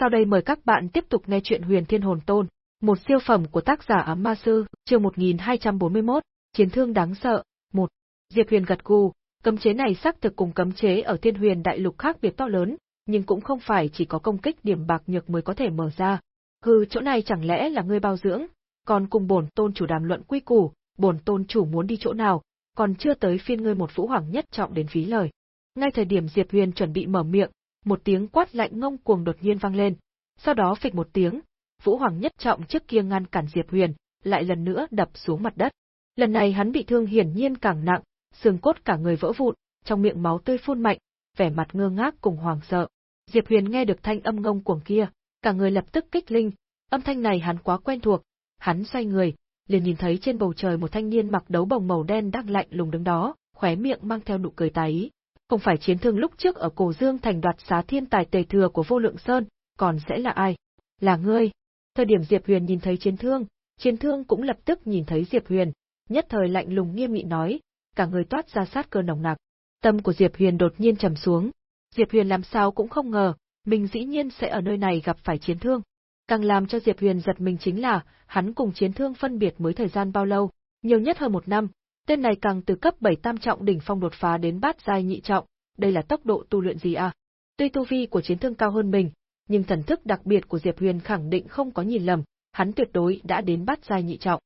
Sau đây mời các bạn tiếp tục nghe chuyện Huyền Thiên Hồn Tôn, một siêu phẩm của tác giả Ám Ma Sư, chương 1241, Chiến thương đáng sợ, 1. Diệp Huyền gật gù, cấm chế này xác thực cùng cấm chế ở Thiên Huyền Đại Lục khác biệt to lớn, nhưng cũng không phải chỉ có công kích điểm bạc nhược mới có thể mở ra. Hừ, chỗ này chẳng lẽ là ngươi bao dưỡng, còn cùng bổn tôn chủ đàm luận quy củ, bổn tôn chủ muốn đi chỗ nào, còn chưa tới phiên ngươi một vũ hoàng nhất trọng đến phí lời. Ngay thời điểm Diệp Huyền chuẩn bị mở miệng, một tiếng quát lạnh ngông cuồng đột nhiên vang lên. Sau đó phịch một tiếng, Vũ Hoàng nhất trọng trước kia ngăn cản Diệp Huyền, lại lần nữa đập xuống mặt đất. Lần này hắn bị thương hiển nhiên càng nặng, xương cốt cả người vỡ vụn, trong miệng máu tươi phun mạnh, vẻ mặt ngơ ngác cùng hoàng sợ. Diệp Huyền nghe được thanh âm ngông cuồng kia, cả người lập tức kích linh, âm thanh này hắn quá quen thuộc, hắn xoay người, liền nhìn thấy trên bầu trời một thanh niên mặc đấu bồng màu đen đang lạnh lùng đứng đó, khóe miệng mang theo nụ cười tái, không phải chiến thương lúc trước ở Cổ Dương thành đoạt xá thiên tài tề thừa của Vô Lượng Sơn, còn sẽ là ai? Là ngươi. Thời điểm Diệp Huyền nhìn thấy chiến thương, chiến thương cũng lập tức nhìn thấy Diệp Huyền, nhất thời lạnh lùng nghiêm nghị nói, cả người toát ra sát cơ nồng nặc. Tâm của Diệp Huyền đột nhiên trầm xuống. Diệp Huyền làm sao cũng không ngờ, mình dĩ nhiên sẽ ở nơi này gặp phải chiến thương. Càng làm cho Diệp Huyền giật mình chính là, hắn cùng chiến thương phân biệt mới thời gian bao lâu, nhiều nhất hơn một năm, Tên này càng từ cấp 7 tam trọng đỉnh phong đột phá đến bát giai nhị trọng, đây là tốc độ tu luyện gì à? Tuy tu vi của chiến thương cao hơn mình, nhưng thần thức đặc biệt của Diệp Huyền khẳng định không có nhìn lầm, hắn tuyệt đối đã đến bát giai nhị trọng.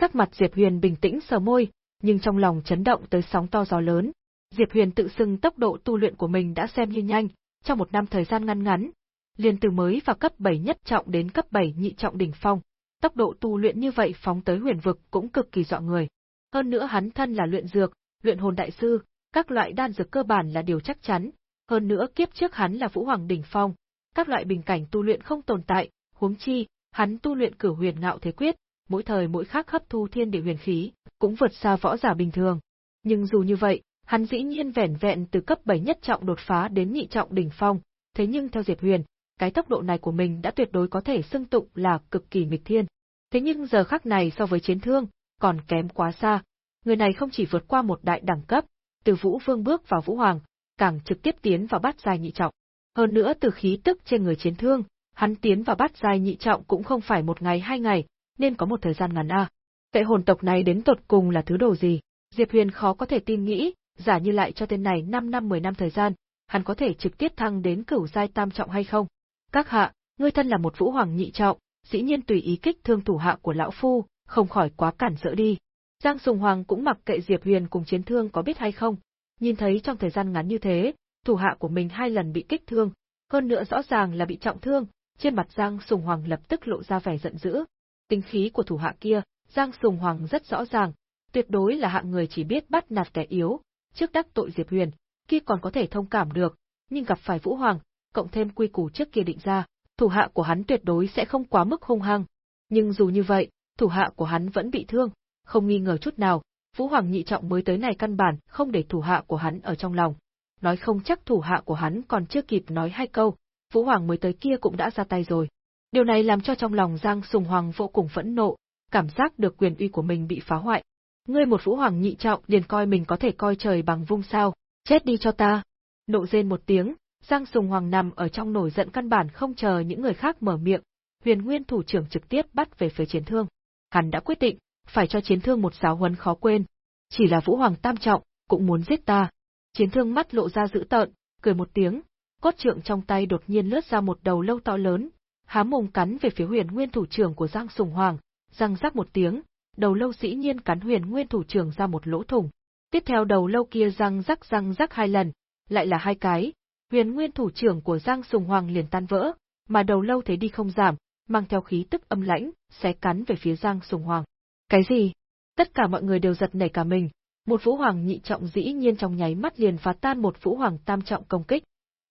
Sắc mặt Diệp Huyền bình tĩnh sờ môi, nhưng trong lòng chấn động tới sóng to gió lớn. Diệp Huyền tự xưng tốc độ tu luyện của mình đã xem như nhanh, trong một năm thời gian ngắn ngắn, liền từ mới vào cấp 7 nhất trọng đến cấp 7 nhị trọng đỉnh phong, tốc độ tu luyện như vậy phóng tới huyền vực cũng cực kỳ dọa người. Hơn nữa hắn thân là luyện dược, luyện hồn đại sư, các loại đan dược cơ bản là điều chắc chắn, hơn nữa kiếp trước hắn là Vũ Hoàng đỉnh phong, các loại bình cảnh tu luyện không tồn tại, huống chi, hắn tu luyện cửu huyền ngạo thế quyết, mỗi thời mỗi khác hấp thu thiên địa huyền khí, cũng vượt xa võ giả bình thường. Nhưng dù như vậy, hắn dĩ nhiên vẻn vẹn từ cấp 7 nhất trọng đột phá đến nhị trọng đỉnh phong, thế nhưng theo Diệp Huyền, cái tốc độ này của mình đã tuyệt đối có thể xưng tụng là cực kỳ nghịch thiên. Thế nhưng giờ khắc này so với chiến thương, còn kém quá xa. Người này không chỉ vượt qua một đại đẳng cấp, từ Vũ Vương bước vào Vũ Hoàng, càng trực tiếp tiến vào bát giai nhị trọng. Hơn nữa từ khí tức trên người chiến thương, hắn tiến vào bát giai nhị trọng cũng không phải một ngày hai ngày, nên có một thời gian ngắn a. Tệ hồn tộc này đến tột cùng là thứ đồ gì? Diệp Huyền khó có thể tin nghĩ, giả như lại cho tên này 5 năm 10 năm thời gian, hắn có thể trực tiếp thăng đến cửu giai tam trọng hay không? Các hạ, ngươi thân là một vũ hoàng nhị trọng, dĩ nhiên tùy ý kích thương thủ hạ của lão phu, không khỏi quá cản rỡ đi. Giang Sùng Hoàng cũng mặc kệ Diệp Huyền cùng chiến thương có biết hay không, nhìn thấy trong thời gian ngắn như thế, thủ hạ của mình hai lần bị kích thương, hơn nữa rõ ràng là bị trọng thương, trên mặt Giang Sùng Hoàng lập tức lộ ra vẻ giận dữ. Tính khí của thủ hạ kia, Giang Sùng Hoàng rất rõ ràng, tuyệt đối là hạng người chỉ biết bắt nạt kẻ yếu, trước đắc tội Diệp Huyền, kia còn có thể thông cảm được, nhưng gặp phải Vũ Hoàng, cộng thêm quy củ trước kia định ra, thủ hạ của hắn tuyệt đối sẽ không quá mức hung hăng. Nhưng dù như vậy, thủ hạ của hắn vẫn bị thương, không nghi ngờ chút nào, Vũ Hoàng nhị trọng mới tới này căn bản không để thủ hạ của hắn ở trong lòng. Nói không chắc thủ hạ của hắn còn chưa kịp nói hai câu, Vũ Hoàng mới tới kia cũng đã ra tay rồi. Điều này làm cho trong lòng Giang Sùng Hoàng vô cùng phẫn nộ, cảm giác được quyền uy của mình bị phá hoại. Ngươi một Vũ Hoàng nhị trọng liền coi mình có thể coi trời bằng vung sao, chết đi cho ta. Nộ rên một tiếng, Giang Sùng Hoàng nằm ở trong nổi giận căn bản không chờ những người khác mở miệng, huyền nguyên thủ trưởng trực tiếp bắt về phía chiến thương. Hắn đã quyết định, phải cho chiến thương một giáo huấn khó quên. Chỉ là Vũ Hoàng Tam Trọng, cũng muốn giết ta. Chiến thương mắt lộ ra dữ tợn, cười một tiếng, cốt trượng trong tay đột nhiên lướt ra một đầu lâu to lớn, há mồm cắn về phía huyền nguyên thủ trưởng của Giang Sùng Hoàng, răng rắc một tiếng, đầu lâu dĩ nhiên cắn huyền nguyên thủ trưởng ra một lỗ thủng. Tiếp theo đầu lâu kia răng rắc răng rắc hai lần, lại là hai cái, huyền nguyên thủ trưởng của Giang Sùng Hoàng liền tan vỡ, mà đầu lâu thế đi không giảm, mang theo khí tức âm lãnh, xé cắn về phía Giang Sùng Hoàng. Cái gì? Tất cả mọi người đều giật nảy cả mình, một vũ hoàng nhị trọng dĩ nhiên trong nháy mắt liền phá tan một vũ hoàng tam trọng công kích.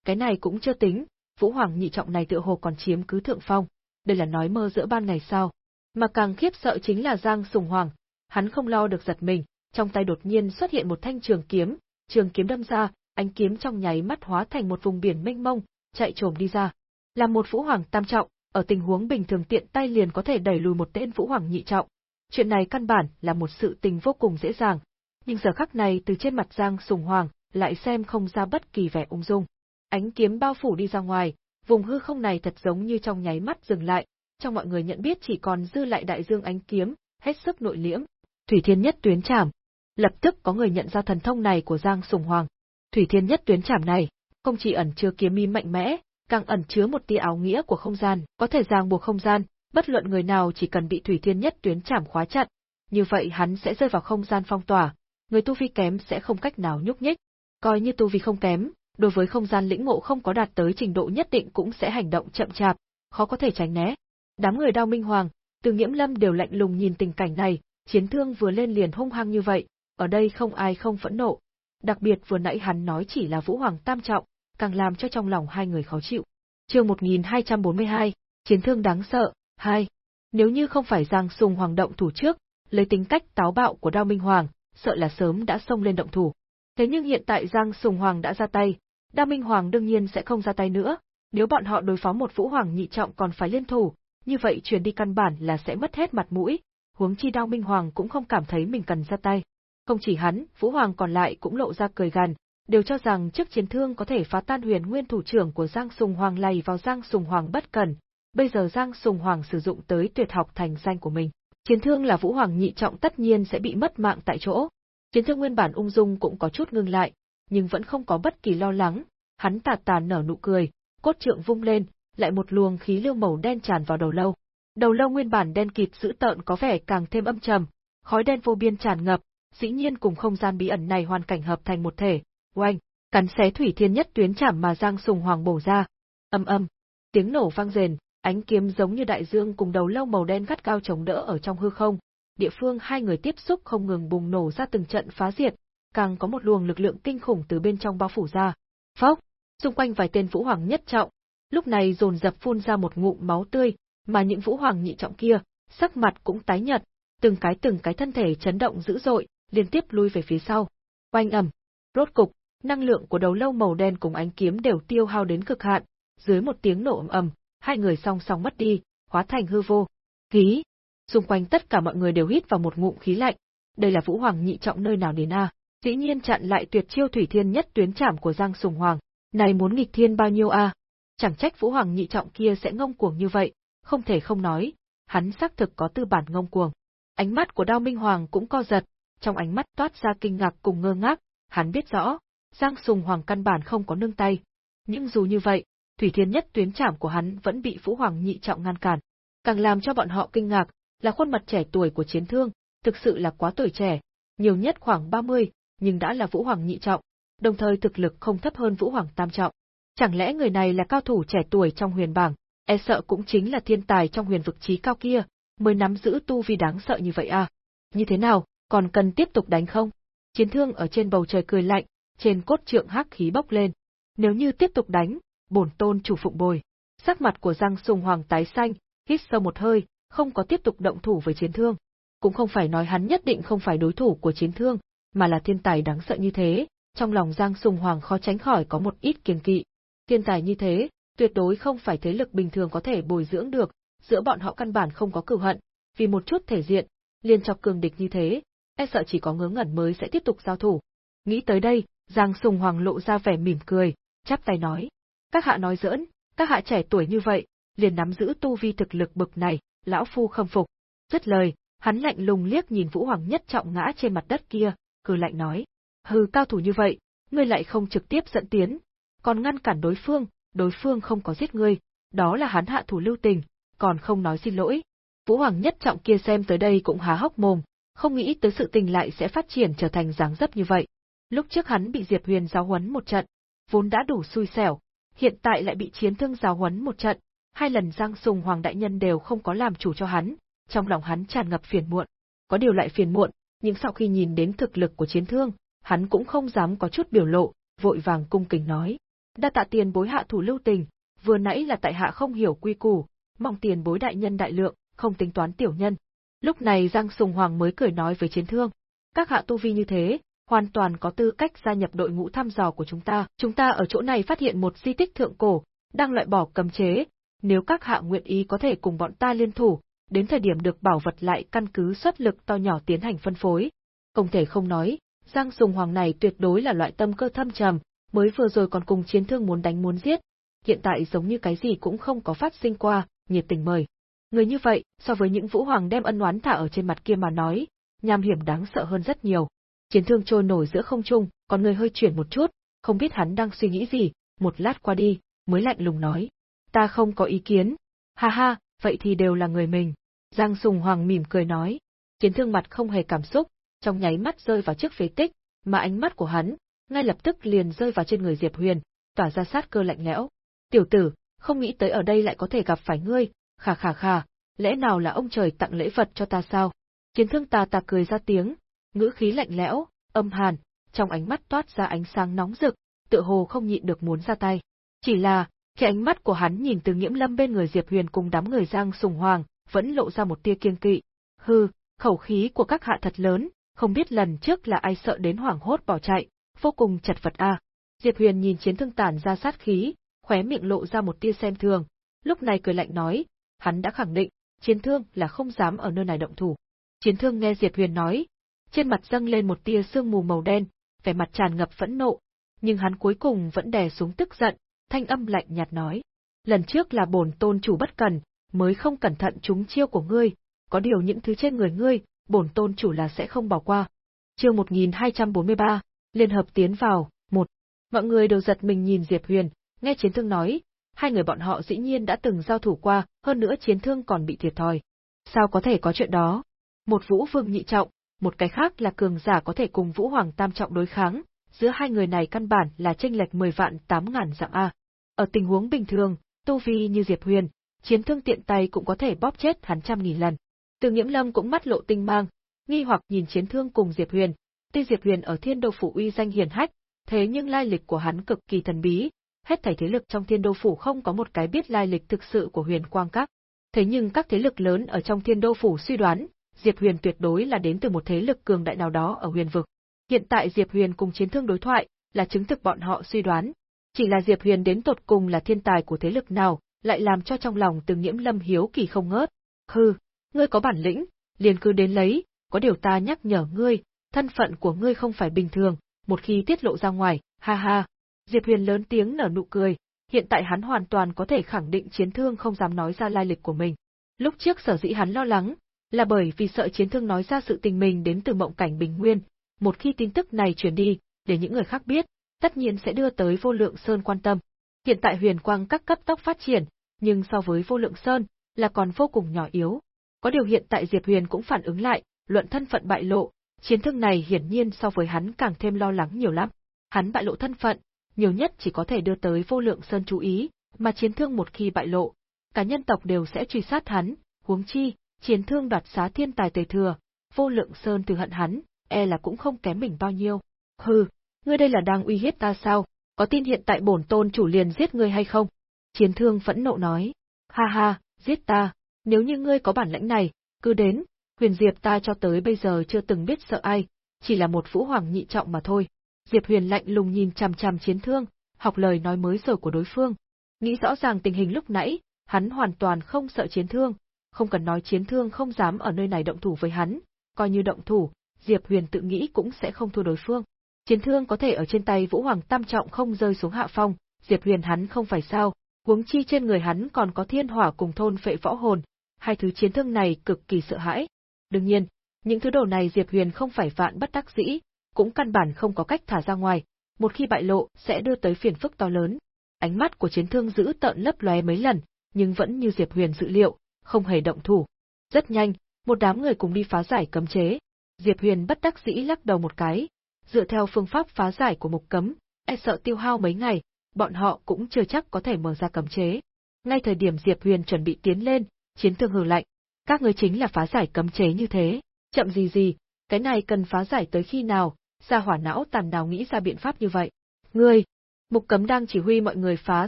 Cái này cũng chưa tính, vũ hoàng nhị trọng này tựa hồ còn chiếm cứ thượng phong, đây là nói mơ giữa ban ngày sao. Mà càng khiếp sợ chính là Giang Sùng Hoàng, hắn không lo được giật mình, trong tay đột nhiên xuất hiện một thanh trường kiếm, trường kiếm đâm ra, ánh kiếm trong nháy mắt hóa thành một vùng biển mênh mông, chạy trồm đi ra. Là một vũ hoàng tam trọng, ở tình huống bình thường tiện tay liền có thể đẩy lùi một tên vũ hoàng nhị trọng, Chuyện này căn bản là một sự tình vô cùng dễ dàng, nhưng giờ khắc này từ trên mặt Giang Sùng Hoàng lại xem không ra bất kỳ vẻ ung dung. Ánh kiếm bao phủ đi ra ngoài, Vùng hư không này thật giống như trong nháy mắt dừng lại, trong mọi người nhận biết chỉ còn dư lại đại dương ánh kiếm, hết sức nội liễm. Thủy Thiên Nhất tuyến trảm. Lập tức có người nhận ra thần thông này của Giang Sùng Hoàng. Thủy Thiên Nhất tuyến trảm này, không chỉ ẩn chứa kiếm mi mạnh mẽ, càng ẩn chứa một tia áo nghĩa của không gian, có thể ràng buộc không gian, bất luận người nào chỉ cần bị Thủy Thiên Nhất tuyến chạm khóa chặn như vậy hắn sẽ rơi vào không gian phong tỏa, người tu vi kém sẽ không cách nào nhúc nhích. Coi như tu vi không kém, đối với không gian lĩnh ngộ không có đạt tới trình độ nhất định cũng sẽ hành động chậm chạp, khó có thể tránh né. Đám người Đao Minh Hoàng, Từ Nghiễm Lâm đều lạnh lùng nhìn tình cảnh này, chiến thương vừa lên liền hung hăng như vậy, ở đây không ai không phẫn nộ. Đặc biệt vừa nãy hắn nói chỉ là Vũ Hoàng tam trọng, càng làm cho trong lòng hai người khó chịu. Chương 1242, chiến thương đáng sợ, 2. Nếu như không phải Giang Sùng Hoàng động thủ trước, lấy tính cách táo bạo của Đao Minh Hoàng, sợ là sớm đã xông lên động thủ. Thế nhưng hiện tại Giang Sùng Hoàng đã ra tay, Đao Minh Hoàng đương nhiên sẽ không ra tay nữa, nếu bọn họ đối phó một Vũ Hoàng nhị trọng còn phải liên thủ, như vậy truyền đi căn bản là sẽ mất hết mặt mũi, huống chi Đao Minh Hoàng cũng không cảm thấy mình cần ra tay. Không chỉ hắn, Vũ Hoàng còn lại cũng lộ ra cười gằn, đều cho rằng trước chiến thương có thể phá tan huyền nguyên thủ trưởng của Giang Sùng Hoàng lầy vào Giang Sùng Hoàng bất cần, bây giờ Giang Sùng Hoàng sử dụng tới tuyệt học thành danh của mình. Chiến thương là Vũ Hoàng nhị trọng tất nhiên sẽ bị mất mạng tại chỗ. Chiến thương nguyên bản ung dung cũng có chút ngưng lại, nhưng vẫn không có bất kỳ lo lắng, hắn tà tà nở nụ cười, cốt trượng vung lên, lại một luồng khí lưu màu đen tràn vào đầu lâu. Đầu lâu nguyên bản đen kịt dữ tợn có vẻ càng thêm âm trầm, khói đen vô biên tràn ngập, dĩ nhiên cùng không gian bí ẩn này hoàn cảnh hợp thành một thể. Oanh, cắn xé thủy thiên nhất tuyến chạm mà Giang Sùng Hoàng bổ ra. Âm âm, tiếng nổ vang rền, ánh kiếm giống như đại dương cùng đầu lâu màu đen gắt cao chống đỡ ở trong hư không. Địa phương hai người tiếp xúc không ngừng bùng nổ ra từng trận phá diệt, càng có một luồng lực lượng kinh khủng từ bên trong bao phủ ra. Phốc, xung quanh vài tên vũ hoàng nhất trọng, lúc này dồn dập phun ra một ngụm máu tươi, mà những vũ hoàng nhị trọng kia, sắc mặt cũng tái nhợt, từng cái từng cái thân thể chấn động dữ dội, liên tiếp lui về phía sau. Oanh ầm, rốt cục, năng lượng của đầu lâu màu đen cùng ánh kiếm đều tiêu hao đến cực hạn, dưới một tiếng nổ ầm ầm, hai người song song mất đi, hóa thành hư vô. Khí. Xung quanh tất cả mọi người đều hít vào một ngụm khí lạnh. Đây là Vũ Hoàng nhị trọng nơi nào đến a? Dĩ nhiên chặn lại tuyệt chiêu thủy thiên nhất tuyến chạm của Giang Sùng Hoàng. Này muốn nghịch thiên bao nhiêu a? Chẳng trách Vũ Hoàng nhị trọng kia sẽ ngông cuồng như vậy, không thể không nói, hắn xác thực có tư bản ngông cuồng. Ánh mắt của Đao Minh Hoàng cũng co giật, trong ánh mắt toát ra kinh ngạc cùng ngơ ngác, hắn biết rõ, Giang Sùng Hoàng căn bản không có nương tay. Nhưng dù như vậy, Thủy Thiên Nhất tuyến chạm của hắn vẫn bị Vũ Hoàng nhị trọng ngăn cản. Càng làm cho bọn họ kinh ngạc, là khuôn mặt trẻ tuổi của chiến thương, thực sự là quá tuổi trẻ, nhiều nhất khoảng 30, nhưng đã là Vũ Hoàng nhị trọng, đồng thời thực lực không thấp hơn Vũ Hoàng tam trọng. Chẳng lẽ người này là cao thủ trẻ tuổi trong huyền bảng, e sợ cũng chính là thiên tài trong huyền vực trí cao kia, mới nắm giữ tu vi đáng sợ như vậy à? Như thế nào, còn cần tiếp tục đánh không? Chiến thương ở trên bầu trời cười lạnh, trên cốt trượng hắc khí bốc lên. Nếu như tiếp tục đánh, bổn tôn chủ phụng bồi. Sắc mặt của Giang Sùng Hoàng tái xanh, hít sâu một hơi, không có tiếp tục động thủ với chiến thương. Cũng không phải nói hắn nhất định không phải đối thủ của chiến thương, mà là thiên tài đáng sợ như thế, trong lòng Giang Sùng Hoàng khó tránh khỏi có một ít kiêng kỵ. Thiên tài như thế, tuyệt đối không phải thế lực bình thường có thể bồi dưỡng được, giữa bọn họ căn bản không có cửu hận, vì một chút thể diện, liên cho cường địch như thế, e sợ chỉ có ngớ ngẩn mới sẽ tiếp tục giao thủ. Nghĩ tới đây, Giang Sùng Hoàng lộ ra vẻ mỉm cười, chắp tay nói. Các hạ nói giỡn, các hạ trẻ tuổi như vậy, liền nắm giữ tu vi thực lực bực này, lão phu khâm phục. Dứt lời, hắn lạnh lùng liếc nhìn Vũ Hoàng nhất trọng ngã trên mặt đất kia, cười lạnh nói. Hừ cao thủ như vậy, ngươi lại không trực tiếp dẫn tiến, còn ngăn cản đối phương, đối phương không có giết ngươi, đó là hắn hạ thủ lưu tình, còn không nói xin lỗi. Vũ Hoàng nhất trọng kia xem tới đây cũng há hốc mồm, không nghĩ tới sự tình lại sẽ phát triển trở thành dáng dấp như vậy. Lúc trước hắn bị Diệp Huyền giáo huấn một trận, vốn đã đủ xui xẻo, hiện tại lại bị chiến thương giáo huấn một trận, hai lần Giang Sùng Hoàng đại nhân đều không có làm chủ cho hắn, trong lòng hắn tràn ngập phiền muộn. Có điều lại phiền muộn, nhưng sau khi nhìn đến thực lực của chiến thương, hắn cũng không dám có chút biểu lộ, vội vàng cung kính nói. Đa tạ tiền bối hạ thủ lưu tình, vừa nãy là tại hạ không hiểu quy củ, mong tiền bối đại nhân đại lượng, không tính toán tiểu nhân. Lúc này Giang Sùng Hoàng mới cười nói với chiến thương. Các hạ tu vi như thế, hoàn toàn có tư cách gia nhập đội ngũ thăm dò của chúng ta. Chúng ta ở chỗ này phát hiện một di tích thượng cổ, đang loại bỏ cấm chế. Nếu các hạ nguyện ý có thể cùng bọn ta liên thủ, đến thời điểm được bảo vật lại căn cứ xuất lực to nhỏ tiến hành phân phối. Không thể không nói, Giang Sùng Hoàng này tuyệt đối là loại tâm cơ thâm trầm, mới vừa rồi còn cùng chiến thương muốn đánh muốn giết. hiện tại giống như cái gì cũng không có phát sinh qua, nhiệt tình mời. Người như vậy, so với những vũ hoàng đem ân oán thả ở trên mặt kia mà nói, nham hiểm đáng sợ hơn rất nhiều. Chiến thương trôi nổi giữa không trung, còn người hơi chuyển một chút, không biết hắn đang suy nghĩ gì, một lát qua đi, mới lạnh lùng nói. Ta không có ý kiến. Ha ha, vậy thì đều là người mình. Giang Sùng Hoàng mỉm cười nói. Chiến thương mặt không hề cảm xúc, trong nháy mắt rơi vào chiếc phế tích, mà ánh mắt của hắn, ngay lập tức liền rơi vào trên người Diệp Huyền, tỏa ra sát cơ lạnh lẽo. Tiểu tử, không nghĩ tới ở đây lại có thể gặp phải ngươi, khà khà khà, lẽ nào là ông trời tặng lễ vật cho ta sao? Chiến thương ta ta cười ra tiếng, ngữ khí lạnh lẽo, âm hàn, trong ánh mắt toát ra ánh sáng nóng rực, tựa hồ không nhịn được muốn ra tay. Chỉ là, khi ánh mắt của hắn nhìn từ nghiễm lâm bên người Diệp Huyền cùng đám người Giang Sùng Hoàng, vẫn lộ ra một tia kiên kỵ. Hừ, khẩu khí của các hạ thật lớn, không biết lần trước là ai sợ đến hoảng hốt bỏ chạy, vô cùng chật vật a. Diệp Huyền nhìn chiến thương tản ra sát khí, khóe miệng lộ ra một tia xem thường, lúc này cười lạnh nói, hắn đã khẳng định, chiến thương là không dám ở nơi này động thủ. Chiến thương nghe Diệp Huyền nói, trên mặt dâng lên một tia sương mù màu đen, vẻ mặt tràn ngập phẫn nộ, nhưng hắn cuối cùng vẫn đè xuống tức giận, thanh âm lạnh nhạt nói. Lần trước là bổn tôn chủ bất cần, mới không cẩn thận trúng chiêu của ngươi, có điều những thứ trên người ngươi, bổn tôn chủ là sẽ không bỏ qua. Chương 1243, Liên hợp tiến vào, một. Mọi người đều giật mình nhìn Diệp Huyền, nghe chiến thương nói, hai người bọn họ dĩ nhiên đã từng giao thủ qua, hơn nữa chiến thương còn bị thiệt thòi. Sao có thể có chuyện đó? Một vũ vương nhị trọng, một cái khác là cường giả có thể cùng vũ hoàng tam trọng đối kháng, giữa hai người này căn bản là tranh lệch 10 vạn 8 ngàn dạng A. Ở tình huống bình thường, tu vi như Diệp Huyền, chiến thương tiện tay cũng có thể bóp chết hắn trăm nghìn lần. Từ Nghiễm Lâm cũng mắt lộ tinh mang, nghi hoặc nhìn chiến thương cùng Diệp Huyền. Tuy Diệp Huyền ở Thiên Đô phủ uy danh hiển hách, thế nhưng lai lịch của hắn cực kỳ thần bí, hết thảy thế lực trong Thiên Đô phủ không có một cái biết lai lịch thực sự của Huyền Quang Các. Thế nhưng các thế lực lớn ở trong Thiên Đô phủ suy đoán, Diệp Huyền tuyệt đối là đến từ một thế lực cường đại nào đó ở Huyền vực. Hiện tại Diệp Huyền cùng chiến thương đối thoại, là chứng thực bọn họ suy đoán. Chỉ là Diệp Huyền đến tột cùng là thiên tài của thế lực nào, lại làm cho trong lòng từng nhiễm lâm hiếu kỳ không ngớt. Hừ, ngươi có bản lĩnh, liền cứ đến lấy, có điều ta nhắc nhở ngươi, thân phận của ngươi không phải bình thường, một khi tiết lộ ra ngoài, ha ha. Diệp Huyền lớn tiếng nở nụ cười, hiện tại hắn hoàn toàn có thể khẳng định chiến thương không dám nói ra lai lịch của mình. Lúc trước sở dĩ hắn lo lắng, là bởi vì sợ chiến thương nói ra sự tình mình đến từ mộng cảnh bình nguyên, một khi tin tức này truyền đi, để những người khác biết, tất nhiên sẽ đưa tới vô lượng sơn quan tâm. Hiện tại huyền quang các cấp tốc phát triển, nhưng so với vô lượng sơn, là còn vô cùng nhỏ yếu. Có điều hiện tại Diệp Huyền cũng phản ứng lại, luận thân phận bại lộ, chiến thương này hiển nhiên so với hắn càng thêm lo lắng nhiều lắm. Hắn bại lộ thân phận, nhiều nhất chỉ có thể đưa tới vô lượng sơn chú ý, mà chiến thương một khi bại lộ, cả nhân tộc đều sẽ truy sát hắn, huống chi, chiến thương đoạt xá thiên tài tề thừa, vô lượng sơn từ hận hắn, e là cũng không kém mình bao nhiêu. Hừ, ngươi đây là đang uy hiếp ta sao, có tin hiện tại bổn tôn chủ liền giết ngươi hay không? Chiến thương phẫn nộ nói. Ha ha, giết ta, nếu như ngươi có bản lãnh này, cứ đến, huyền diệp ta cho tới bây giờ chưa từng biết sợ ai, chỉ là một vũ hoàng nhị trọng mà thôi. Diệp huyền lạnh lùng nhìn chằm chằm chiến thương, học lời nói mới rồi của đối phương. Nghĩ rõ ràng tình hình lúc nãy, hắn hoàn toàn không sợ chiến thương, không cần nói chiến thương không dám ở nơi này động thủ với hắn, coi như động thủ, Diệp Huyền tự nghĩ cũng sẽ không thua đối phương. Chiến thương có thể ở trên tay Vũ Hoàng Tam Trọng không rơi xuống hạ phong, Diệp Huyền hắn không phải sao, huống chi trên người hắn còn có thiên hỏa cùng thôn phệ võ hồn, hai thứ chiến thương này cực kỳ sợ hãi. Đương nhiên, những thứ đồ này Diệp Huyền không phải vạn bất đắc dĩ, cũng căn bản không có cách thả ra ngoài, một khi bại lộ sẽ đưa tới phiền phức to lớn. Ánh mắt của chiến thương giữ tợn lấp lóe mấy lần, nhưng vẫn như Diệp Huyền dự liệu, không hề động thủ. Rất nhanh, một đám người cùng đi phá giải cấm chế. Diệp Huyền bất đắc dĩ lắc đầu một cái, dựa theo phương pháp phá giải của mục cấm, e sợ tiêu hao mấy ngày, bọn họ cũng chưa chắc có thể mở ra cấm chế. Ngay thời điểm Diệp Huyền chuẩn bị tiến lên, chiến thương hừ lạnh, các ngươi chính là phá giải cấm chế như thế, chậm gì gì, cái này cần phá giải tới khi nào, ra hỏa não tàn nào nghĩ ra biện pháp như vậy. Ngươi, mục cấm đang chỉ huy mọi người phá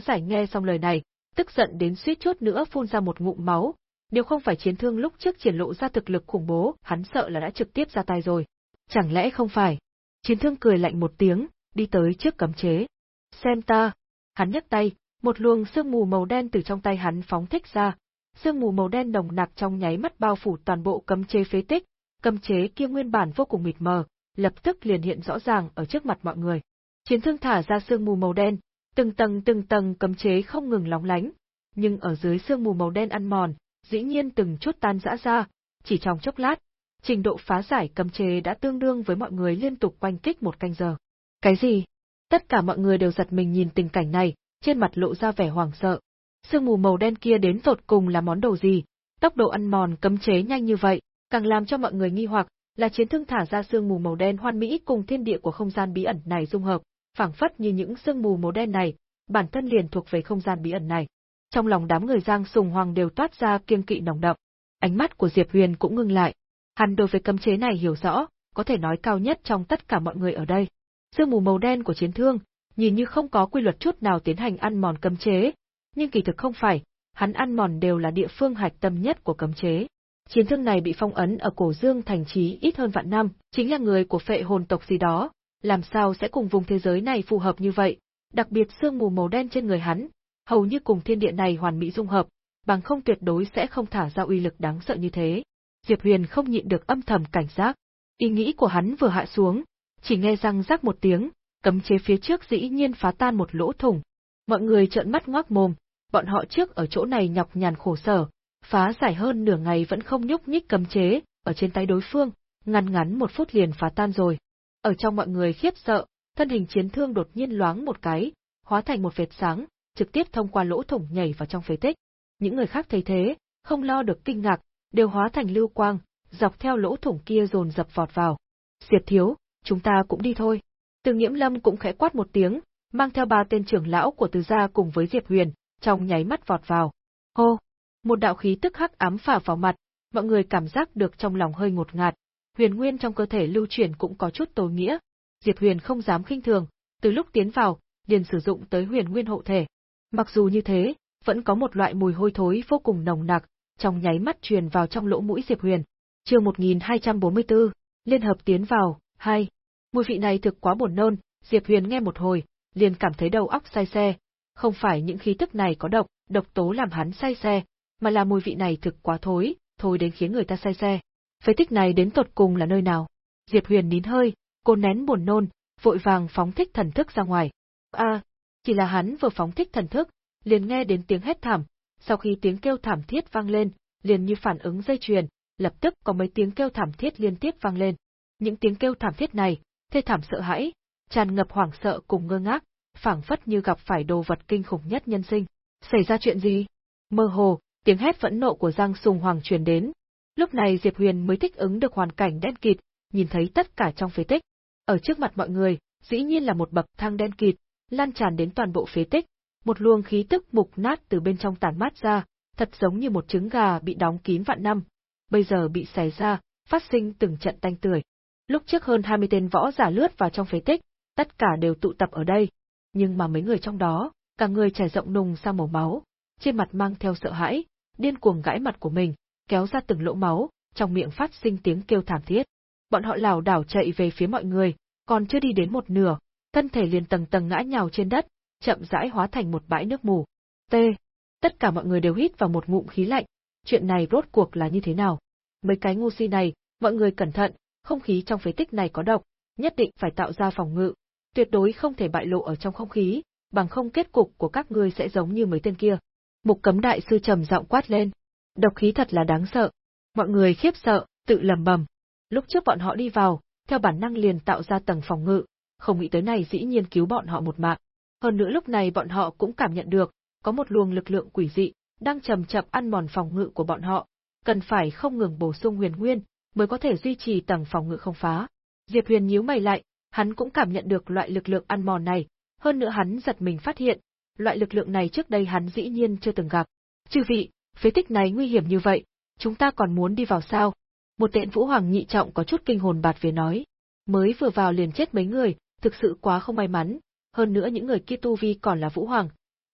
giải nghe xong lời này, tức giận đến suýt chút nữa phun ra một ngụm máu, nếu không phải chiến thương lúc trước triển lộ ra thực lực khủng bố, hắn sợ là đã trực tiếp ra tay rồi. Chẳng lẽ không phải? Chiến thương cười lạnh một tiếng, đi tới trước cấm chế. Xem ta! Hắn nhấc tay, một luồng sương mù màu đen từ trong tay hắn phóng thích ra. Sương mù màu đen nồng nặc trong nháy mắt bao phủ toàn bộ cấm chế phế tích, cấm chế kia nguyên bản vô cùng mịt mờ, lập tức liền hiện rõ ràng ở trước mặt mọi người. Chiến thương thả ra sương mù màu đen, Từng tầng từng tầng cấm chế không ngừng lóng lánh, nhưng ở dưới sương mù màu đen ăn mòn, dĩ nhiên từng chút tan rã ra, chỉ trong chốc lát, trình độ phá giải cấm chế đã tương đương với mọi người liên tục quanh kích một canh giờ. Cái gì? Tất cả mọi người đều giật mình nhìn tình cảnh này, trên mặt lộ ra vẻ hoảng sợ. Sương mù màu đen kia đến tột cùng là món đồ gì? Tốc độ ăn mòn cấm chế nhanh như vậy, càng làm cho mọi người nghi hoặc, là chiến thương thả ra sương mù màu đen hoan mỹ cùng thiên địa của không gian bí ẩn này dung hợp, phảng phất như những sương mù màu đen này, bản thân liền thuộc về không gian bí ẩn này. Trong lòng đám người Giang Sùng Hoàng đều toát ra kiêng kỵ nồng đậm. Ánh mắt của Diệp Huyền cũng ngưng lại. Hắn đối với cấm chế này hiểu rõ, có thể nói cao nhất trong tất cả mọi người ở đây. Sương mù màu đen của chiến thương, nhìn như không có quy luật chút nào tiến hành ăn mòn cấm chế, nhưng kỳ thực không phải, hắn ăn mòn đều là địa phương hạch tâm nhất của cấm chế. Chiến thương này bị phong ấn ở cổ dương thành trí ít hơn vạn năm, chính là người của phệ hồn tộc gì đó, làm sao sẽ cùng vùng thế giới này phù hợp như vậy, đặc biệt sương mù màu đen trên người hắn, hầu như cùng thiên địa này hoàn mỹ dung hợp, bằng không tuyệt đối sẽ không thả ra uy lực đáng sợ như thế. Diệp Huyền không nhịn được âm thầm cảnh giác. Ý nghĩ của hắn vừa hạ xuống, chỉ nghe răng rắc một tiếng, cấm chế phía trước dĩ nhiên phá tan một lỗ thủng. Mọi người trợn mắt ngoác mồm, bọn họ trước ở chỗ này nhọc nhằn khổ sở, phá giải hơn nửa ngày vẫn không nhúc nhích cấm chế, ở trên tay đối phương, ngắn ngắn một phút liền phá tan rồi. Ở trong mọi người khiếp sợ, thân hình chiến thương đột nhiên loáng một cái, hóa thành một vệt sáng, trực tiếp thông qua lỗ thủng nhảy vào trong phế tích. Những người khác thấy thế, không lo được kinh ngạc, đều hóa thành lưu quang, dọc theo lỗ thủng kia dồn dập vọt vào. Diệp thiếu, chúng ta cũng đi thôi. Từ Nghiễm Lâm cũng khẽ quát một tiếng, mang theo ba tên trưởng lão của Từ gia cùng với Diệp Huyền, trong nháy mắt vọt vào. Hô! Một đạo khí tức hắc ám phả vào mặt, mọi người cảm giác được trong lòng hơi ngột ngạt. Huyền nguyên trong cơ thể lưu chuyển cũng có chút tối nghĩa. Diệp Huyền không dám khinh thường, từ lúc tiến vào, liền sử dụng tới huyền nguyên hộ thể. Mặc dù như thế, vẫn có một loại mùi hôi thối vô cùng nồng nặc, trong nháy mắt truyền vào trong lỗ mũi Diệp Huyền. Chương 1244, liên hợp tiến vào, hai. Mùi vị này thực quá buồn nôn, Diệp Huyền nghe một hồi, liền cảm thấy đầu óc say xe. Không phải những khí tức này có độc, độc tố làm hắn say xe, mà là mùi vị này thực quá thối, thối đến khiến người ta say xe. Phế tích này đến tột cùng là nơi nào? Diệp Huyền nín hơi, cô nén buồn nôn, vội vàng phóng thích thần thức ra ngoài. A, à, chỉ là hắn vừa phóng thích thần thức, liền nghe đến tiếng hét thảm, sau khi tiếng kêu thảm thiết vang lên, liền như phản ứng dây chuyền, lập tức có mấy tiếng kêu thảm thiết liên tiếp vang lên. Những tiếng kêu thảm thiết này, thê thảm sợ hãi, tràn ngập hoảng sợ cùng ngơ ngác, phảng phất như gặp phải đồ vật kinh khủng nhất nhân sinh. Xảy ra chuyện gì? Mơ hồ, tiếng hét phẫn nộ của Giang Sùng Hoàng truyền đến. Lúc này Diệp Huyền mới thích ứng được hoàn cảnh đen kịt, nhìn thấy tất cả trong phế tích. Ở trước mặt mọi người, dĩ nhiên là một bậc thang đen kịt, lan tràn đến toàn bộ phế tích, một luồng khí tức mục nát từ bên trong tản mát ra, thật giống như một trứng gà bị đóng kín vạn năm, bây giờ bị xé ra, phát sinh từng trận tanh tưởi. Lúc trước hơn 20 tên võ giả lướt vào trong phế tích, tất cả đều tụ tập ở đây, nhưng mà mấy người trong đó, cả người trải rộng nùng sang màu máu, trên mặt mang theo sợ hãi, điên cuồng gãi mặt của mình, kéo ra từng lỗ máu, trong miệng phát sinh tiếng kêu thảm thiết. Bọn họ lảo đảo chạy về phía mọi người, còn chưa đi đến một nửa, thân thể liền tầng tầng ngã nhào trên đất, chậm rãi hóa thành một bãi nước mù. T. Tất cả mọi người đều hít vào một ngụm khí lạnh, chuyện này rốt cuộc là như thế nào? Mấy cái ngu si này, mọi người cẩn thận, không khí trong phế tích này có độc, nhất định phải tạo ra phòng ngự, tuyệt đối không thể bại lộ ở trong không khí, bằng không kết cục của các ngươi sẽ giống như mấy tên kia. Mục cấm đại sư trầm giọng quát lên. Độc khí thật là đáng sợ. Mọi người khiếp sợ, tự lầm bầm. Lúc trước bọn họ đi vào, theo bản năng liền tạo ra tầng phòng ngự, không nghĩ tới này dĩ nhiên cứu bọn họ một mạng. Hơn nữa lúc này bọn họ cũng cảm nhận được, có một luồng lực lượng quỷ dị, đang chầm chậm ăn mòn phòng ngự của bọn họ, cần phải không ngừng bổ sung huyền nguyên, mới có thể duy trì tầng phòng ngự không phá. Diệp Huyền nhíu mày lại, hắn cũng cảm nhận được loại lực lượng ăn mòn này, hơn nữa hắn giật mình phát hiện, loại lực lượng này trước đây hắn dĩ nhiên chưa từng gặp. Chư vị, phế tích này nguy hiểm như vậy, chúng ta còn muốn đi vào sao? Một tiện vũ hoàng nhị trọng có chút kinh hồn bạt vía nói. Mới vừa vào liền chết mấy người, thực sự quá không may mắn, hơn nữa những người kia tu vi còn là vũ hoàng.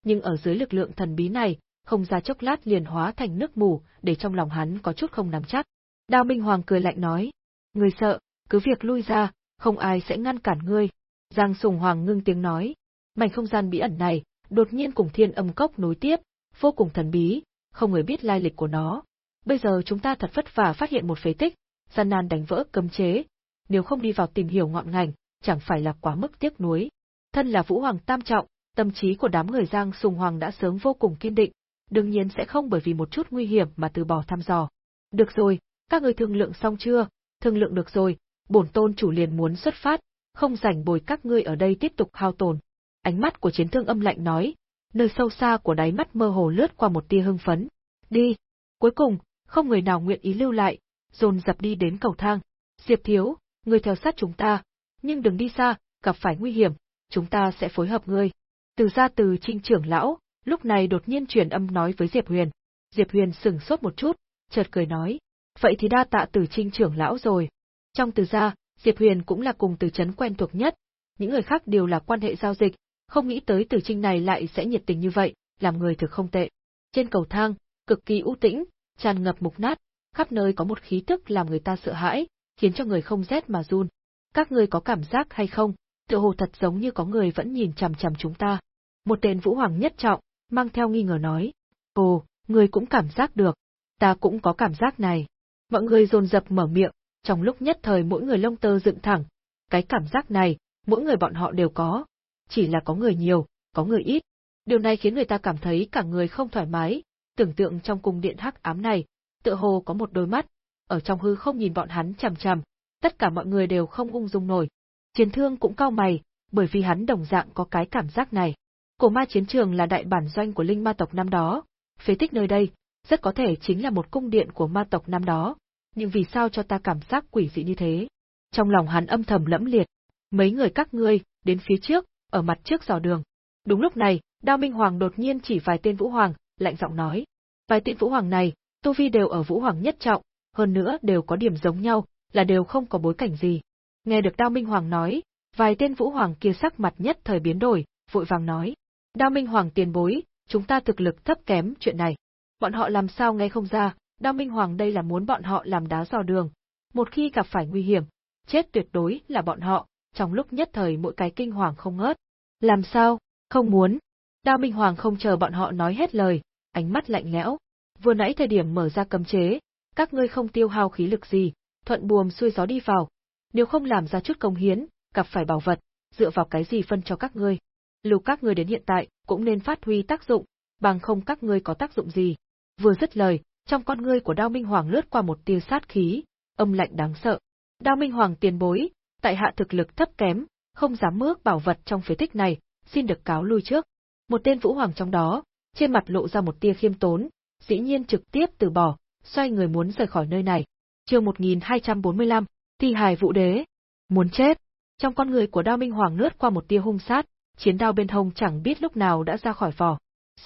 Nhưng ở dưới lực lượng thần bí này, không ra chốc lát liền hóa thành nước mù, để trong lòng hắn có chút không nắm chắc. Đao Minh Hoàng cười lạnh nói, người sợ, cứ việc lui ra, không ai sẽ ngăn cản ngươi. Giang Sùng Hoàng ngưng tiếng nói, mảnh không gian bí ẩn này, đột nhiên cùng thiên âm cốc nối tiếp, vô cùng thần bí, không người biết lai lịch của nó. Bây giờ chúng ta thật vất vả phát hiện một phế tích, gian nan đánh vỡ cấm chế, nếu không đi vào tìm hiểu ngọn ngành, chẳng phải là quá mức tiếc nuối. Thân là Vũ Hoàng Tam Trọng, tâm trí của đám người Giang Sùng Hoàng đã sớm vô cùng kiên định, đương nhiên sẽ không bởi vì một chút nguy hiểm mà từ bỏ thăm dò. Được rồi, các người thương lượng xong chưa? Thương lượng được rồi, bổn tôn chủ liền muốn xuất phát, không rảnh bồi các ngươi ở đây tiếp tục hao tồn. Ánh mắt của chiến thương âm lạnh nói, nơi sâu xa của đáy mắt mơ hồ lướt qua một tia hưng phấn. Đi! Cuối cùng, không người nào nguyện ý lưu lại, dồn dập đi đến cầu thang. Diệp Thiếu, người theo sát chúng ta, nhưng đừng đi xa, gặp phải nguy hiểm, chúng ta sẽ phối hợp ngươi. Từ gia từ trinh trưởng lão, lúc này đột nhiên truyền âm nói với Diệp Huyền. Diệp Huyền sừng sốt một chút, chợt cười nói, vậy thì đa tạ từ trinh trưởng lão rồi. Trong từ gia, Diệp Huyền cũng là cùng từ chấn quen thuộc nhất, những người khác đều là quan hệ giao dịch, không nghĩ tới từ trinh này lại sẽ nhiệt tình như vậy, làm người thực không tệ. Trên cầu thang, cực kỳ u tĩnh, tràn ngập mục nát, khắp nơi có một khí tức làm người ta sợ hãi, khiến cho người không rét mà run. Các ngươi có cảm giác hay không, tựa hồ thật giống như có người vẫn nhìn chằm chằm chúng ta. Một tên vũ hoàng nhất trọng, mang theo nghi ngờ nói. Ồ, người cũng cảm giác được. Ta cũng có cảm giác này. Mọi người dồn dập mở miệng, trong lúc nhất thời mỗi người lông tơ dựng thẳng. Cái cảm giác này, mỗi người bọn họ đều có. Chỉ là có người nhiều, có người ít. Điều này khiến người ta cảm thấy cả người không thoải mái, tưởng tượng trong cung điện hắc ám này, tựa hồ có một đôi mắt, ở trong hư không nhìn bọn hắn chằm chằm, tất cả mọi người đều không ung dung nổi. Chiến thương cũng cao mày, bởi vì hắn đồng dạng có cái cảm giác này. Cổ ma chiến trường là đại bản doanh của linh ma tộc năm đó, phế tích nơi đây, rất có thể chính là một cung điện của ma tộc năm đó, nhưng vì sao cho ta cảm giác quỷ dị như thế? Trong lòng hắn âm thầm lẫm liệt, mấy người các ngươi, đến phía trước, ở mặt trước dò đường. Đúng lúc này, Đao Minh Hoàng đột nhiên chỉ vài tên Vũ Hoàng, lạnh giọng nói. Vài tên Vũ Hoàng này, tu vi đều ở Vũ Hoàng nhất trọng, hơn nữa đều có điểm giống nhau, là đều không có bối cảnh gì. Nghe được Đao Minh Hoàng nói, vài tên Vũ Hoàng kia sắc mặt nhất thời biến đổi, vội vàng nói. Đao Minh Hoàng tiền bối, chúng ta thực lực thấp kém chuyện này. Bọn họ làm sao nghe không ra, Đao Minh Hoàng đây là muốn bọn họ làm đá dò đường. Một khi gặp phải nguy hiểm, chết tuyệt đối là bọn họ, trong lúc nhất thời mỗi cái kinh hoàng không ngớt. Làm sao? Không muốn. Đao Minh Hoàng không chờ bọn họ nói hết lời, ánh mắt lạnh lẽo. Vừa nãy thời điểm mở ra cấm chế, các ngươi không tiêu hao khí lực gì, thuận buồm xuôi gió đi vào. Nếu không làm ra chút công hiến, gặp phải bảo vật, dựa vào cái gì phân cho các ngươi. Lưu các ngươi đến hiện tại, cũng nên phát huy tác dụng, bằng không các ngươi có tác dụng gì. Vừa dứt lời, trong con ngươi của Đao Minh Hoàng lướt qua một tia sát khí, âm lạnh đáng sợ. Đao Minh Hoàng tiền bối, tại hạ thực lực thấp kém, không dám mước bảo vật trong phế tích này, xin được cáo lui trước. Một tên Vũ Hoàng trong đó, trên mặt lộ ra một tia khiêm tốn, dĩ nhiên trực tiếp từ bỏ, xoay người muốn rời khỏi nơi này. Chương 1245, Thi hài vụ đế. Muốn chết. Trong con người của Đao Minh Hoàng lướt qua một tia hung sát, chiến đao bên hông chẳng biết lúc nào đã ra khỏi vỏ.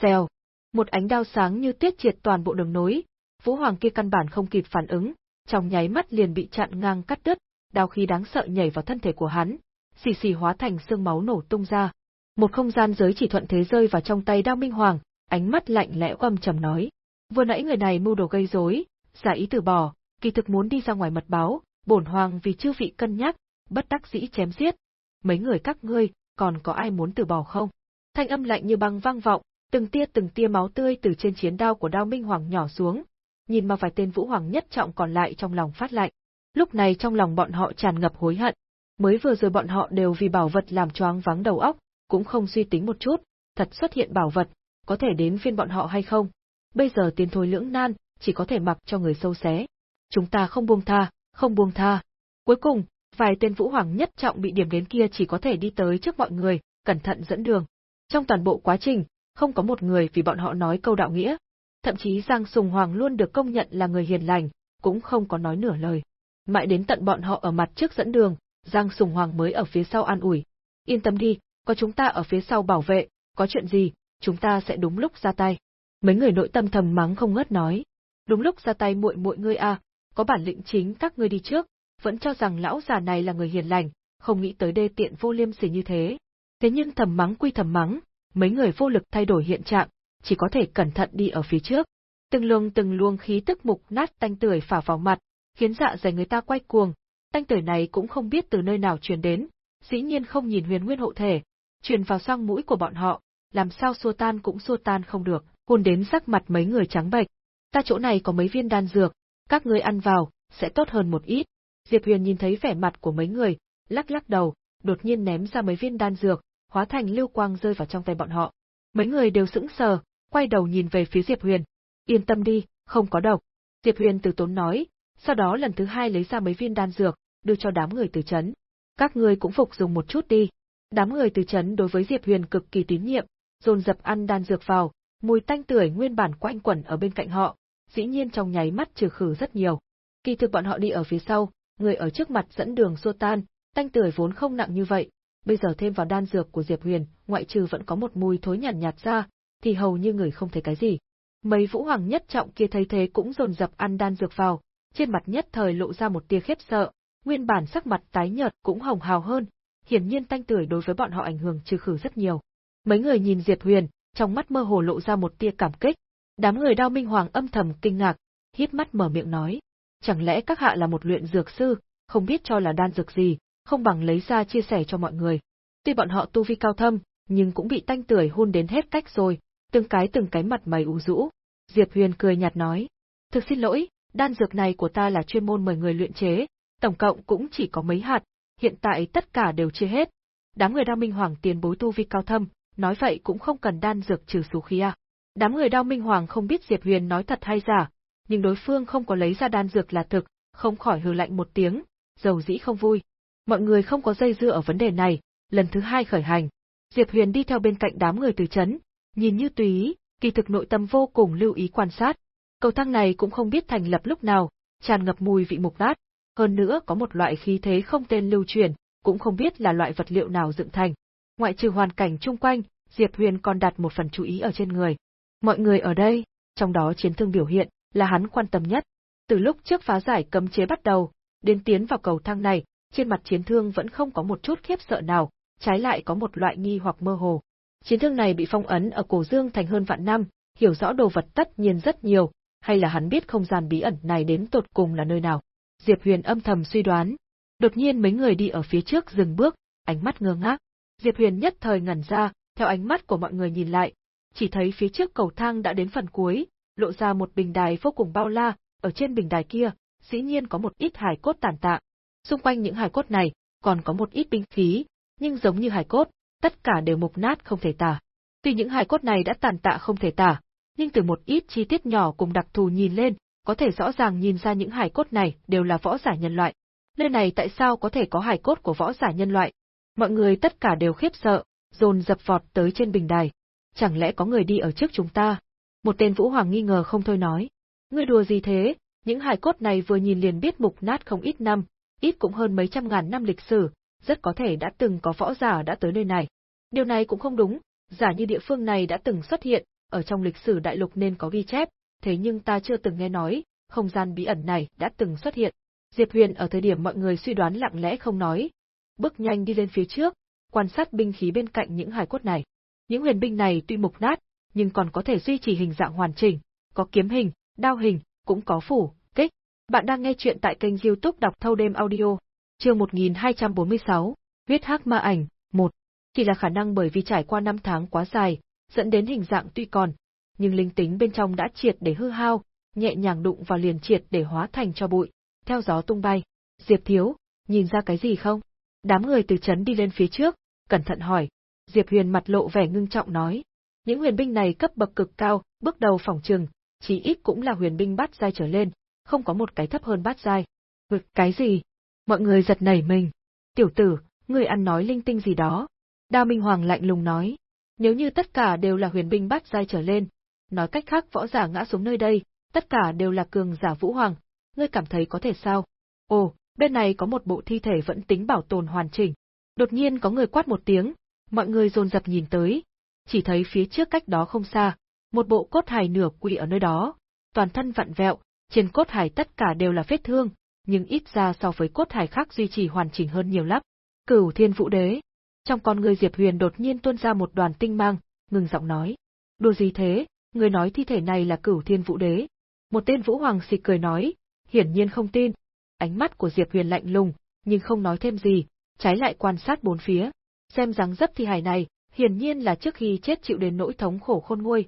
Xèo. Một ánh đao sáng như tiết triệt toàn bộ đường nối, Vũ Hoàng kia căn bản không kịp phản ứng, trong nháy mắt liền bị chặn ngang cắt đứt, đao khí đáng sợ nhảy vào thân thể của hắn, xì xì hóa thành xương máu nổ tung ra. Một không gian giới chỉ thuận thế rơi vào trong tay Đao Minh Hoàng, ánh mắt lạnh lẽo âm trầm nói: "Vừa nãy người này mưu đồ gây rối, giả ý từ bỏ, kỳ thực muốn đi ra ngoài mật báo, bổn hoàng vì chư vị cân nhắc, bất đắc dĩ chém giết. Mấy người các ngươi, còn có ai muốn từ bỏ không?" Thanh âm lạnh như băng vang vọng, từng tia từng tia máu tươi từ trên chiến đao của Đao Minh Hoàng nhỏ xuống, nhìn mà vài tên vũ hoàng nhất trọng còn lại trong lòng phát lạnh. Lúc này trong lòng bọn họ tràn ngập hối hận, mới vừa rồi bọn họ đều vì bảo vật làm choáng vắng đầu óc, cũng không suy tính một chút, thật xuất hiện bảo vật, có thể đến phiên bọn họ hay không. Bây giờ tiến thôi lưỡng nan, chỉ có thể mặc cho người sâu xé. Chúng ta không buông tha, không buông tha. Cuối cùng, vài tên vũ hoàng nhất trọng bị điểm đến kia chỉ có thể đi tới trước mọi người, cẩn thận dẫn đường. Trong toàn bộ quá trình, không có một người vì bọn họ nói câu đạo nghĩa. Thậm chí Giang Sùng Hoàng luôn được công nhận là người hiền lành, cũng không có nói nửa lời. Mãi đến tận bọn họ ở mặt trước dẫn đường, Giang Sùng Hoàng mới ở phía sau an ủi. Yên tâm đi, có chúng ta ở phía sau bảo vệ, có chuyện gì, chúng ta sẽ đúng lúc ra tay. Mấy người nội tâm thầm mắng không ngớt nói. Đúng lúc ra tay muội muội ngươi a, có bản lĩnh chính các ngươi đi trước, vẫn cho rằng lão già này là người hiền lành, không nghĩ tới đê tiện vô liêm sỉ như thế. Thế nhưng thầm mắng quy thầm mắng, mấy người vô lực thay đổi hiện trạng, chỉ có thể cẩn thận đi ở phía trước. Từng luồng từng luồng khí tức mục nát tanh tưởi phả vào mặt, khiến dạ dày người ta quay cuồng. Tanh tưởi này cũng không biết từ nơi nào truyền đến, dĩ nhiên không nhìn huyền nguyên hộ thể, truyền vào sang mũi của bọn họ, làm sao xua tan cũng xua tan không được, hôn đến sắc mặt mấy người trắng bệch. Ta chỗ này có mấy viên đan dược, các ngươi ăn vào, sẽ tốt hơn một ít. Diệp Huyền nhìn thấy vẻ mặt của mấy người, lắc lắc đầu, đột nhiên ném ra mấy viên đan dược, hóa thành lưu quang rơi vào trong tay bọn họ. Mấy người đều sững sờ, quay đầu nhìn về phía Diệp Huyền. Yên tâm đi, không có độc. Diệp Huyền từ tốn nói, sau đó lần thứ hai lấy ra mấy viên đan dược, đưa cho đám người từ chấn. Các ngươi cũng phục dùng một chút đi. Đám người từ chấn đối với Diệp Huyền cực kỳ tín nhiệm, dồn dập ăn đan dược vào, mùi tanh tưởi nguyên bản quanh quẩn ở bên cạnh họ, dĩ nhiên trong nháy mắt trừ khử rất nhiều. Kỳ thực bọn họ đi ở phía sau, người ở trước mặt dẫn đường xua tan, tanh tưởi vốn không nặng như vậy, bây giờ thêm vào đan dược của Diệp Huyền, ngoại trừ vẫn có một mùi thối nhàn nhạt, nhạt ra, thì hầu như người không thấy cái gì. Mấy vũ hoàng nhất trọng kia thấy thế cũng dồn dập ăn đan dược vào, trên mặt nhất thời lộ ra một tia khiếp sợ, nguyên bản sắc mặt tái nhợt cũng hồng hào hơn, hiển nhiên tanh tưởi đối với bọn họ ảnh hưởng trừ khử rất nhiều. Mấy người nhìn Diệp Huyền, trong mắt mơ hồ lộ ra một tia cảm kích. Đám người Đao Minh Hoàng âm thầm kinh ngạc, híp mắt mở miệng nói: "Chẳng lẽ các hạ là một luyện dược sư, không biết cho là đan dược gì, không bằng lấy ra chia sẻ cho mọi người." Tuy bọn họ tu vi cao thâm, nhưng cũng bị tanh tưởi hôn đến hết cách rồi, từng cái từng cái mặt mày u rũ. Diệp Huyền cười nhạt nói: "Thực xin lỗi, đan dược này của ta là chuyên môn mời người luyện chế, tổng cộng cũng chỉ có mấy hạt, hiện tại tất cả đều chia hết. Đám người Đao Minh Hoàng tiền bối tu vi cao thâm, nói vậy cũng không cần đan dược trừ số khí à. Đám người Đao Minh Hoàng không biết Diệp Huyền nói thật hay giả, nhưng đối phương không có lấy ra đan dược là thực, không khỏi hừ lạnh một tiếng, dầu dĩ không vui. Mọi người không có dây dưa ở vấn đề này, lần thứ hai khởi hành. Diệp Huyền đi theo bên cạnh đám người từ chấn, nhìn như tùy ý, kỳ thực nội tâm vô cùng lưu ý quan sát. Cầu thang này cũng không biết thành lập lúc nào, tràn ngập mùi vị mục nát, hơn nữa có một loại khí thế không tên lưu truyền, cũng không biết là loại vật liệu nào dựng thành. Ngoại trừ hoàn cảnh chung quanh, Diệp Huyền còn đặt một phần chú ý ở trên người. Mọi người ở đây, trong đó chiến thương biểu hiện, là hắn quan tâm nhất. Từ lúc trước phá giải cấm chế bắt đầu, đến tiến vào cầu thang này, trên mặt chiến thương vẫn không có một chút khiếp sợ nào, trái lại có một loại nghi hoặc mơ hồ. Chiến thương này bị phong ấn ở cổ dương thành hơn vạn năm, hiểu rõ đồ vật tất nhiên rất nhiều, hay là hắn biết không gian bí ẩn này đến tột cùng là nơi nào. Diệp Huyền âm thầm suy đoán. Đột nhiên mấy người đi ở phía trước dừng bước, ánh mắt ngơ ngác. Diệp Huyền nhất thời ngẩn ra, theo ánh mắt của mọi người nhìn lại, chỉ thấy phía trước cầu thang đã đến phần cuối, lộ ra một bình đài vô cùng bao la, ở trên bình đài kia, dĩ nhiên có một ít hài cốt tàn tạ. Xung quanh những hài cốt này, còn có một ít binh khí, nhưng giống như hài cốt, tất cả đều mục nát không thể tả. Tuy những hài cốt này đã tàn tạ không thể tả, nhưng từ một ít chi tiết nhỏ cùng đặc thù nhìn lên, có thể rõ ràng nhìn ra những hài cốt này đều là võ giả nhân loại. Nơi này tại sao có thể có hài cốt của võ giả nhân loại? Mọi người tất cả đều khiếp sợ, dồn dập vọt tới trên bình đài. Chẳng lẽ có người đi ở trước chúng ta? Một tên Vũ Hoàng nghi ngờ không thôi nói. Ngươi đùa gì thế? Những hài cốt này vừa nhìn liền biết mục nát không ít năm, ít cũng hơn mấy trăm ngàn năm lịch sử, rất có thể đã từng có võ giả đã tới nơi này. Điều này cũng không đúng, giả như địa phương này đã từng xuất hiện, ở trong lịch sử đại lục nên có ghi chép, thế nhưng ta chưa từng nghe nói, không gian bí ẩn này đã từng xuất hiện. Diệp Huyền ở thời điểm mọi người suy đoán lặng lẽ không nói, bước nhanh đi lên phía trước, quan sát binh khí bên cạnh những hài cốt này. Những huyền binh này tuy mục nát, nhưng còn có thể duy trì hình dạng hoàn chỉnh, có kiếm hình, đao hình, cũng có phủ, kích. Bạn đang nghe chuyện tại kênh youtube đọc thâu đêm audio, chương 1246, huyết hắc ma ảnh, 1. Chỉ là khả năng bởi vì trải qua năm tháng quá dài, dẫn đến hình dạng tuy còn, nhưng linh tính bên trong đã triệt để hư hao, nhẹ nhàng đụng vào liền triệt để hóa thành cho bụi, theo gió tung bay. Diệp Thiếu, nhìn ra cái gì không? Đám người từ chấn đi lên phía trước, cẩn thận hỏi. Diệp Huyền mặt lộ vẻ ngưng trọng nói. Những huyền binh này cấp bậc cực cao, bước đầu phòng trường, chỉ ít cũng là huyền binh bát giai trở lên, không có một cái thấp hơn bát giai. Ngực cái gì? Mọi người giật nảy mình. Tiểu tử, ngươi ăn nói linh tinh gì đó. Đao Minh Hoàng lạnh lùng nói. Nếu như tất cả đều là huyền binh bát giai trở lên, nói cách khác võ giả ngã xuống nơi đây, tất cả đều là cường giả vũ hoàng, ngươi cảm thấy có thể sao? Ồ, bên này có một bộ thi thể vẫn tính bảo tồn hoàn chỉnh. Đột nhiên có người quát một tiếng, mọi người dồn dập nhìn tới, chỉ thấy phía trước cách đó không xa, một bộ cốt hài nửa quỵ ở nơi đó, toàn thân vặn vẹo, trên cốt hài tất cả đều là vết thương, nhưng ít ra so với cốt hài khác duy trì hoàn chỉnh hơn nhiều lắm. Cửu Thiên Vũ Đế. Trong con người Diệp Huyền đột nhiên tuôn ra một đoàn tinh mang, ngừng giọng nói: "Đùa gì thế, người nói thi thể này là Cửu Thiên Vũ Đế?" Một tên Vũ Hoàng xịt cười nói, hiển nhiên không tin. Ánh mắt của Diệp Huyền lạnh lùng, nhưng không nói thêm gì, trái lại quan sát bốn phía. Xem dáng dấp thi hài này, hiển nhiên là trước khi chết chịu đến nỗi thống khổ khôn nguôi.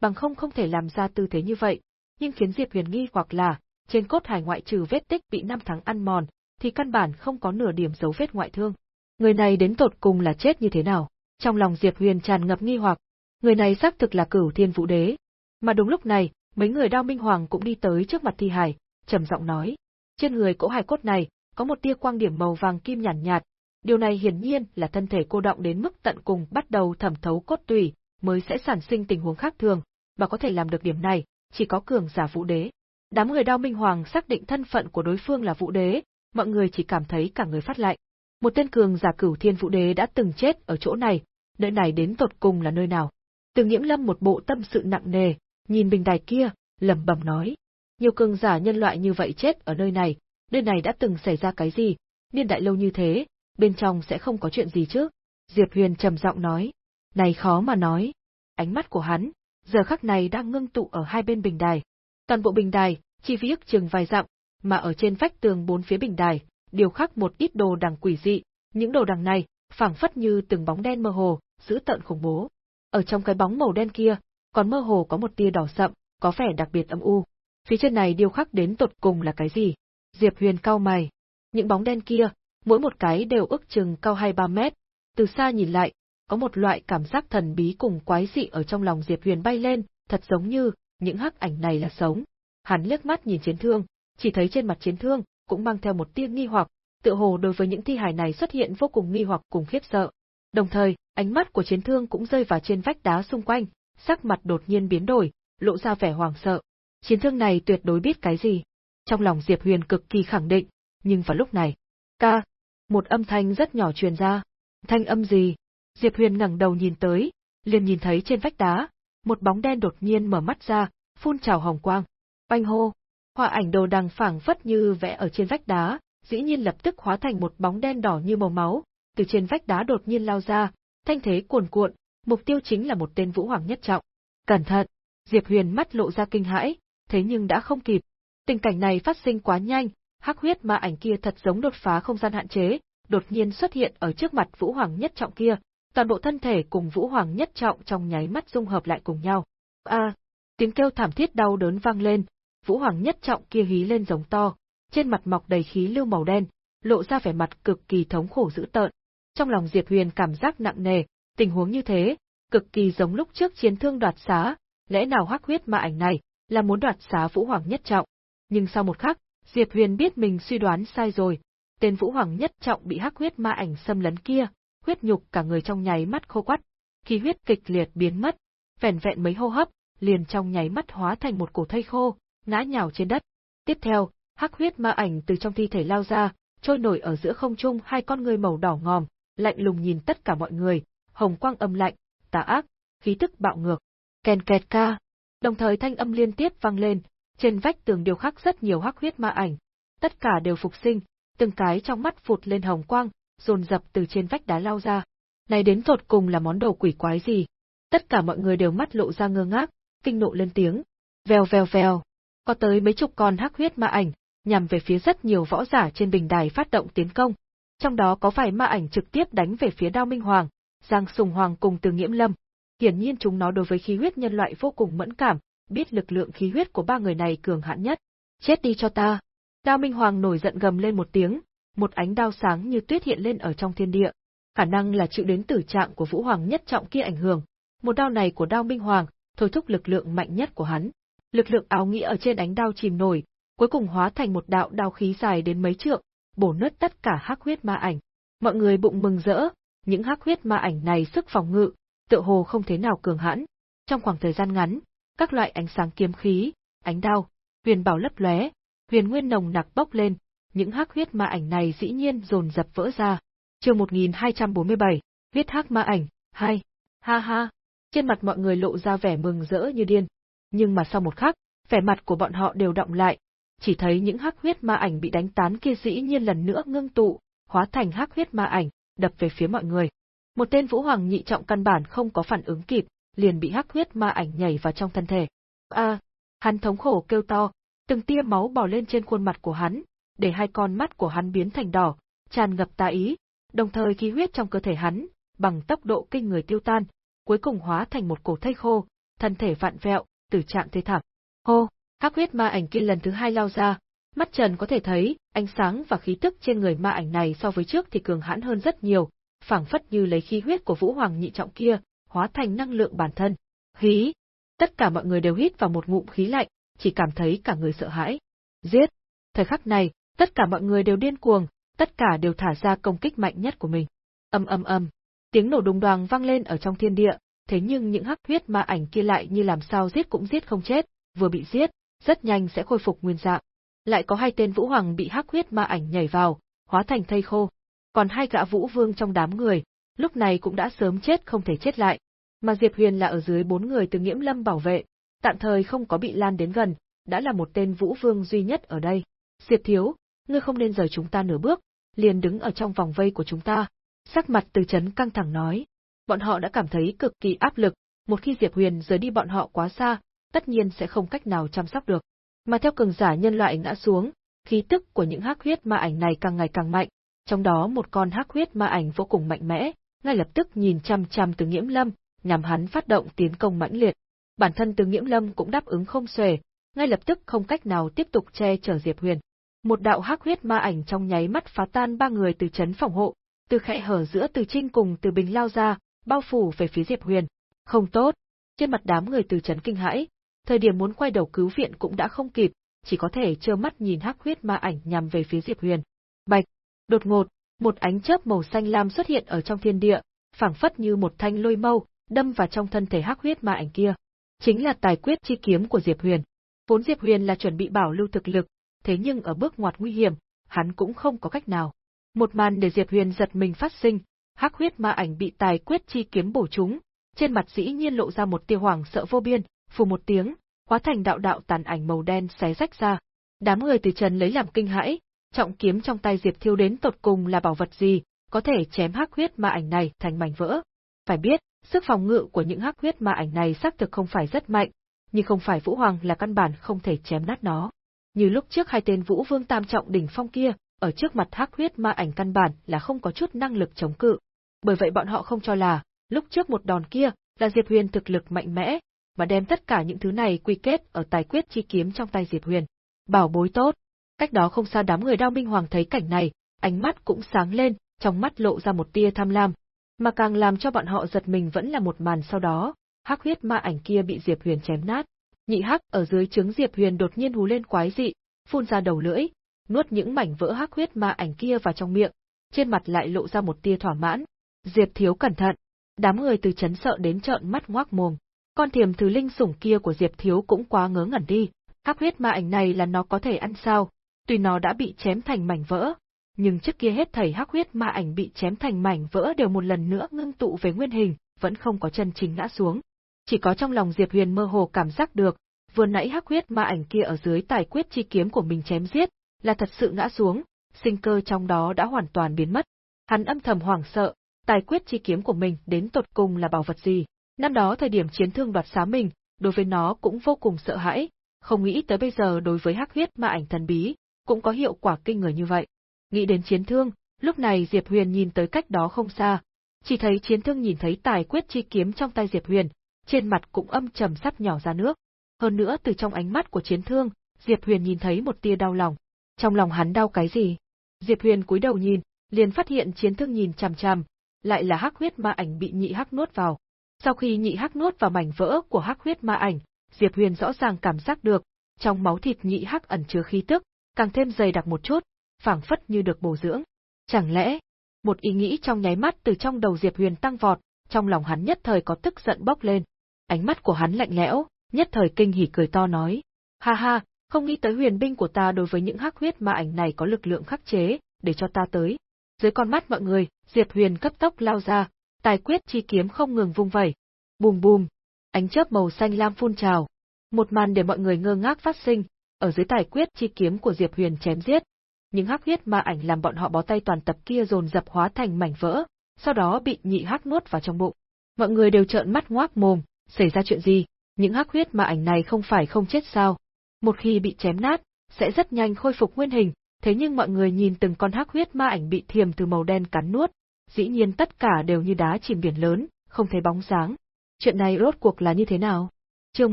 Bằng không không thể làm ra tư thế như vậy, nhưng khiến Diệp Huyền nghi hoặc là, trên cốt hài ngoại trừ vết tích bị năm tháng ăn mòn, thì căn bản không có nửa điểm dấu vết ngoại thương. Người này đến tột cùng là chết như thế nào? Trong lòng Diệp Huyền tràn ngập nghi hoặc, người này xác thực là Cửu Thiên Vũ Đế. Mà đúng lúc này, mấy người Đao Minh Hoàng cũng đi tới trước mặt thi hải, trầm giọng nói: "Trên người cỗ hài cốt này có một tia quang điểm màu vàng kim nhàn nhạt, nhạt, điều này hiển nhiên là thân thể cô động đến mức tận cùng bắt đầu thẩm thấu cốt tủy, mới sẽ sản sinh tình huống khác thường, mà có thể làm được điểm này, chỉ có cường giả Vũ Đế." Đám người Đao Minh Hoàng xác định thân phận của đối phương là Vũ Đế, mọi người chỉ cảm thấy cả người phát lạnh. Một tên cường giả cửu thiên vũ đế đã từng chết ở chỗ này, nơi này đến tột cùng là nơi nào. Từ nhiễm lâm một bộ tâm sự nặng nề, nhìn bình đài kia, lẩm bẩm nói. Nhiều cường giả nhân loại như vậy chết ở nơi này, nơi này đã từng xảy ra cái gì, niên đại lâu như thế, bên trong sẽ không có chuyện gì chứ. Diệp Huyền trầm giọng nói. Này khó mà nói. Ánh mắt của hắn, giờ khắc này đang ngưng tụ ở hai bên bình đài. Toàn bộ bình đài, chỉ phía ước chừng vài dặm, mà ở trên vách tường bốn phía bình đài, điều khắc một ít đồ đằng quỷ dị, những đồ đằng này, phảng phất như từng bóng đen mơ hồ, giữ tận khủng bố. Ở trong cái bóng màu đen kia, còn mơ hồ có một tia đỏ sậm, có vẻ đặc biệt âm u. Phía trên này điêu khắc đến tột cùng là cái gì? Diệp Huyền cao mày. Những bóng đen kia, mỗi một cái đều ước chừng cao 2-3 mét. Từ xa nhìn lại, có một loại cảm giác thần bí cùng quái dị ở trong lòng Diệp Huyền bay lên, thật giống như, những hắc ảnh này là sống. Hắn liếc mắt nhìn chiến thương, chỉ thấy trên mặt chiến thương, cũng mang theo một tia nghi hoặc, tựa hồ đối với những thi hài này xuất hiện vô cùng nghi hoặc cùng khiếp sợ. Đồng thời, ánh mắt của chiến thương cũng rơi vào trên vách đá xung quanh, sắc mặt đột nhiên biến đổi, lộ ra vẻ hoảng sợ. Chiến thương này tuyệt đối biết cái gì. Trong lòng Diệp Huyền cực kỳ khẳng định, nhưng vào lúc này, ca, một âm thanh rất nhỏ truyền ra. Thanh âm gì? Diệp Huyền ngẩng đầu nhìn tới, liền nhìn thấy trên vách đá, một bóng đen đột nhiên mở mắt ra, phun trào hồng quang. Oanh hô, Họa ảnh đồ đằng phảng phất như vẽ ở trên vách đá, dĩ nhiên lập tức hóa thành một bóng đen đỏ như màu máu, từ trên vách đá đột nhiên lao ra, thanh thế cuồn cuộn, mục tiêu chính là một tên vũ hoàng nhất trọng. Cẩn thận! Diệp Huyền mắt lộ ra kinh hãi, thế nhưng đã không kịp. Tình cảnh này phát sinh quá nhanh, hắc huyết ma ảnh kia thật giống đột phá không gian hạn chế, đột nhiên xuất hiện ở trước mặt vũ hoàng nhất trọng kia, toàn bộ thân thể cùng vũ hoàng nhất trọng trong nháy mắt dung hợp lại cùng nhau. A! tiếng kêu thảm thiết đau đớn vang lên, Vũ Hoàng nhất trọng kia hí lên giống to, trên mặt mọc đầy khí lưu màu đen, lộ ra vẻ mặt cực kỳ thống khổ dữ tợn. Trong lòng Diệp Huyền cảm giác nặng nề, tình huống như thế, cực kỳ giống lúc trước chiến thương đoạt xá, lẽ nào hắc huyết ma ảnh này là muốn đoạt xá Vũ Hoàng nhất trọng. Nhưng sau một khắc, Diệp Huyền biết mình suy đoán sai rồi, tên Vũ Hoàng nhất trọng bị hắc huyết ma ảnh xâm lấn kia, huyết nhục cả người trong nháy mắt khô quắt, khí huyết kịch liệt biến mất, vẻn vẹn mấy hô hấp, liền trong nháy mắt hóa thành một cổ thây khô, ngã nhào trên đất. Tiếp theo, hắc huyết ma ảnh từ trong thi thể lao ra, trôi nổi ở giữa không trung hai con người màu đỏ ngòm, lạnh lùng nhìn tất cả mọi người, hồng quang âm lạnh, tà ác, khí tức bạo ngược. Kèn kẹt ca. Đồng thời thanh âm liên tiếp vang lên, trên vách tường điêu khắc rất nhiều hắc huyết ma ảnh. Tất cả đều phục sinh, từng cái trong mắt phụt lên hồng quang, dồn dập từ trên vách đá lao ra. Này đến tột cùng là món đồ quỷ quái gì? Tất cả mọi người đều mắt lộ ra ngơ ngác, kinh nộ lên tiếng. Vèo vèo vèo có tới mấy chục con hắc huyết ma ảnh, nhằm về phía rất nhiều võ giả trên bình đài phát động tiến công. Trong đó có vài ma ảnh trực tiếp đánh về phía Đao Minh Hoàng, Giang Sùng Hoàng cùng Từ Nghiễm Lâm. Hiển nhiên chúng nó đối với khí huyết nhân loại vô cùng mẫn cảm, biết lực lượng khí huyết của ba người này cường hãn nhất. Chết đi cho ta! Đao Minh Hoàng nổi giận gầm lên một tiếng, một ánh đao sáng như tuyết hiện lên ở trong thiên địa. Khả năng là chịu đến tử trạng của Vũ Hoàng nhất trọng kia ảnh hưởng. Một đao này của Đao Minh Hoàng, thôi thúc lực lượng mạnh nhất của hắn lực lượng áo nghĩa ở trên ánh đao chìm nổi, cuối cùng hóa thành một đạo đao khí dài đến mấy trượng, bổ nứt tất cả hắc huyết ma ảnh. Mọi người bụng mừng rỡ, những hắc huyết ma ảnh này sức phòng ngự, tựa hồ không thế nào cường hãn. Trong khoảng thời gian ngắn, các loại ánh sáng kiếm khí, ánh đao, huyền bảo lấp lóe, huyền nguyên nồng nặc bốc lên, những hắc huyết ma ảnh này dĩ nhiên dồn dập vỡ ra. Chương 1247, huyết hắc ma ảnh, hai. Ha ha. Trên mặt mọi người lộ ra vẻ mừng rỡ như điên, nhưng mà sau một khắc, vẻ mặt của bọn họ đều động lại, chỉ thấy những hắc huyết ma ảnh bị đánh tán kia dĩ nhiên lần nữa ngưng tụ, hóa thành hắc huyết ma ảnh, đập về phía mọi người. Một tên vũ hoàng nhị trọng căn bản không có phản ứng kịp, liền bị hắc huyết ma ảnh nhảy vào trong thân thể. A, hắn thống khổ kêu to, từng tia máu bò lên trên khuôn mặt của hắn, để hai con mắt của hắn biến thành đỏ, tràn ngập tà ý, đồng thời khí huyết trong cơ thể hắn, bằng tốc độ kinh người tiêu tan, cuối cùng hóa thành một cổ thây khô, thân thể vạn vẹo, tử trạng thê thảm. Hô, hắc huyết ma ảnh kia lần thứ hai lao ra, mắt Trần có thể thấy, ánh sáng và khí tức trên người ma ảnh này so với trước thì cường hãn hơn rất nhiều, phảng phất như lấy khí huyết của Vũ Hoàng nhị trọng kia, hóa thành năng lượng bản thân. Hí! Tất cả mọi người đều hít vào một ngụm khí lạnh, chỉ cảm thấy cả người sợ hãi. Giết! Thời khắc này, tất cả mọi người đều điên cuồng, tất cả đều thả ra công kích mạnh nhất của mình. Âm âm âm, tiếng nổ đùng đoàng vang lên ở trong thiên địa, thế nhưng những hắc huyết ma ảnh kia lại như làm sao giết cũng giết không chết, vừa bị giết, rất nhanh sẽ khôi phục nguyên dạng. Lại có hai tên vũ hoàng bị hắc huyết ma ảnh nhảy vào, hóa thành thây khô. Còn hai gã vũ vương trong đám người, lúc này cũng đã sớm chết không thể chết lại. Mà Diệp Huyền là ở dưới bốn người từ Nghiễm Lâm bảo vệ, tạm thời không có bị lan đến gần, đã là một tên vũ vương duy nhất ở đây. Diệp Thiếu, ngươi không nên rời chúng ta nửa bước, liền đứng ở trong vòng vây của chúng ta. Sắc mặt từ chấn căng thẳng nói. Bọn họ đã cảm thấy cực kỳ áp lực, một khi Diệp Huyền rời đi bọn họ quá xa, tất nhiên sẽ không cách nào chăm sóc được. Mà theo cường giả nhân loại ngã xuống, khí tức của những hắc huyết ma ảnh này càng ngày càng mạnh, trong đó một con hắc huyết ma ảnh vô cùng mạnh mẽ, ngay lập tức nhìn chăm chăm từ Nghiễm Lâm, nhằm hắn phát động tiến công mãnh liệt. Bản thân từ Nghiễm Lâm cũng đáp ứng không xuể, ngay lập tức không cách nào tiếp tục che chở Diệp Huyền. Một đạo hắc huyết ma ảnh trong nháy mắt phá tan ba người từ chấn phòng hộ, từ khẽ hở giữa Từ Trinh cùng Từ Bình lao ra, bao phủ về phía Diệp Huyền. Không tốt. Trên mặt đám người từ chấn kinh hãi, thời điểm muốn quay đầu cứu viện cũng đã không kịp, chỉ có thể trơ mắt nhìn hắc huyết ma ảnh nhằm về phía Diệp Huyền. Bạch, đột ngột, một ánh chớp màu xanh lam xuất hiện ở trong thiên địa, phảng phất như một thanh lôi mâu, đâm vào trong thân thể hắc huyết ma ảnh kia. Chính là tài quyết chi kiếm của Diệp Huyền. Vốn Diệp Huyền là chuẩn bị bảo lưu thực lực, thế nhưng ở bước ngoặt nguy hiểm, hắn cũng không có cách nào. Một màn để Diệp Huyền giật mình phát sinh, hắc huyết ma ảnh bị tài quyết chi kiếm bổ trúng, trên mặt dĩ nhiên lộ ra một tia hoàng sợ vô biên, phù một tiếng, hóa thành đạo đạo tàn ảnh màu đen xé rách ra. Đám người từ trần lấy làm kinh hãi, trọng kiếm trong tay Diệp Thiêu đến tột cùng là bảo vật gì, có thể chém hắc huyết ma ảnh này thành mảnh vỡ. Phải biết, sức phòng ngự của những hắc huyết ma ảnh này xác thực không phải rất mạnh, nhưng không phải Vũ Hoàng là căn bản không thể chém nát nó. Như lúc trước hai tên Vũ Vương tam trọng đỉnh phong kia, ở trước mặt hắc huyết ma ảnh căn bản là không có chút năng lực chống cự. Bởi vậy bọn họ không cho là, lúc trước một đòn kia, là Diệp Huyền thực lực mạnh mẽ, mà đem tất cả những thứ này quy kết ở tài quyết chi kiếm trong tay Diệp Huyền. Bảo bối tốt. Cách đó không xa đám người đao minh hoàng thấy cảnh này, ánh mắt cũng sáng lên, trong mắt lộ ra một tia tham lam. Mà càng làm cho bọn họ giật mình vẫn là một màn sau đó, hắc huyết ma ảnh kia bị Diệp Huyền chém nát. Nhị hắc ở dưới trứng Diệp Huyền đột nhiên hú lên quái dị, phun ra đầu lưỡi, nuốt những mảnh vỡ hắc huyết ma ảnh kia vào trong miệng, trên mặt lại lộ ra một tia thỏa mãn. Diệp thiếu cẩn thận. Đám người từ chấn sợ đến trợn mắt ngoác mồm. Con thiềm thứ linh sủng kia của Diệp thiếu cũng quá ngớ ngẩn đi. Hắc huyết ma ảnh này là nó có thể ăn sao? Tuy nó đã bị chém thành mảnh vỡ, nhưng trước kia hết thảy hắc huyết ma ảnh bị chém thành mảnh vỡ đều một lần nữa ngưng tụ về nguyên hình, vẫn không có chân chính ngã xuống. Chỉ có trong lòng Diệp Huyền mơ hồ cảm giác được, vừa nãy hắc huyết ma ảnh kia ở dưới tài quyết chi kiếm của mình chém giết, là thật sự ngã xuống, sinh cơ trong đó đã hoàn toàn biến mất. Hắn âm thầm hoảng sợ, tài quyết chi kiếm của mình đến tột cùng là bảo vật gì. Năm đó thời điểm chiến thương đoạt xá mình, đối với nó cũng vô cùng sợ hãi, không nghĩ tới bây giờ đối với hắc huyết ma ảnh thần bí, cũng có hiệu quả kinh người như vậy. Nghĩ đến chiến thương, lúc này Diệp Huyền nhìn tới cách đó không xa, chỉ thấy chiến thương nhìn thấy tài quyết chi kiếm trong tay Diệp Huyền, trên mặt cũng âm trầm sắp nhỏ ra nước. Hơn nữa từ trong ánh mắt của chiến thương, Diệp Huyền nhìn thấy một tia đau lòng. Trong lòng hắn đau cái gì? Diệp Huyền cúi đầu nhìn, liền phát hiện chiến thương nhìn chằm chằm, lại là hắc huyết ma ảnh bị nhị hắc nuốt vào. Sau khi nhị hắc nuốt vào mảnh vỡ của hắc huyết ma ảnh, Diệp Huyền rõ ràng cảm giác được, trong máu thịt nhị hắc ẩn chứa khí tức, càng thêm dày đặc một chút, phảng phất như được bổ dưỡng. Chẳng lẽ, một ý nghĩ trong nháy mắt từ trong đầu Diệp Huyền tăng vọt, trong lòng hắn nhất thời có tức giận bốc lên. Ánh mắt của hắn lạnh lẽo, nhất thời kinh hỉ cười to nói: "Ha ha, không nghĩ tới huyền binh của ta đối với những hắc huyết ma ảnh này có lực lượng khắc chế, để cho ta tới." Dưới con mắt mọi người, Diệp Huyền cấp tốc lao ra, tài quyết chi kiếm không ngừng vung vẩy. Bùm bùm, ánh chớp màu xanh lam phun trào. Một màn để mọi người ngơ ngác phát sinh, ở dưới tài quyết chi kiếm của Diệp Huyền chém giết. Những hắc huyết ma ảnh làm bọn họ bó tay toàn tập kia dồn dập hóa thành mảnh vỡ, sau đó bị nhị hắc nuốt vào trong bụng. Mọi người đều trợn mắt ngoác mồm, xảy ra chuyện gì? Những hắc huyết ma ảnh này không phải không chết sao? Một khi bị chém nát, sẽ rất nhanh khôi phục nguyên hình, thế nhưng mọi người nhìn từng con hắc huyết ma ảnh bị thiềm từ màu đen cắn nuốt, dĩ nhiên tất cả đều như đá chìm biển lớn, không thấy bóng dáng. Chuyện này rốt cuộc là như thế nào? Chương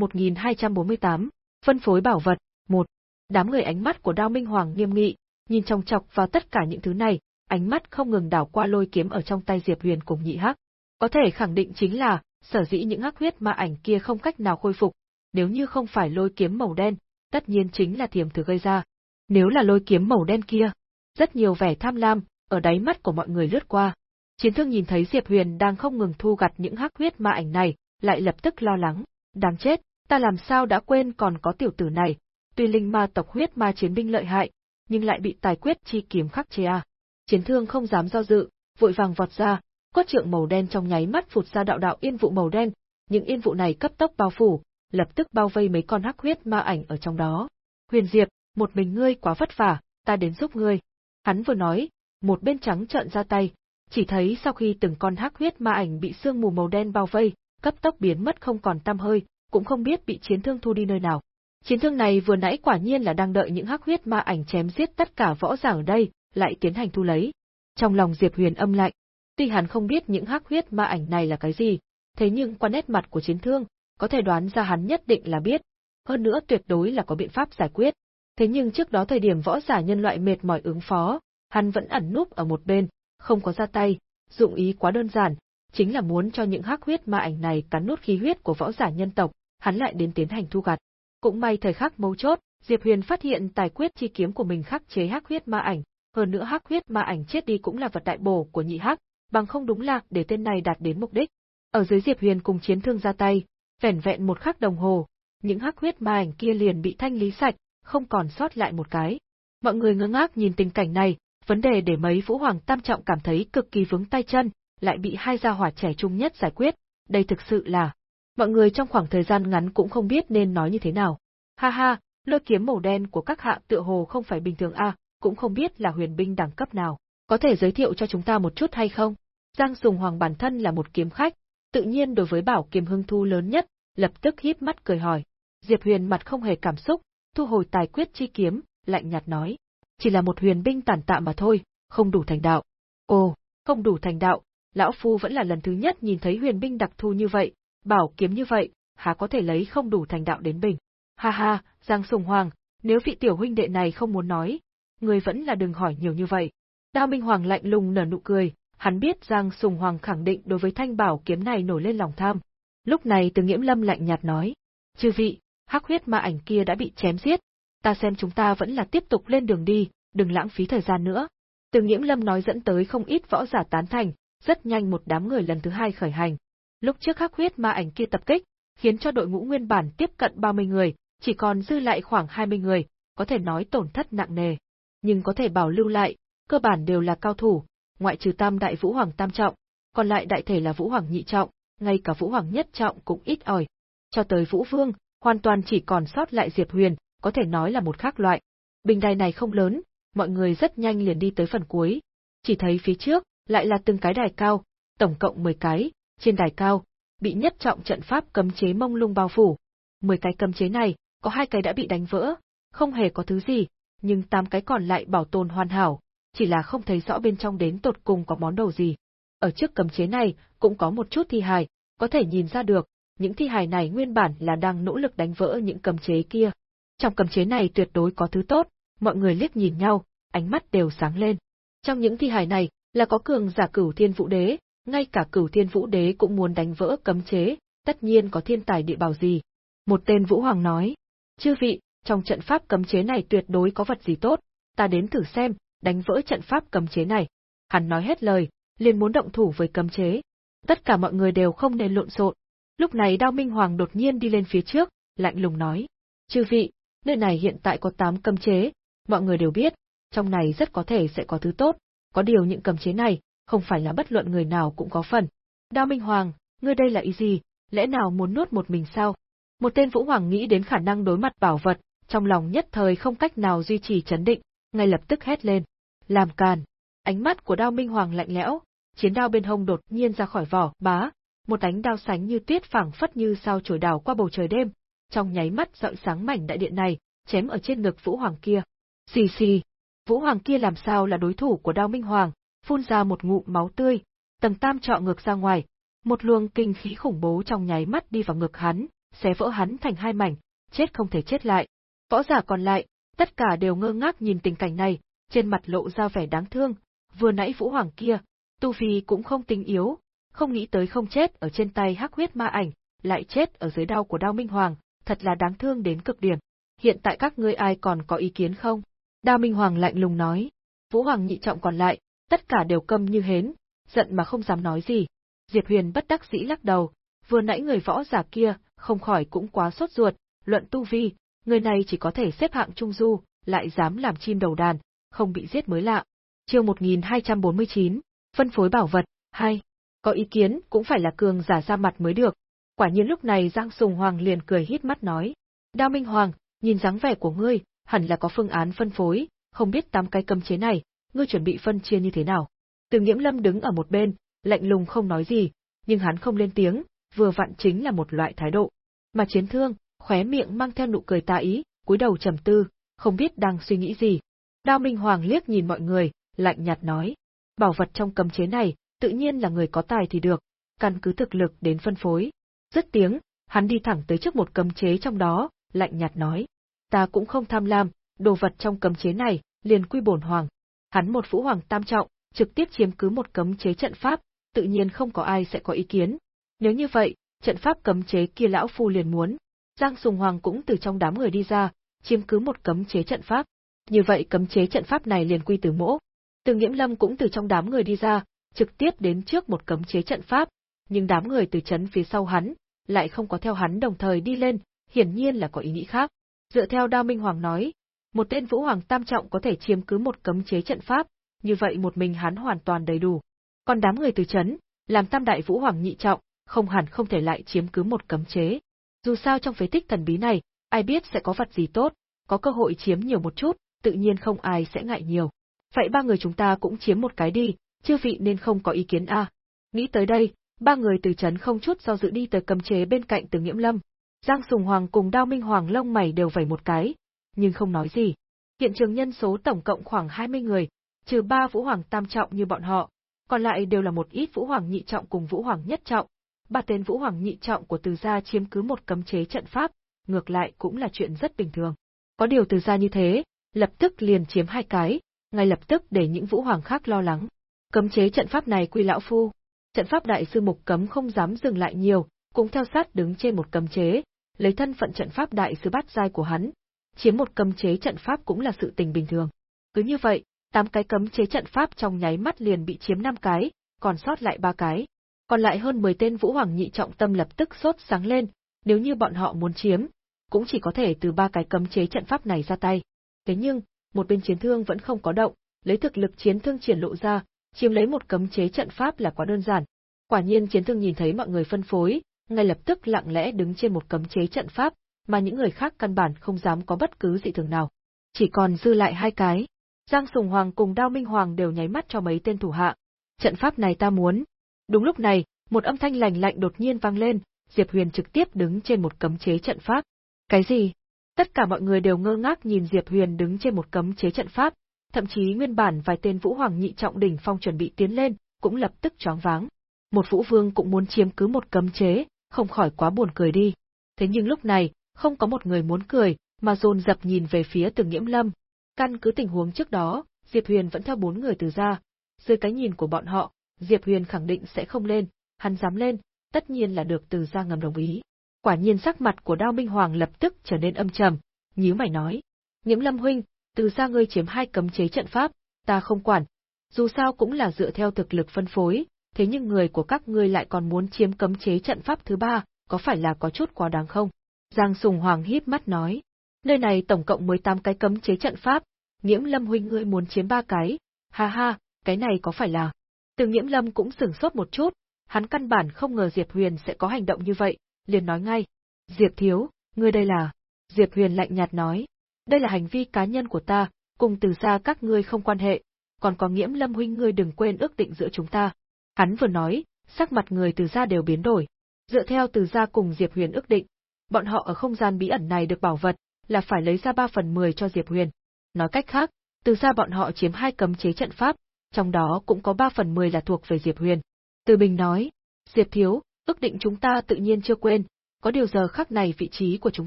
1248, phân phối bảo vật, một. Đám người ánh mắt của Đao Minh Hoàng nghiêm nghị, nhìn trong chọc vào tất cả những thứ này, ánh mắt không ngừng đảo qua lôi kiếm ở trong tay Diệp Huyền cùng nhị hắc. Có thể khẳng định chính là, sở dĩ những hắc huyết ma ảnh kia không cách nào khôi phục, nếu như không phải lôi kiếm màu đen, tất nhiên chính là thiềm thử gây ra. Nếu là lôi kiếm màu đen kia, rất nhiều vẻ tham lam, ở đáy mắt của mọi người lướt qua. Chiến thương nhìn thấy Diệp Huyền đang không ngừng thu gặt những hắc huyết ma ảnh này, lại lập tức lo lắng, đáng chết, ta làm sao đã quên còn có tiểu tử này, tuy linh ma tộc huyết ma chiến binh lợi hại, nhưng lại bị tài quyết chi kiếm khắc chế à. Chiến thương không dám do dự, vội vàng vọt ra, quất trượng màu đen trong nháy mắt phụt ra đạo đạo yên vụ màu đen, những yên vụ này cấp tốc bao phủ, lập tức bao vây mấy con hắc huyết ma ảnh ở trong đó. Huyền Diệp, một mình ngươi quá vất vả, ta đến giúp ngươi. Hắn vừa nói, một bên trắng trợn ra tay, chỉ thấy sau khi từng con hắc huyết ma ảnh bị sương mù màu đen bao vây, cấp tốc biến mất không còn tăm hơi, cũng không biết bị chiến thương thu đi nơi nào. Chiến thương này vừa nãy quả nhiên là đang đợi những hắc huyết ma ảnh chém giết tất cả võ giả ở đây, lại tiến hành thu lấy. Trong lòng Diệp Huyền âm lạnh, tuy hắn không biết những hắc huyết ma ảnh này là cái gì, thế nhưng qua nét mặt của chiến thương, có thể đoán ra hắn nhất định là biết, hơn nữa tuyệt đối là có biện pháp giải quyết. Thế nhưng trước đó thời điểm võ giả nhân loại mệt mỏi ứng phó, hắn vẫn ẩn núp ở một bên, không có ra tay, dụng ý quá đơn giản, chính là muốn cho những hắc huyết ma ảnh này cắn nuốt khí huyết của võ giả nhân tộc, hắn lại đến tiến hành thu gặt. Cũng may thời khắc mấu chốt, Diệp Huyền phát hiện tài quyết chi kiếm của mình khắc chế hắc huyết ma ảnh, hơn nữa hắc huyết ma ảnh chết đi cũng là vật đại bổ của nhị hắc, bằng không đúng là để tên này đạt đến mục đích. Ở dưới Diệp Huyền cùng chiến thương ra tay, vẻn vẹn một khắc đồng hồ, những hắc huyết ma ảnh kia liền bị thanh lý sạch, không còn sót lại một cái. Mọi người ngơ ngác nhìn tình cảnh này, vấn đề để mấy vũ hoàng tam trọng cảm thấy cực kỳ vướng tay chân, lại bị hai gia hỏa trẻ trung nhất giải quyết, đây thực sự là... Mọi người trong khoảng thời gian ngắn cũng không biết nên nói như thế nào. Ha ha, lôi kiếm màu đen của các hạ tựa hồ không phải bình thường a, cũng không biết là huyền binh đẳng cấp nào. Có thể giới thiệu cho chúng ta một chút hay không? Giang Sùng Hoàng bản thân là một kiếm khách, tự nhiên đối với bảo kiếm hưng thu lớn nhất, lập tức híp mắt cười hỏi. Diệp Huyền mặt không hề cảm xúc, thu hồi tài quyết chi kiếm, lạnh nhạt nói. Chỉ là một huyền binh tàn tạ mà thôi, không đủ thành đạo. Ồ, không đủ thành đạo, lão phu vẫn là lần thứ nhất nhìn thấy huyền binh đặc thu như vậy, bảo kiếm như vậy, há có thể lấy không đủ thành đạo đến bình. Ha ha, Giang Sùng Hoàng, nếu vị tiểu huynh đệ này không muốn nói, người vẫn là đừng hỏi nhiều như vậy. Đao Minh Hoàng lạnh lùng nở nụ cười, hắn biết Giang Sùng Hoàng khẳng định đối với thanh bảo kiếm này nổi lên lòng tham. Lúc này Từ Nghiễm Lâm lạnh nhạt nói, chư vị, hắc huyết ma ảnh kia đã bị chém giết, ta xem chúng ta vẫn là tiếp tục lên đường đi, đừng lãng phí thời gian nữa. Từ Nghiễm Lâm nói dẫn tới không ít võ giả tán thành, rất nhanh một đám người lần thứ hai khởi hành. Lúc trước hắc huyết ma ảnh kia tập kích, khiến cho đội ngũ nguyên bản tiếp cận 30 người, chỉ còn dư lại khoảng 20 người, có thể nói tổn thất nặng nề. Nhưng có thể bảo lưu lại, cơ bản đều là cao thủ, ngoại trừ tam đại vũ hoàng tam trọng, còn lại đại thể là vũ hoàng nhị trọng, ngay cả vũ hoàng nhất trọng cũng ít ỏi. Cho tới vũ vương, hoàn toàn chỉ còn sót lại Diệp Huyền, có thể nói là một khác loại. Bình đài này không lớn, mọi người rất nhanh liền đi tới phần cuối. Chỉ thấy phía trước, lại là từng cái đài cao, tổng cộng 10 cái, trên đài cao, bị nhất trọng trận pháp cấm chế mông lung bao phủ. 10 cái cấm chế này, có hai cái đã bị đánh vỡ, không hề có thứ gì, nhưng tám cái còn lại bảo tồn hoàn hảo, chỉ là không thấy rõ bên trong đến tột cùng có món đồ gì. Ở trước cấm chế này, cũng có một chút thi hài, có thể nhìn ra được, những thi hài này nguyên bản là đang nỗ lực đánh vỡ những cấm chế kia. Trong cấm chế này tuyệt đối có thứ tốt, mọi người liếc nhìn nhau, ánh mắt đều sáng lên. Trong những thi hài này, là có cường giả cửu thiên vũ đế, ngay cả cửu thiên vũ đế cũng muốn đánh vỡ cấm chế, tất nhiên có thiên tài địa bảo gì. Một tên vũ hoàng nói, chư vị, trong trận pháp cấm chế này tuyệt đối có vật gì tốt, ta đến thử xem, đánh vỡ trận pháp cấm chế này. Hắn nói hết lời, liền muốn động thủ với cấm chế. Tất cả mọi người đều không nên lộn xộn. Lúc này Đao Minh Hoàng đột nhiên đi lên phía trước, lạnh lùng nói: "Chư vị, nơi này hiện tại có 8 cấm chế, mọi người đều biết, trong này rất có thể sẽ có thứ tốt, có điều những cấm chế này, không phải là bất luận người nào cũng có phần. Đao Minh Hoàng, ngươi đây là ý gì, lẽ nào muốn nuốt một mình sao? Một tên Vũ Hoàng nghĩ đến khả năng đối mặt bảo vật, trong lòng nhất thời không cách nào duy trì chấn định, ngay lập tức hét lên. Làm càn! Ánh mắt của đao Minh Hoàng lạnh lẽo, chiến đao bên hông đột nhiên ra khỏi vỏ, bá, một ánh đao sánh như tuyết phẳng phất như sao chổi đảo qua bầu trời đêm, trong nháy mắt dọi sáng mảnh đại điện này, chém ở trên ngực Vũ Hoàng kia. Xì xì, Vũ Hoàng kia làm sao là đối thủ của Đao Minh Hoàng, phun ra một ngụm máu tươi, tầng tam trọ ngược ra ngoài, một luồng kinh khí khủng bố trong nháy mắt đi vào ngực hắn, xé vỡ hắn thành hai mảnh, chết không thể chết lại. Võ giả còn lại, tất cả đều ngơ ngác nhìn tình cảnh này, trên mặt lộ ra vẻ đáng thương, vừa nãy Vũ Hoàng kia, tu vi cũng không tinh yếu, không nghĩ tới không chết ở trên tay hắc huyết ma ảnh, lại chết ở dưới đao của đao Minh Hoàng, thật là đáng thương đến cực điểm. Hiện tại các ngươi ai còn có ý kiến không? Đao Minh Hoàng lạnh lùng nói. Vũ Hoàng nhị trọng còn lại, tất cả đều câm như hến, giận mà không dám nói gì. Diệp Huyền bất đắc dĩ lắc đầu, vừa nãy người võ giả kia, không khỏi cũng quá sốt ruột, luận tu vi, người này chỉ có thể xếp hạng trung du, lại dám làm chim đầu đàn, không bị giết mới lạ. Chương 1249, phân phối bảo vật, hay, có ý kiến cũng phải là cường giả ra mặt mới được. Quả nhiên lúc này Giang Sùng Hoàng liền cười hít mắt nói, Đao Minh Hoàng, nhìn dáng vẻ của ngươi, hẳn là có phương án phân phối, không biết tám cái cấm chế này, ngươi chuẩn bị phân chia như thế nào. Từ Nghiễm Lâm đứng ở một bên, lạnh lùng không nói gì, nhưng hắn không lên tiếng, vừa vặn chính là một loại thái độ. Mà chiến thương, khóe miệng mang theo nụ cười tà ý, cúi đầu trầm tư, không biết đang suy nghĩ gì. Đao Minh Hoàng liếc nhìn mọi người, lạnh nhạt nói, bảo vật trong cấm chế này, tự nhiên là người có tài thì được, căn cứ thực lực đến phân phối. Rất tiếng, hắn đi thẳng tới trước một cấm chế trong đó, lạnh nhạt nói, ta cũng không tham lam, đồ vật trong cấm chế này, liền quy bổn hoàng. Hắn một vũ hoàng tam trọng, trực tiếp chiếm cứ một cấm chế trận pháp, tự nhiên không có ai sẽ có ý kiến. Nếu như vậy, trận pháp cấm chế kia lão phu liền muốn. Giang Sùng Hoàng cũng từ trong đám người đi ra, chiếm cứ một cấm chế trận pháp. Như vậy cấm chế trận pháp này liền quy từ mỗ. Từ Nghiễm Lâm cũng từ trong đám người đi ra, trực tiếp đến trước một cấm chế trận pháp, nhưng đám người từ chấn phía sau hắn, lại không có theo hắn đồng thời đi lên, hiển nhiên là có ý nghĩ khác. Dựa theo Đao Minh Hoàng nói, một tên Vũ Hoàng tam trọng có thể chiếm cứ một cấm chế trận pháp, như vậy một mình hắn hoàn toàn đầy đủ. Còn đám người từ chấn, làm tam đại Vũ Hoàng nhị trọng, không hẳn không thể lại chiếm cứ một cấm chế. Dù sao trong phế tích thần bí này, ai biết sẽ có vật gì tốt, có cơ hội chiếm nhiều một chút, tự nhiên không ai sẽ ngại nhiều. Vậy ba người chúng ta cũng chiếm một cái đi, chư vị nên không có ý kiến a. Nghĩ tới đây, ba người từ chấn không chút do dự đi tới cấm chế bên cạnh Từ Nghiễm Lâm. Giang Sùng Hoàng cùng Đao Minh Hoàng lông mày đều vẩy một cái, nhưng không nói gì. Hiện trường nhân số tổng cộng khoảng 20 người, trừ ba Vũ Hoàng tam trọng như bọn họ, còn lại đều là một ít Vũ Hoàng nhị trọng cùng Vũ Hoàng nhất trọng. Ba tên Vũ Hoàng nhị trọng của Từ gia chiếm cứ một cấm chế trận pháp, ngược lại cũng là chuyện rất bình thường. Có điều Từ gia như thế, lập tức liền chiếm hai cái, ngay lập tức để những Vũ Hoàng khác lo lắng. Cấm chế trận pháp này quy lão phu. Trận pháp đại sư mục cấm không dám dừng lại nhiều, cũng theo sát đứng trên một cấm chế, lấy thân phận trận pháp đại sư bát giai của hắn, chiếm một cấm chế trận pháp cũng là sự tình bình thường. Cứ như vậy, tám cái cấm chế trận pháp trong nháy mắt liền bị chiếm năm cái, còn sót lại ba cái. Còn lại hơn 10 tên Vũ Hoàng nhị trọng tâm lập tức sốt sáng lên, nếu như bọn họ muốn chiếm, cũng chỉ có thể từ ba cái cấm chế trận pháp này ra tay. Thế nhưng, một bên chiến thương vẫn không có động, lấy thực lực chiến thương triển lộ ra, chiếm lấy một cấm chế trận pháp là quá đơn giản. Quả nhiên chiến thương nhìn thấy mọi người phân phối, ngay lập tức lặng lẽ đứng trên một cấm chế trận pháp, mà những người khác căn bản không dám có bất cứ dị thường nào. Chỉ còn dư lại hai cái. Giang Sùng Hoàng cùng Đao Minh Hoàng đều nháy mắt cho mấy tên thủ hạ. Trận pháp này ta muốn. Đúng lúc này, một âm thanh lành lạnh đột nhiên vang lên, Diệp Huyền trực tiếp đứng trên một cấm chế trận pháp. Cái gì? Tất cả mọi người đều ngơ ngác nhìn Diệp Huyền đứng trên một cấm chế trận pháp, thậm chí nguyên bản vài tên Vũ Hoàng nhị trọng đỉnh phong chuẩn bị tiến lên, cũng lập tức choáng váng. Một Vũ Vương cũng muốn chiếm cứ một cấm chế, không khỏi quá buồn cười đi. Thế nhưng lúc này, không có một người muốn cười, mà dồn dập nhìn về phía Từ Nghiễm Lâm. Căn cứ tình huống trước đó, Diệp Huyền vẫn theo bốn người từ ra. Dưới cái nhìn của bọn họ, Diệp Huyền khẳng định sẽ không lên, hắn dám lên, tất nhiên là được từ ra ngầm đồng ý. Quả nhiên sắc mặt của Đao Minh Hoàng lập tức trở nên âm trầm, nhíu mày nói: "Nghiễm Lâm huynh, từ ra ngươi chiếm hai cấm chế trận pháp, ta không quản. Dù sao cũng là dựa theo thực lực phân phối, thế nhưng người của các ngươi lại còn muốn chiếm cấm chế trận pháp thứ ba, có phải là có chút quá đáng không? Giang Sùng Hoàng híp mắt nói, nơi này tổng cộng 18 cái cấm chế trận pháp, Nghiễm Lâm huynh ngươi muốn chiếm ba cái, ha ha, cái này có phải là? Từ Nghiễm Lâm cũng sửng sốt một chút, hắn căn bản không ngờ Diệp Huyền sẽ có hành động như vậy, liền nói ngay, Diệp thiếu, ngươi đây là? Diệp Huyền lạnh nhạt nói, đây là hành vi cá nhân của ta, cùng từ xa các ngươi không quan hệ, còn có Nghiễm Lâm huynh ngươi đừng quên ước định giữa chúng ta. Hắn vừa nói, sắc mặt người từ gia đều biến đổi. Dựa theo từ gia cùng Diệp Huyền ước định, bọn họ ở không gian bí ẩn này được bảo vật, là phải lấy ra 3 phần 10 cho Diệp Huyền. Nói cách khác, từ gia bọn họ chiếm hai cấm chế trận pháp, trong đó cũng có 3 phần 10 là thuộc về Diệp Huyền. Từ Bình nói, Diệp Thiếu, ước định chúng ta tự nhiên chưa quên, có điều giờ khắc này vị trí của chúng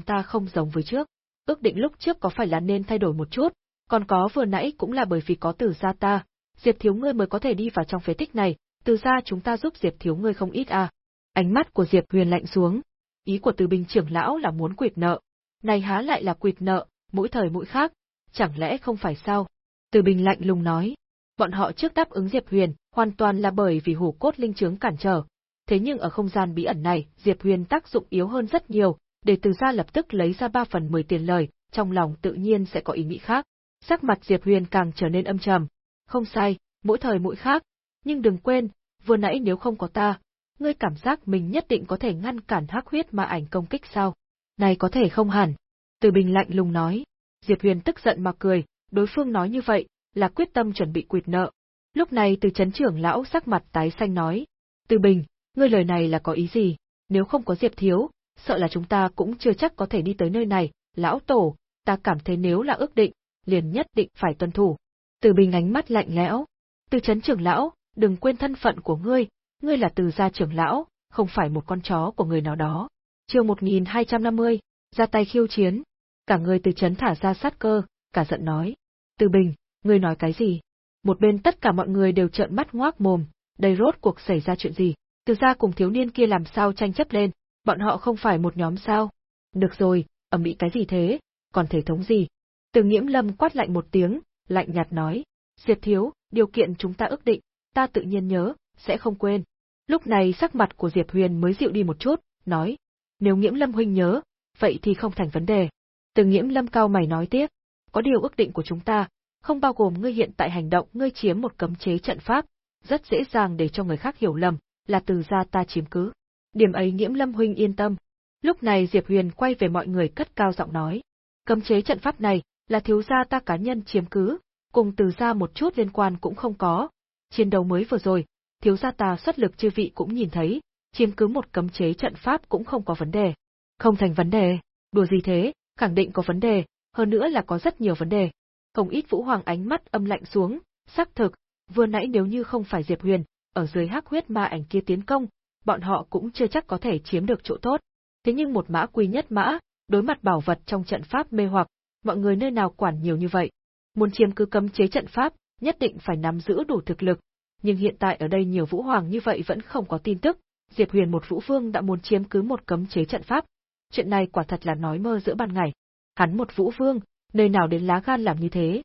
ta không giống với trước. Ước định lúc trước có phải là nên thay đổi một chút, còn có vừa nãy cũng là bởi vì có từ gia ta, Diệp thiếu ngươi mới có thể đi vào trong phế tích này, từ ra chúng ta giúp Diệp thiếu ngươi không ít à. Ánh mắt của Diệp Huyền lạnh xuống. Ý của Từ Bình trưởng lão là muốn quyệt nợ. Này há lại là quyệt nợ, mỗi thời mỗi khác, chẳng lẽ không phải sao? Từ Bình lạnh lùng nói. Bọn họ trước đáp ứng Diệp Huyền, hoàn toàn là bởi vì hủ cốt linh chứng cản trở. Thế nhưng ở không gian bí ẩn này, Diệp Huyền tác dụng yếu hơn rất nhiều, để từ ra lập tức lấy ra 3 phần 10 tiền lời, trong lòng tự nhiên sẽ có ý nghĩ khác. Sắc mặt Diệp Huyền càng trở nên âm trầm. Không sai, mỗi thời mỗi khác, nhưng đừng quên, vừa nãy nếu không có ta, ngươi cảm giác mình nhất định có thể ngăn cản hắc huyết ma ảnh công kích sao? Này có thể không hẳn. Từ Bình lạnh lùng nói. Diệp Huyền tức giận mà cười, đối phương nói như vậy, là quyết tâm chuẩn bị quỵt nợ. Lúc này từ chấn trưởng lão sắc mặt tái xanh nói. Từ Bình, ngươi lời này là có ý gì? Nếu không có Diệp Thiếu, sợ là chúng ta cũng chưa chắc có thể đi tới nơi này, lão tổ, ta cảm thấy nếu là ước định, liền nhất định phải tuân thủ. Từ Bình ánh mắt lạnh lẽo. Từ chấn trưởng lão, đừng quên thân phận của ngươi, ngươi là từ gia trưởng lão, không phải một con chó của người nào đó. Chiều 1250, ra tay khiêu chiến. Cả người từ chấn thả ra sát cơ, cả giận nói. Từ Bình, ngươi nói cái gì? Một bên tất cả mọi người đều trợn mắt ngoác mồm, đây rốt cuộc xảy ra chuyện gì? Từ gia cùng thiếu niên kia làm sao tranh chấp lên, bọn họ không phải một nhóm sao? Được rồi, ẩm bị cái gì thế, còn thể thống gì? Từ nghiễm lâm quát lạnh một tiếng, lạnh nhạt nói. Diệp thiếu, điều kiện chúng ta ước định, ta tự nhiên nhớ, sẽ không quên. Lúc này sắc mặt của Diệp Huyền mới dịu đi một chút, nói. Nếu nghiễm lâm huynh nhớ, vậy thì không thành vấn đề. Từ nghiễm lâm cao mày nói tiếp. Có điều ước định của chúng ta, không bao gồm ngươi hiện tại hành động ngươi chiếm một cấm chế trận pháp, rất dễ dàng để cho người khác hiểu lầm, là từ gia ta chiếm cứ. Điểm ấy nghiễm lâm huynh yên tâm. Lúc này Diệp Huyền quay về mọi người cất cao giọng nói. Cấm chế trận pháp này, là thiếu gia ta cá nhân chiếm cứ, cùng từ gia một chút liên quan cũng không có. Chiến đấu mới vừa rồi, thiếu gia ta xuất lực chư vị cũng nhìn thấy, chiếm cứ một cấm chế trận pháp cũng không có vấn đề. Không thành vấn đề, đùa gì thế, khẳng định có vấn đề, hơn nữa là có rất nhiều vấn đề. Không ít Vũ Hoàng ánh mắt âm lạnh xuống, xác thực, vừa nãy nếu như không phải Diệp Huyền, ở dưới hắc huyết ma ảnh kia tiến công, bọn họ cũng chưa chắc có thể chiếm được chỗ tốt. Thế nhưng một mã quy nhất mã, đối mặt bảo vật trong trận pháp mê hoặc, mọi người nơi nào quản nhiều như vậy. Muốn chiếm cứ cấm chế trận pháp, nhất định phải nắm giữ đủ thực lực. Nhưng hiện tại ở đây nhiều vũ hoàng như vậy vẫn không có tin tức, Diệp Huyền một vũ vương đã muốn chiếm cứ một cấm chế trận pháp. Chuyện này quả thật là nói mơ giữa ban ngày. Hắn một vũ vương, nơi nào đến lá gan làm như thế.